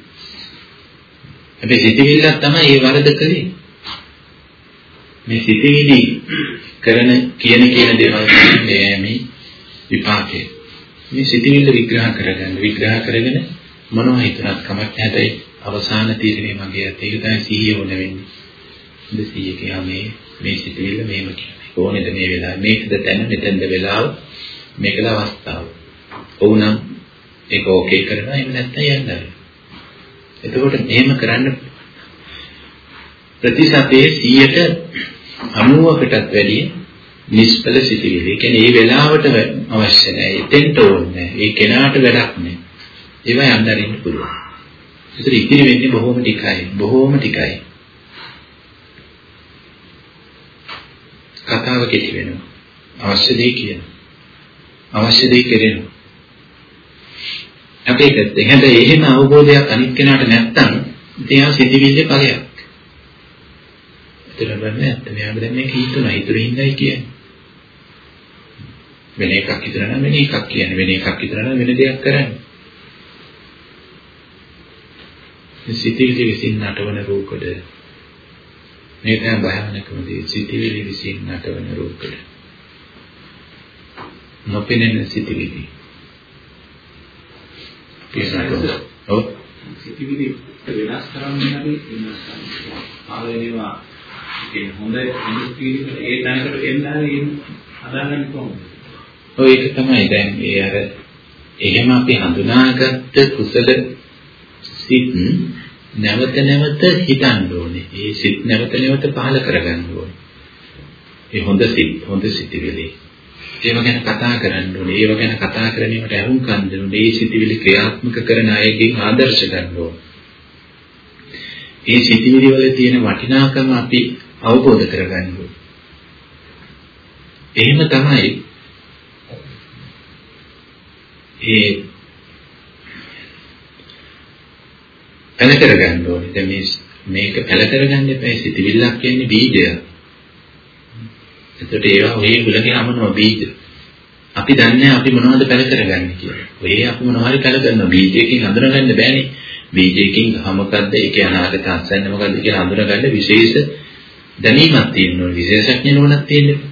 හැබැයි සිතවිල්ලක් තමයි ඒ වරද කළේ. මේ සිතවිලි කරන කියන කියන දේවල් මේ මේ විපාකේ. මේ සිතිවිල්ල විග්‍රහ කරගන්න විග්‍රහ කරගෙන මොනවා හිතනත් කමක් නැහැයි අවසාන තීරණය මගේ අත ඒක තමයි සිහිය ඕන වෙන්නේ. ඉතින් සිහිය කියන්නේ මේ මේ සිතිවිල්ල මෙහෙම කියන්නේ. ඕනෙද මේ වෙලාව මේකද තැන මෙතෙන්ද වෙලාව මේකද අවස්ථාව. ඔවුනම් ඒක ඕකේ කරනවා එහෙම නැත්නම් යන්න. එතකොට මෙහෙම කරන්න ප්‍රතිශතයේ 90කටත් වැඩිය නිෂ්ඵල සිටිවිලි. ඒ කියන්නේ මේ වෙලාවට අවශ්‍ය නැහැ. එතෙන්ට ඕනේ නැහැ. ඒ කෙනාට වැඩක් නැහැ. ඒවා යන්න අරින්න පුළුවන්. ඒතර ඉතිරි වෙන්නේ බොහොම ටිකයි. බොහොම ටිකයි. කතාව කෙටි වෙනවා. අවශ්‍ය දේ කියනවා. අවශ්‍ය දේ කෙරෙනවා. අපි ඒකත් හැබැයි එහෙම අවබෝධයක් අනිත් කෙනාට නැත්තම් එයා සිතිවිල්ලේ ඵලයක්. ඒතර බලන්න ඇත්ත. මෙයාට දැන් මේක හිතුණා. හිතුනේ හින්දායි කියන්නේ. වෙන එකක් හිතනවා නම් වෙන එකක් කියන්නේ. වෙන එකක් හිතනවා නම් වෙන දෙයක් කරන්නේ. සිතිවිලි විසින් නටවන රූපද? මේ තමයි භයානකම දේ. සිතිවිලි විසින් නටවන රූපද? නොපෙනෙන සිතිවිලි කියනවා. ඔව්. සිතිවිලි වෙනස් කරන්නේ අපි වෙනස් කරනවා. ආවෙනවා ඒ හොඳ ඉන්ඩස්ට්‍රියල් ඒ තැනකට එන්න හරි හදාගන්න කොහොමද? ඔය ඒක තමයි දැන් ඒ අර එහෙම අපි හඳුනාගත්ත කුසල සිත් නැවත නැවත හිතන්න ඕනේ. ඒ සිත් නැවත නැවත පහල කරගන්න ඕනේ. ඒ හොඳ සිත් හොඳ සිතිවිලි. ඒව ගැන කතා කරන්න ඕනේ. ඒව ගැන කතා කරනීමට අහුම්කම් දෙන්න ඕනේ. ඒ සිතිවිලි ක්‍රියාත්මක කරන අයගෙන් ආදර්ශ ගන්න ඕනේ. ඒ සිතිවිලි වල තියෙන වටිනාකම අපි අවබෝධ කරගන්න ඕනේ. එහෙම තමයි ඒ පැල කරගන්න ඕනේ. දැන් මේ මේක පැල කරගන්න එපා. සිතිවිල්ලක් කියන්නේ බීජයක්. එතකොට ඒවා ඔය ගුලගේ හමනවා බීජ. අපි දන්නේ අපි මොනවද පැල කරගන්නේ කියලා. ඔය අපි මොනවාරි පැල කරනවා බීජයකින් හඳුනගන්න බෑනේ. බීජයකින් ගහ මොකද්ද ඒකේ අනාගත අත්සන්න මොකද්ද කියලා හඳුනගන්න විශේෂ දැනීමක් තියෙනවා. විශේෂඥ නුවණක් තියෙනවා.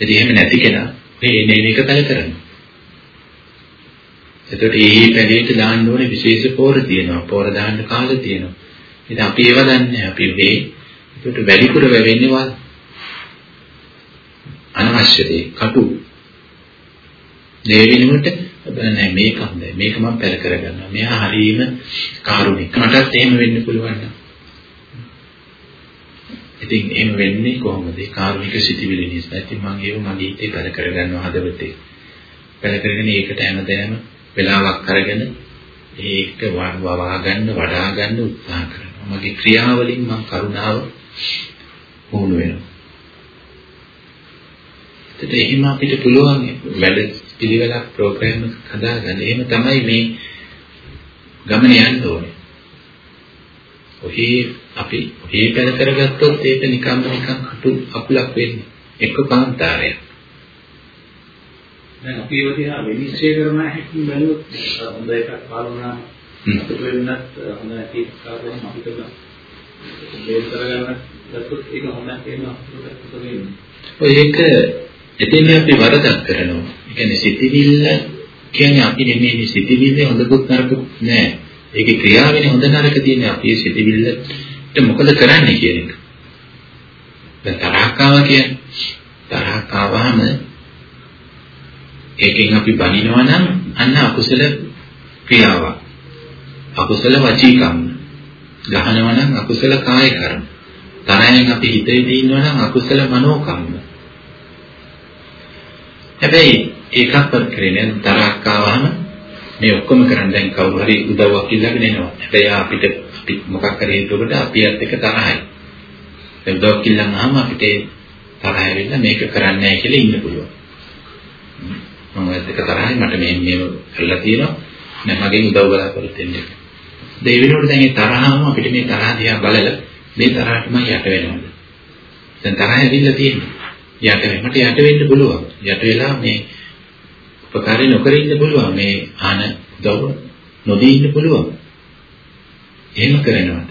ඉතින් එහෙම නැති කෙනා මේ මේ මේක පැල කරනවා. එතකොට මේ පැලේට දාන්න ඕනේ විශේෂ පෝර තියෙනවා. පෝර දාන්න කාල තියෙනවා. ඉතින් අපි ඒව දන්නේ අපි මේ එතකොට වැඩිපුර වෙවෙන්නේ වා අනවශ්‍ය දේ කටු. මේ වෙනුවට නෑ මේක හොඳයි මේක මම පැල කරගන්නවා. මෙයා හරීම කාරුණික. මටත් එහෙම වෙන්න පුළුවන් නේද ඉතින් එහෙම වෙන්නේ කොහොමද? කාරුණික සිටිවිලි නිසා. ඉතින් මම ඒව මගේ හිතේ පැල කරගන්නවා හදවතේ. පැල කරගෙන ඒකට හැමදේම වෙලාවක් අරගෙන ඒක වවා ගන්න වඩා ගන්න උත්සාහ කරනවා. මගේ ක්‍රියාවලින් මම කරුණාව වුණ වෙනවා. එතකොට එහෙම අපිට පුළුවන් වැඩ පිළිවෙලක් ප්‍රෝග්‍රෑම් එකක් හදාගන්න. එහෙම තමයි මේ ගමන යන්න ඕනේ. ඔහි අපි ඔහි පැල කරගත්තොත් ඒක නිකම්ම නිකම් කටු අකුලක් වෙන්නේ. එක්ක කාන්තාරයක්. දැන් අපි දිහා විනිශ්චය කරන හැකින් බැලුවොත් හොඳ එකක් පාලනා අපිට වෙන්නත් හොඳ නැති එකක් අපිට බේර කරගන්න ගත්තොත් ඒක හොඳ කියලා අපිට වෙන්නේ. ඔය එක එතෙන් අපි වරදක් කරනවා. ඒ කියන්නේ සිතිවිල්ල කියන්නේ අපි නෙමෙයි සිතිවිල්ලේ හොඳකුත් නරකුත් නෑ. ඒකේ ක්‍රියාවෙනේ හොඳ නරක තියෙන්නේ අපි සිතිවිල්ලට මොකද කරන්නේ කියන එක. දැන් තරහක් ආවා කියන්නේ තරහක් ආවම ඒකෙන් අපි බනිනවා නම් අන්න අකුසල ක්‍රියාවක්. අකුසල වචී කම්ම. ගහනවා නම් අකුසල කාය කර්ම. තරහෙන් අපි හිතේ දිනනවා නම් අකුසල මනෝ කම්ම. හැබැයි ඒකක්වත් කරේ නෑ තරහක් ආවම මේ ඔක්කොම කරන් දැන් කවුරු හරි උදව්වක් ඉල්ලගෙන එනවා. හැබැයි අපිට අපි මොකක් කරේ එතකොට අපියත් එක තරහයි. ඒ උදව්වක් ඉල්ලන්නාම අපිට තරහ ඇවිල්ලා මේක කරන්නේ නැහැ කියලා ඉන්න පුළුවන්. මම ඒත් එක තරහයි මට මේ මේව කරලා තියෙනවා. නෑ මගෙන් උදව් බලාපොරොත්තු වෙන්නේ. ඒ වෙනුවට දැන් මේ තරහම අපිට මේ තරහ දිහා බලලා මේ තරහටම යට වෙනවද? දැන් තරහ ඇවිල්ලා තියෙනවා. යට වෙන්නට යට වෙන්න පුළුවන්. යට වෙලා මේ උපකාරය නොකර ඉන්න පුළුවන්. මේ ආන දව නොදී ඉන්න පුළුවන්. එහෙම කරනවද?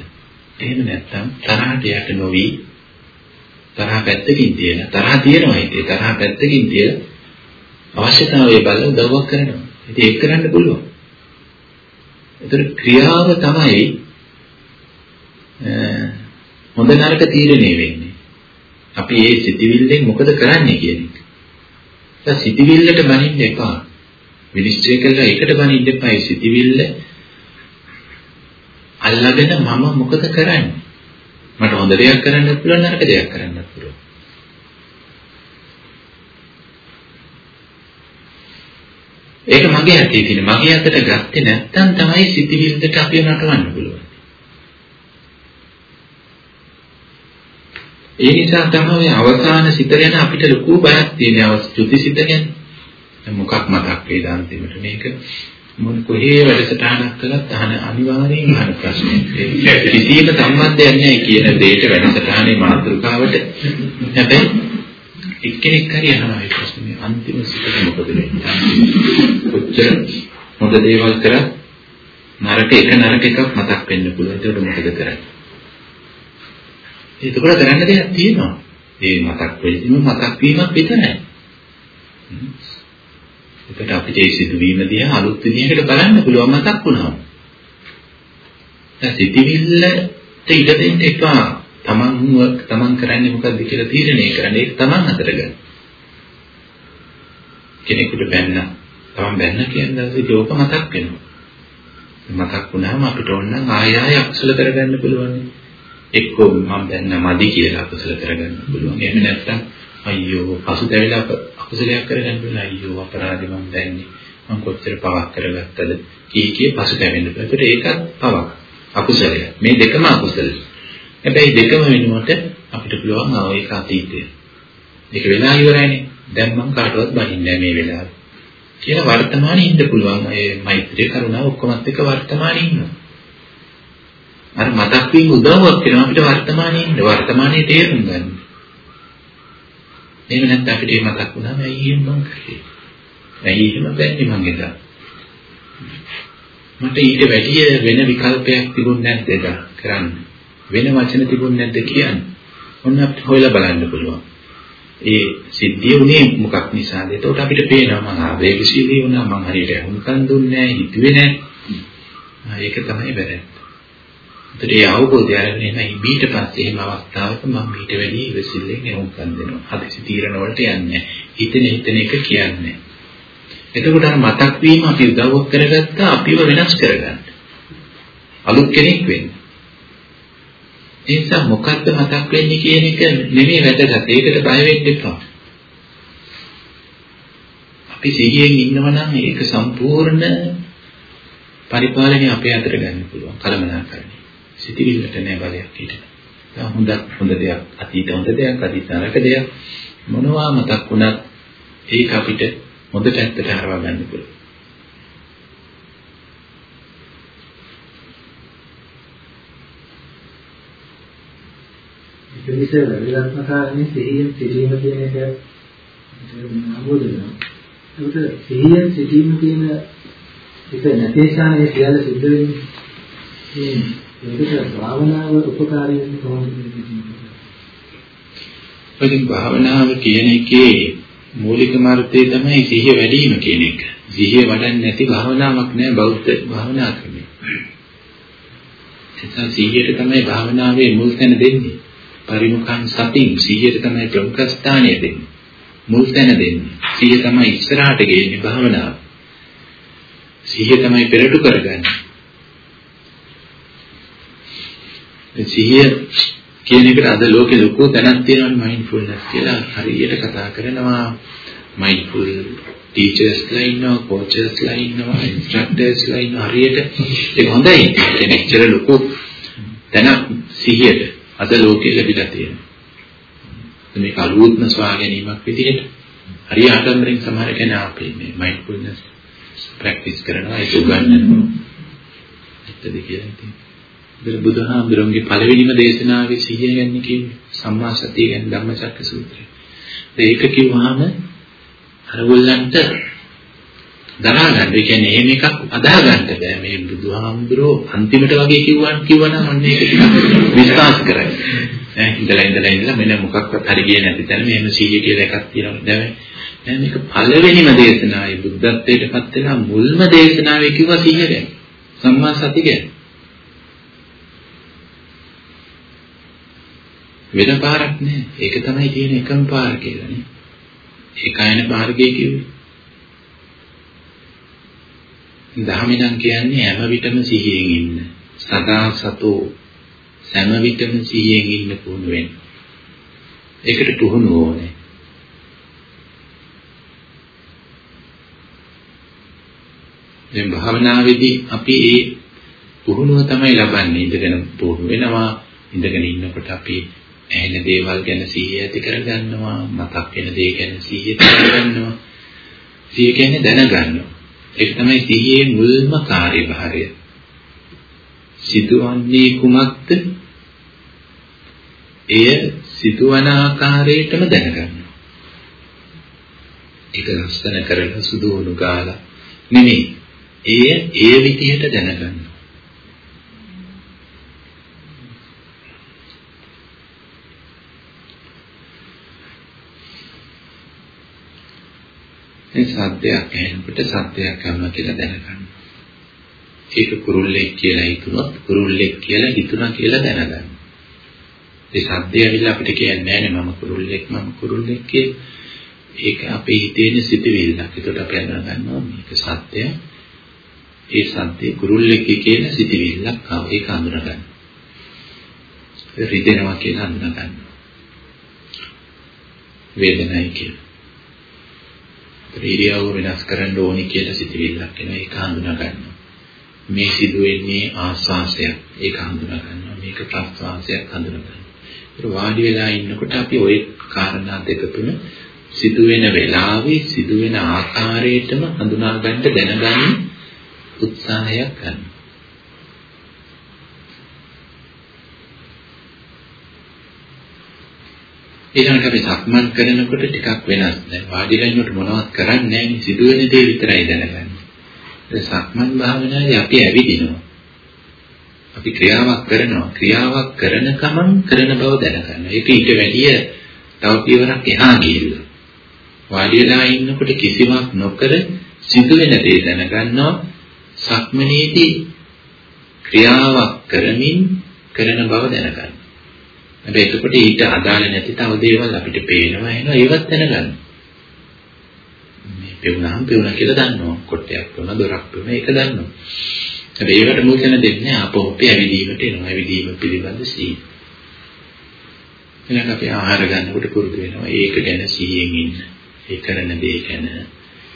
එහෙම නැත්නම් තරහට යට නොවි තරහ පැත්තකින් තියලා තරහ තියෙනවා හිතේ තරහ පැත්තකින් තියලා අවශ්‍යතාවය බලලා උදව්වක් කරනවා. ඉතින් ඒක කරන්න පුළුවන්. ඒතර ක්‍රියාව තමයි හොඳ නරක තීරණය වෙන්නේ. අපි මේ සිතිවිල්ලෙන් මොකද කරන්නේ කියන එක. දැන් සිතිවිල්ලට බනින්න එපා. විනිශ්චය කළා ඒකට බනින්න එපා. ඒ සිතිවිල්ල අල්ලගෙන මම මොකද කරන්නේ? මට හොඳ දෙයක් කරන්නත් පුළුවන් නරක දෙයක් කරන්නත් පුළුවන්. ඒක මගේ අතේ තියෙන මගේ අතට ගත්තේ නැත්නම් තමයි සිතිවිල්ලට අපිව නටවන්න පුළුවන්. ඒ නිසා තමයි අවසාන සිත ගැන අපිට ලොකු බයක් තියෙන අවස්ථුති සිත ගැන. මොකක් මතක් වේද අන්තිමට මේක මොන කොහේ වැඩසටහනක් කළත් අහන අනිවාර්යෙන් අහන ප්‍රශ්නයක්. කිසිම සම්බන්ධයක් නැහැ කියන දෙයට වැඩසටහනේ මාතෘකාවට. හැබැයි එක්කෙනෙක් හරි අහනවා ඒ ප්‍රශ්නේ අන්තිම සිතට මොකද වෙන්නේ? කොච්චර හොඳ දේවල් කරා නරක එක නරක එකක් මතක් වෙන්න පුළුවන්. ඒකට මොකද කරන්නේ? ඒකවල කරන්න දෙයක් තියෙනවා. ඒ මතක් වෙලිම මතක් වීමක් විතරයි. ඒකට අපිට ඒ සිදුවීම දිහා අලුත් විදිහකට බලන්න පුළුවන් මතක් වුණාම. දැන් සිතිවිල්ලට ඉඩ දෙන්න එපා. තමන් තමන් කරන්නේ මොකද්ද කියලා තීරණය කරන්න ඒක තමන් අතට ගන්න. කෙනෙකුට බැන්න තමන් බැන්න කියන දවසේ ඒක මතක් වෙනවා. මතක් වුණාම අපිට ඕන නම් ආය ආය අකුසල කරගන්න පුළුවන්. එක්කෝ මම බැන්න මදි කියලා අකුසල කරගන්න පුළුවන්. එහෙම නැත්නම් අයියෝ පසුතැවිලා අකුසලයක් කරගන්න පුළුවන්. අයියෝ අපරාධි මම දැන්නේ. මම කොච්චර පවක් කරගත්තද කී කී පසුතැවෙන්න පුළුවන්. ඒකට ඒකත් පවක්. අකුසලයක්. මේ දෙකම අකුසල. හැබැයි දෙකම වෙනුවට අපිට පුළුවන් ආ ඒක අතීතය. ඒක වෙලා ඉවරයිනේ. දැන් මම කාටවත් බනින්නේ මේ වෙලාවේ. කියලා වර්තමානයේ ඉන්න පුළුවන්. ඒ මෛත්‍රී කරුණාව ඔක්කොමත් එක්ක වර්තමානයේ ඉන්නවා. අර මතක් වීම උදව්වක් වෙනවා අපිට වර්තමානයේ ඉන්න. වර්තමානයේ තේරුම් ගන්න. එහෙම නැත්නම් අපිට මේ මතක් වුණාම ඇයි එහෙම මං කරේ? ඇයි එහෙම බැන්නේ මං එදා? මට ඊට වැඩිය වෙන විකල්පයක් තිබුණේ නැද්ද එදා කරන්න? වෙන වචන තිබුණේ නැද්ද කියන්නේ? ඔන්න අපිට හොයලා බලන්න පුළුවන්. ඒ සිද්ධිය උනේ මොකක් නිසාද? එතකොට අපිට පේනවා මම ආවේගශීලී වුණා මම හරියට අහුම්කම් දුන්නේ නැහැ හිතුවේ නැහැ. ඒක තමයි වැරද්ද. ඒතර ඒ අවබෝධය අරගෙන එන ඊට පස්සේ එහෙම අවස්ථාවක මම ඊට වැඩි ඉවසිල්ලෙන් එහුම්කම් දෙනවා. හදිසි තීරණ වලට යන්නේ හිතෙන හිතෙන එක කියන්නේ. එතකොට අර මතක් වීම අපි උදව්වක් කරගත්තා අපිව වෙනස් කරගන්න. අලුත් කෙනෙක් වෙන්න. ඒ නිසා මොකද්ද මතක් වෙන්නේ කියන එක නෙමෙයි වැදගත්. ඒකට බය වෙන්න එපා. අපි සිහියෙන් ඉන්නවා නම් ඒක සම්පූර්ණ පරිපාලනය අපේ අතට ගන්න පුළුවන්. කලමනාකරණය. සිතිවිල්ලට නෑ බලයක් හිටින. හොඳ හොඳ දෙයක් අතීත හොඳ දෙයක් අතීත නරක දෙයක් මොනවා මතක් වුණත් ඒක අපිට හොඳට ඇත්තට හරවා ගන්න පුළුවන්. විස විලක්ම කාරණේ සිහියෙන් සිටීම කියන එක අවබෝධ වෙනවා. ඒකට සිහියෙන් සිටීම කියන එක නැතේශානේ සියල්ල සිද්ධ වෙන්නේ. ඒකට භාවනාව උපකාරී වෙන්නේ කොහොමද ඉතින් භාවනාව කියන එකේ මූලිකම අර්ථය තමයි සිහිය වැඩි වීම කියන එක. සිහිය වඩන්නේ නැති භාවනාවක් නෑ බෞද්ධ භාවනා ක්‍රමය. එතන සිහියට තමයි භාවනාවේ මුල් තැන දෙන්නේ. පරිමුඛං සතින් සිහියට තමයි ප්‍රමුඛ ස්ථානය දෙන්නේ. මුල් තැන දෙන්නේ. සිහිය තමයි ඉස්සරහට ගේන්නේ භාවනාව. සිහිය තමයි පෙරටු කරගන්නේ. සිහිය කියන එකට අද ලෝකේ ලොකු තැනක් තියෙනවා මයින්ඩ්ෆුල්නස් කියලා හරියට කතා කරනවා මයින්ඩ්ෆුල් ටීචර්ස්ලා ඉන්නවා කෝචර්ස්ලා ඉන්නවා ඉන්ස්ට්‍රක්ටර්ස්ලා ඉන්නවා හරියට ඒක හොඳයි ඒක එච්චර ලොකු තැනක් සිහියට අද ලෝකෙ ලැබිලා තියෙනවා. මේක අලුත්ම සොයා ගැනීමක් විදිහට හරි ආඩම්බරෙන් සමහර කෙනා අපේ මේ මයින්ඩ්ෆුල්නස් ප්‍රැක්ටිස් කරනවා ඒක උගන්වනවා. ඇත්තද කියලා ඉතින්. ඉතින් බුදුහාමුදුරන්ගේ පළවෙනිම දේශනාවේ සිහිය ගැන කියන්නේ සම්මා සතිය ගැන ධම්මචක්ක සූත්‍රය. ඒක කිව්වහම අර ගොල්ලන්ට දරා ගන්න. ඒ කියන්නේ එහෙම එකක් අදා ගන්න බෑ. මේ බුදුහාමුදුරෝ අන්තිමට වගේ කිව්වන් කිව්වනම් අන්න ඒක විශ්වාස කරයි. ඈ ඉඳලා ඉඳලා ඉඳලා මෙන්න මොකක්වත් හරි ගියේ නැති තැන මෙහෙම සීය කියලා එකක් තියෙනවා. දැන් දැන් මේක පළවෙනිම දේශනාවේ බුද්ධත්වයට පත් වෙනා මුල්ම දේශනාවේ කිව්වා සීය ගැන. සම්මා සති ගැන. වෙන පාරක් නෑ. ඒක තමයි තියෙන එකම පාර කියලා නේ. ඒකයන මාර්ගය කිව්වේ. දහමිනම් කියන්නේ හැම විටම සිහියෙන් ඉන්න. සදා සතෝ හැම විටම සිහියෙන් ඉන්න පුහුණු වෙන්න. ඒකට පුහුණු ඕනේ. දැන් භාවනාවේදී අපි ඒ පුහුණුව තමයි ලබන්නේ ඉඳගෙන පුහුණු වෙනවා ඉඳගෙන ඉන්නකොට අපි ඇහෙන දේවල් ගැන සිහිය ඇති කරගන්නවා මතක් වෙන දේ ගැන සිහිය ඇති කරගන්නවා. සිහිය කියන්නේ දැනගන්නවා. ඒක තමයි සිහියේ මුල්ම කාර්යභාරය. සිදුවන්නේ කුමක්ද? එය සිදුවන ආකාරයටම දැනගන්නවා. ඒක ලස්සන කරලා සුදු වුණු ගාලා නෙමෙයි. එය ඒ විදිහට දැනගන්නවා. මේ සත්‍යයක් ඇහෙනකොට සත්‍යයක් කරනවා කියලා දැනගන්න. ඒක කුරුල්ලෙක් කියලා හිතුනොත් කුරුල්ලෙක් කියලා හිතුණා කියලා දැනගන්න. ඒ සත්‍ය ඇවිල්ලා අපිට කියන්නේ නැහැ මම කුරුල්ලෙක් මම කුරුල්ලෙක් කියලා. ඒක අපේ හිතේන සිතුවිල්ලක්. ඒකට අපි අඳුනගන්නවා මේක සත්‍ය. ඒ සත්‍ය කුරුල්ලෙක් කියන සිතුවිල්ලක් ආව ඒක අඳුනගන්න. රිදෙනවා කියලා අඳුනගන්න. වේදනයි කියලා. ඉරියව්ව වෙනස් කරන්න ඕනි කියලා සිතවිල්ලක් එනවා ඒක හඳුනා ගන්නවා. මේ සිදුවෙන්නේ ආස්වාසයක් ඒක හඳුනා ගන්නවා. මේක ප්‍රස්වාසයක් හඳුනා ගන්නවා. ඒක වාඩි වෙලා ඉන්නකොට අපි ওই කාරණා දෙක තුන සිදුවෙන වෙලාවේ සිදුවෙන ආකාරයටම හඳුනා ගන්න දැනගන්න උත්සාහයක් ගන්නවා. ඊළඟට අපි සක්මන් කරනකොට ටිකක් වෙනස්. දැන් වාඩිලා ඉන්නකොට මොනවත් කරන්නේ නැහැ සිදුවෙන දේ විතරයි දැනගන්නේ. ඒ සක්මන් භාවනාවේ අපි ඇවිදිනවා. අපි ක්‍රියාවක් කරනවා. ක්‍රියාවක් කරන ගමන් කරන බව දැනගන්නවා. ඒක ඊට වැඩිය තව පියවරක් එහා ගිහිල්ලා. වාඩිලා ඉන්නකොට කිසිවක් නොකර සිදුවෙන දේ දැනගන්නවා. සක්මනේදී ක්‍රියාවක් කරමින් කරන බව දැනගන්නවා. හැබැයි එතකොට ඊට අදාළ නැති තව දේවල් අපිට පේනවා එනවා ඒවත් දැනගන්න. මේ පෙවුනහම පෙවුනා කියලා දන්නවා. කොටයක් වුණා දොරක් වුණා ඒක දන්නවා. හැබැයි ඒකට මුල් තැන දෙන්නේ ආපහු අපි ඇවිදීමට එනවා. ඇවිදීම පිළිබඳ සීය. ඊළඟ අපි ආහාර ගන්නකොට පුරුදු වෙනවා. ඒක ගැන සීයෙන් ඉන්න. ඒ කරන දේ ගැන,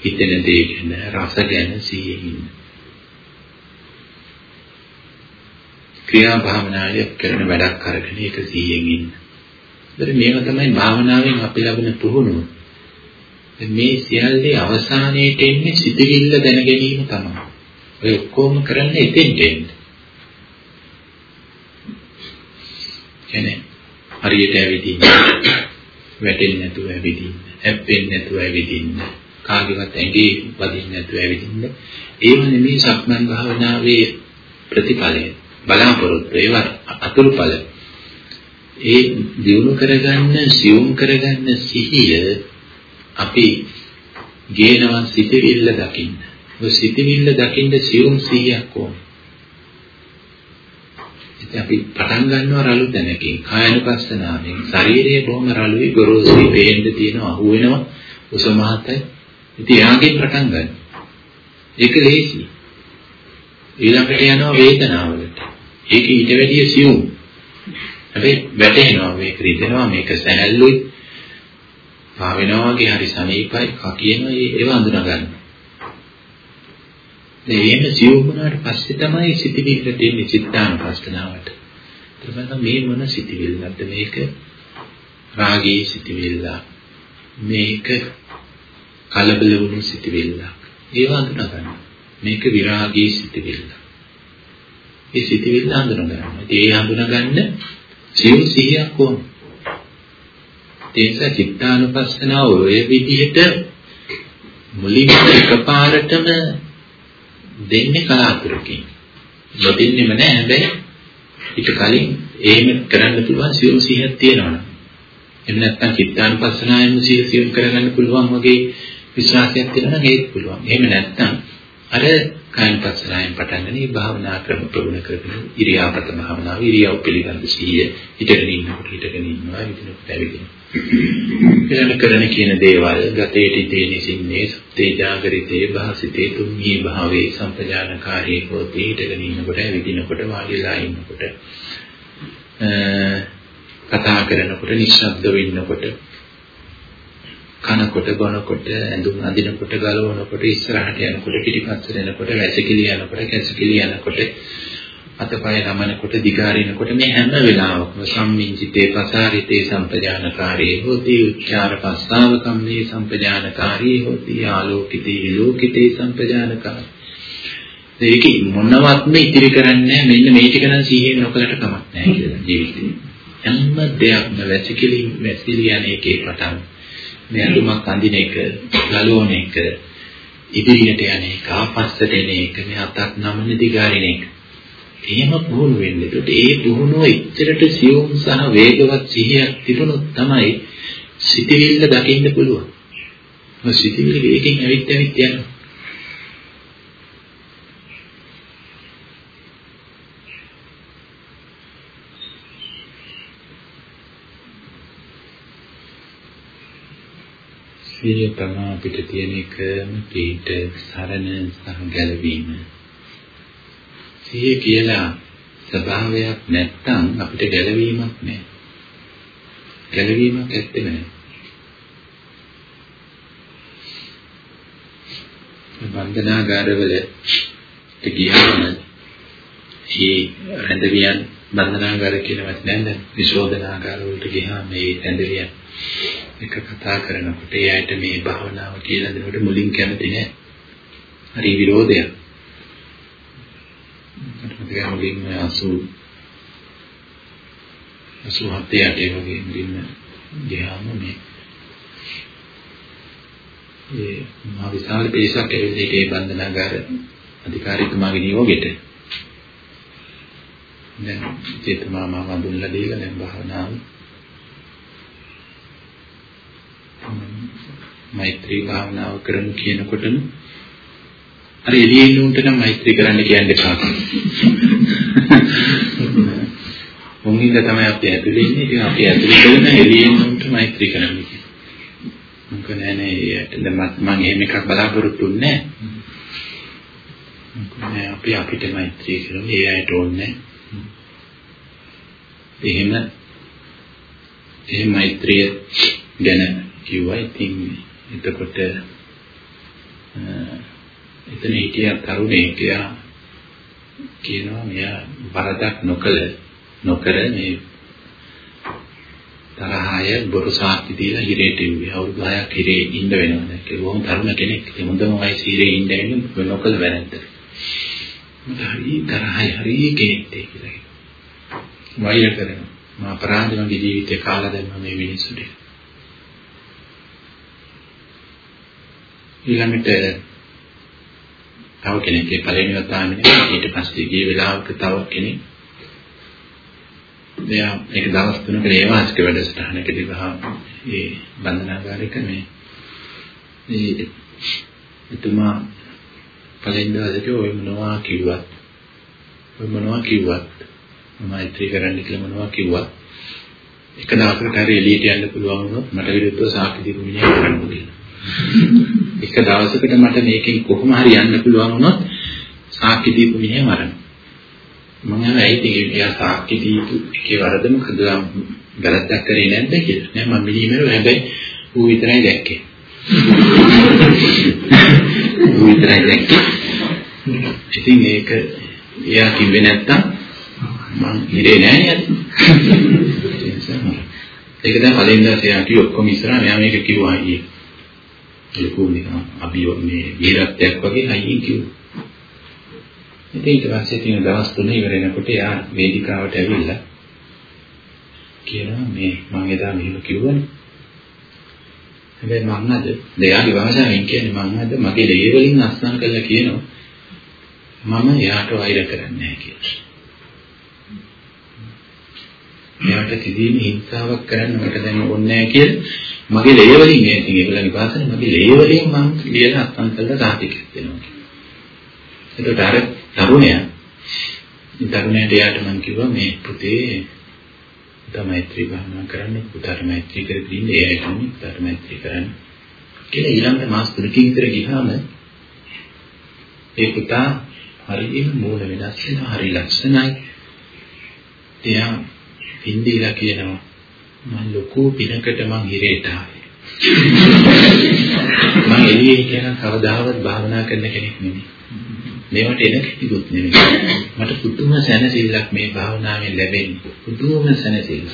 හිතෙන දේ ගැන, රස ගැන සීයෙන් ඉන්න. ක්‍රියා භාවනාවේ කරන වැඩක් අරගෙන ඒක සිහියෙන් ඉන්න. ඒතර මේව තමයි භාවනාවෙන් අපි ලබන පුහුණුව. මේ සියල්ලේ අවසානයේට එන්නේ සිතවිල්ල දැන ගැනීම තමයි. ඔය ඔක්කොම කරන්නේ එතෙන්ට එන්න. කියන්නේ හරියට ඇවිදින්න. වැටෙන්නේ නැතුව ඇවිදින්න. හැප්පෙන්නේ නැතුව ඇවිදින්න. කාගේවත් ඇඟේ වදින්නේ නැතුව ඇවිදින්න. ඒව නෙමෙයි සක්මන් භාවනාවේ ප්‍රතිඵලය. බලාපොරොත්තු ඒවා අතුරුඵල ඒ දිනු කරගන්න සියුම් කරගන්න සිහිය අපි ගේනවා සිතවිල්ල දකින්න. ඔය සිතවිල්ල දකින්න සියුම් සිහියක් ඕන. ඉතින් අපි පටන් ගන්නවා රළු දැනකින් කායනුපස්සනාවෙන් ශරීරයේ බොහොම රළුයි ගොරෝසුයි වේෙන්න තියෙනවා අහු වෙනවා උස මහතයි. ඉතින් එයාගෙන් පටන් ගන්න. ඒක ලේසි. ඊළඟට යනවා වේදනාවලට. ඒක ඊට වැඩිය සියුම්. හැබැයි වැටෙනවා මේක රිදෙනවා මේක සැහැල්ලුයි. පා වෙනවා වගේ හරි සමීපයි කා කියනවා ඒව අඳුනා ගන්න. එහෙම සියුම් වුණාට පස්සේ තමයි සිතිවිල්ලට එන්නේ චිත්තානුපස්සනාවට. ඊට මේ මොන සිතිවිල්ලක්ද මේක? රාගී සිතිවිල්ල. මේක කලබල වුණු සිතිවිල්ලක්. ඒව අඳුනා ගන්න. මේක විරාගී සිතිවිල්ල. ඒ සිතිවිල්ල හඳුනා ගන්නවා. ඒ හඳුනා ගන්න සියුම් සිහියක් ඕන. ඒ නිසා චිත්තානුපස්සනාව ඔය විදිහට මුලින්ම එකපාරටම දෙන්නේ කලාතුරකින්. නොදෙන්නෙම නෑ හැබැයි ඊට කලින් එහෙම කරන්න පුළුවන් සියුම් සිහියක් තියෙනවනේ. එහෙම නැත්නම් චිත්තානුපස්සනාවෙන් සිය සියුම් කරගන්න පුළුවන් වගේ විශ්වාසයක් තියෙනවා නම් ඒක පුළුවන්. එහෙම නැත්නම් අර කායනුපස්සනාවෙන් පටන් ගන්නේ භාවනා ක්‍රම ප්‍රගුණ කරගෙන ඉරියාපත භාවනාව ඉරියව් පිළිබඳ සිහිය හිතගෙන ඉන්නකොට හිතගෙන ඉන්නවා විදිනකොට ඇවිදිනවා. ඊළඟ කරන කියන දේවල් ගතේ තිතේ නිසින්නේ සත්‍යේ ජාගරිතේ භාසිතේ තුන්හි භාවේ සම්පජානකාරී හොති හිතගෙන ඉන්නකොට ඇවිදිනකොට වාඩිලා ඉන්නකොට කතා කරනකොට නිශ්ශබ්දව ඉන්නකොට කනකොට බොනකොට ඇඳුම් අඳිනකොට ගලවනකොට ඉස්සරහට යනකොට පිටිපස්සට යනකොට වැසිකිලි යනකොට කැසිකිලි යනකොට අතපය නමනකොට දිගාරිනකොට මේ හැම වෙලාවකම සම්මිංජිතේ පසාරිතේ සම්පජානකාරී හොති උච්චාර පස්සාව කම්මේ සම්පජානකාරී හොති ආලෝකිතේ විලෝකිතේ සම්පජානකාරී ඒක මොනවත්ම ඉතිරි කරන්නේ මෙන්න මේ ටික නම් සිහියෙන් නොකලට කමක් නැහැ කියලා ජීවිතේ. හැම දෙයක්ම වැසිකිලි වැසිකිලි යන එකේ පටන් මේ අඳුමක් අඳින එක, ගලවන එක, ඉදිරියට යන එක, ආපස්සට එන එක, මේ අතක් නමන දිගාරින එක. එහෙම පුහුණු වෙන්නේ. ඒකට ඒ පුහුණුව ඉච්චරට සියුම් සහ වේගවත් සිහියක් තිබුණොත් තමයි සිතිවිල්ල දකින්න පුළුවන්. මොකද සිතිවිල්ල වේගෙන් ඇවිත් ඇවිත් යනවා. සිහිය තමයි අපිට තියෙන එකම පිට සරණ සහ ගැලවීම. සිහිය කියලා ස්වභාවයක් නැත්තම් අපිට ගැලවීමක් නැහැ. ගැලවීමක් ඇත්තේ නැහැ. බන්ධනාගාරවල ගියාම ඒ රැඳවියන් බන්ධනාගාර කියන වචනේ නේද? විශෝධනාගාර වලට ගියාම මේ රැඳවියන් එක කතා කරනකොට එයාට මේ භාවනාව කියලා දෙනකොට මුලින් කැමති නෑ. හරි විරෝධයක්. මට මතකයි මුලින් 80 87 යට වගේ මුලින්ම ගියාම මේ ඒ මහ විශාල පිරිසක් ඇවිල්ලා ඒ බන්ධනාගාර අධිකාරීතුමාගේ නියෝගයට දැන් චේතමා මාව දුන්නා දීලා දැන් භාවනාව මෛත්‍රී භාවනාව කරමු කියනකොටම අර එළියේ ඉන්න උන්ට නම් මෛත්‍රී කරන්න කියන්න එපා. මොන්ගින්ද තමයි අපි ඇතුලේ ඉන්නේ. ඉතින් අපි ඇතුලේ කරන එළියේ ඉන්න උන්ට මෛත්‍රී කරන්න කියනවා. මොකද නෑනේ මම එහෙම එකක් බලාපොරොත්තු වෙන්නේ නෑ. අපි අපිට මෛත්‍රී කරමු. ඒ අයට ඕනේ එහෙම එහෙම මෛත්‍රිය ගැන කිව්වා. ඉතින් එතකොට එතන හිටිය තරුණයෙක් එයා කියනවා මෙයා වරදක් නොකළ නොකර මේ තරහය බොරු සාක්ෂි දීලා හිරේට ඉව්වේ. අවුරුදු 6ක් හිරේ ඉන්න වෙනවා. ඒක බොහොම තරුණ කෙනෙක්. ඒ හොඳම වයසේ හිරේ ඉන්න වෙන්නේ නොකළ වැරද්ද. මට හරි තරහයි හරි කෙනෙක් කියලා. වෛර කරනවා. මම අපරාධ මගේ ජීවිතේ කාලා දැම්මා මේ මිනිස්සුන්ට. ඊළඟට තව කෙනෙක් ඒ පළවෙනි වතාවෙනේ ඊට පස්සේ ගිය වෙලාවක තව කෙනෙක් මෙයා ඒක දවස් තුනක ඒවාස්ක වැඩසටහනකදී ගහ ඒ බන්ධනාගාරික මේ මේ එතුමා පළවෙනි දවසේ ඔය මොනවා කිව්වත් ඔය මොනවා කිව්වත් මෛත්‍රී කරන්න කියලා මොනවා කිව්වත් එක දවසකට හරි එළියට යන්න පුළුවන් වුණොත් මට විරුද්ධව සාක්ෂි දීපු මිනිහා කරන්න කියලා. එක දවසකට මට මේකෙන් කොහොම හරි යන්න පුළුවන් වුණොත් සාක්ෂි දීපු මිනිහා මරන්න. මම හිතුවා ඇයි ඉතින් එයා සාක්ෂි දීපු එකේ වරද මොකද වැරද්දක් කරේ නැද්ද කියලා. නෑ මම මිනිහමර හැබැයි ඌ විතරයි දැක්කේ. ඌ විතරයි දැක්කේ. ඉතින් ඒක එයා කිව්වේ නැත්තම් මං ඉරේ නෑ නේද? ඒක දැන් කලින් දැන් එයා කිව්ව ඔක්කොම ඉස්සරහා මෙයා මේක කිව්වා අයියේ. ලොකු නිකන් අපි මේ වීරත්වයක් වගේ අයියෙන් කිව්වා. ඉතින් ඊට පස්සේ තියෙන දවස් තුන ඉවර වෙනකොට එයා වේදිකාවට ඇවිල්ලා කියනවා මේ මම එදා මෙහෙම කිව්වනේ. හැබැයි මම අද දෙයාගේ භාෂාවෙන් කියන්නේ මම අද මගේ ලේ වලින් අස්තන් කරලා කියනවා මම එයාට වෛර කරන්නේ නැහැ කියලා. මෙයාට කිසිම හිංසාවක් කරන්න මට දැන් ඕනේ නැහැ කියලා මගේ ලේ වලින් මේ ඉතින් ඒගොල්ලන්ගේ භාෂාවේ මගේ ලේ වලින් මම ලියලා අත්සන් කරලා සාතිකයක් දෙනවා. ඒකට අර තරුණයා තරුණයාට යාට මම කිව්වා මේ පුතේ තමයිත්‍රි භාවනා කරන්න පුතාට මෛත්‍රී කරගෙන ඉන්න ඒ අයටම පුතාට මෛත්‍රී කරන්න කියලා ඊළඟ මාස තුනකින් විතර ගියාම ඒ පුතා හරියම මූල වෙනස් වෙනවා හරි ලක්ෂණයි එයා හින්දීලා කියනවා මම ලොකු පිනකට මං හිරේට ආවේ මම එළියේ කියන කවදාවත් භාවනා කරන කෙනෙක් නෙමෙයි මේවට එන කිසිකුත් නෙමෙයි. මට පුදුම සැනසෙල්ලක් මේ භාවනාවෙන් ලැබෙන්නේ. පුදුම සැනසෙල්ලක්.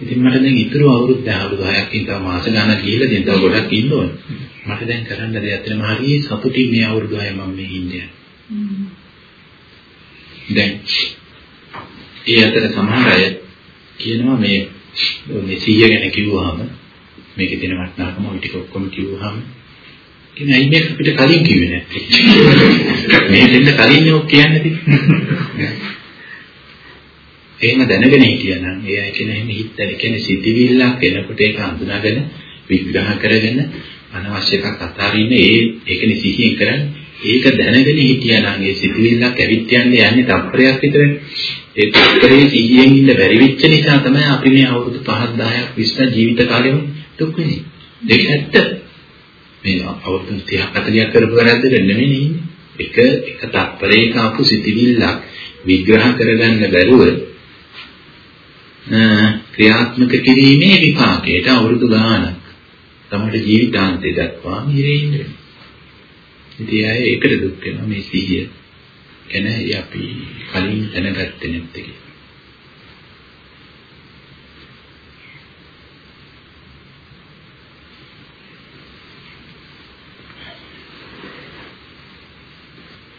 ඉතින් මට දැන් ඉතුරු අවුරුදු 6ක් ඉඳලා මාස ගණන් ගිහිල්ලා දැන් තව ගොඩක් ඉන්න ඕනේ. මට දැන් කරන්න දෙයක් තියෙනවා. හරිය සතුටින් මේ අවුරුදු 6 මම මේ ඉන්නේ. දැන් ඒ අතර සමහර අය කියනවා මේ මේ 100 ගැන කිව්වහම මේකේ තියෙන වටිනාකම ওই ටික ඔක්කොම කිව්වහම කියන ඇයි මේක අපිට කලින් කිව්වේ නැත්තේ? මේ දෙන්න කලින් නේ ඔක් කියන්නේ තියෙන්නේ. එහෙම දැනගෙන හිටියනම් ඒ අය කියන එහෙම හිතන කියන්නේ සිතිවිල්ලක් එනකොට ඒක හඳුනාගෙන විග්‍රහ කරගෙන අනවශ්‍ය එකක් අතාරින්න ඒ ඒකනේ සිහියෙන් කරන්නේ. ඒක දැනගෙන හිටියනම් ඒ සිතිවිල්ලක් ඇවිත් යන්නේ යන්නේ තප්පරයක් විතරනේ. ඒ තප්පරේ සිහියෙන් ඉන්න බැරි වෙච්ච නිසා තමයි අපි මේ අවුරුදු 5 10ක් 20 ජීවිත කාලෙම දුක් වෙන්නේ. ඒක ඇත්ත. මේ අවුරුදු 30ක් 40ක් කරපු වැරද්ද නෙමෙයි ඉන්නේ. එක එක තත්පරයක ආපු සිතිවිල්ලක් විග්‍රහ කරගන්න බැරුව ක්‍රියාත්මක කිරීමේ විපාකයට අවුරුදු ගාණක් තමයි ජීවිතාන්තය දක්වා මිරේ ඉන්නේ. ඉතින් අය ඒකට දුක් වෙනවා මේ සිහිය. ගැන අපි කලින් දැනගත්තේ නැත්තේ.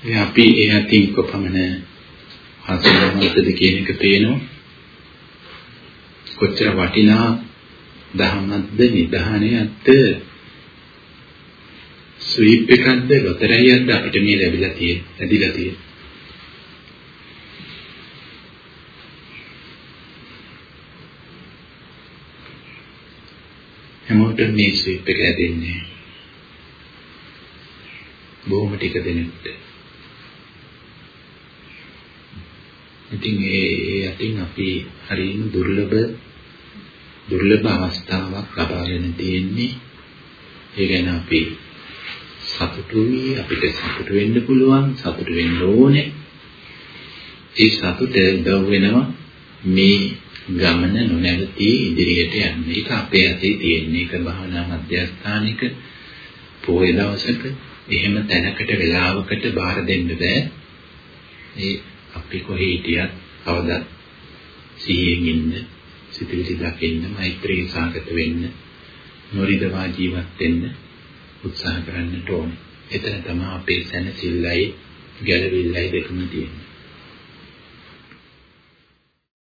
ඉතින් අපි ඒ අතින් කොපමණ හසුරුවන්නද කියන එක පේනවා. කොච්චර වටිනා දහමක්ද නිධානයක්ද ස්වීප් එකක්ද ලොතරැයියක්ද අපිට මේ ලැබිලා තියෙන්නේ ඇදිලා තියෙන්නේ. හැමෝටම මේ ස්වීප් එක ඇදෙන්නේ බොහොම ටික දෙනෙක්ට. ඉතින් ඒ අතින් අපි හරියම දුර්ලභ දුර්ලභ අවස්ථාවක් ලබාගෙන තියෙන්නේ. ඒ ගැන අපි සතුටුයි අපිට සතුටු වෙන්න පුළුවන් සතුටු වෙන්න ඕනේ. ඒ සතුට උදව් වෙනවා මේ ගමන නොනැවතී ඉදිරියට යන්න. ඒක අපේ අතේ තියෙන එක භාවනා මධ්‍යස්ථානික පොයේ දවසක එහෙම තැනකට වෙලාවකට බාර දෙන්න බෑ. ඒ අපි කොහේ හිටියත් කවදා සිහියෙන් ඉන්න සිතවිලි දකින්න මෛත්‍රී සාගත වෙන්න නොරිදවා ජීවත් වෙන්න උත්සාහ කරන්නට ඕනේ. එතන තමයි අපේ සැනසෙල්ලයි ගැළවිල්ලයි දෙකම තියෙන්නේ.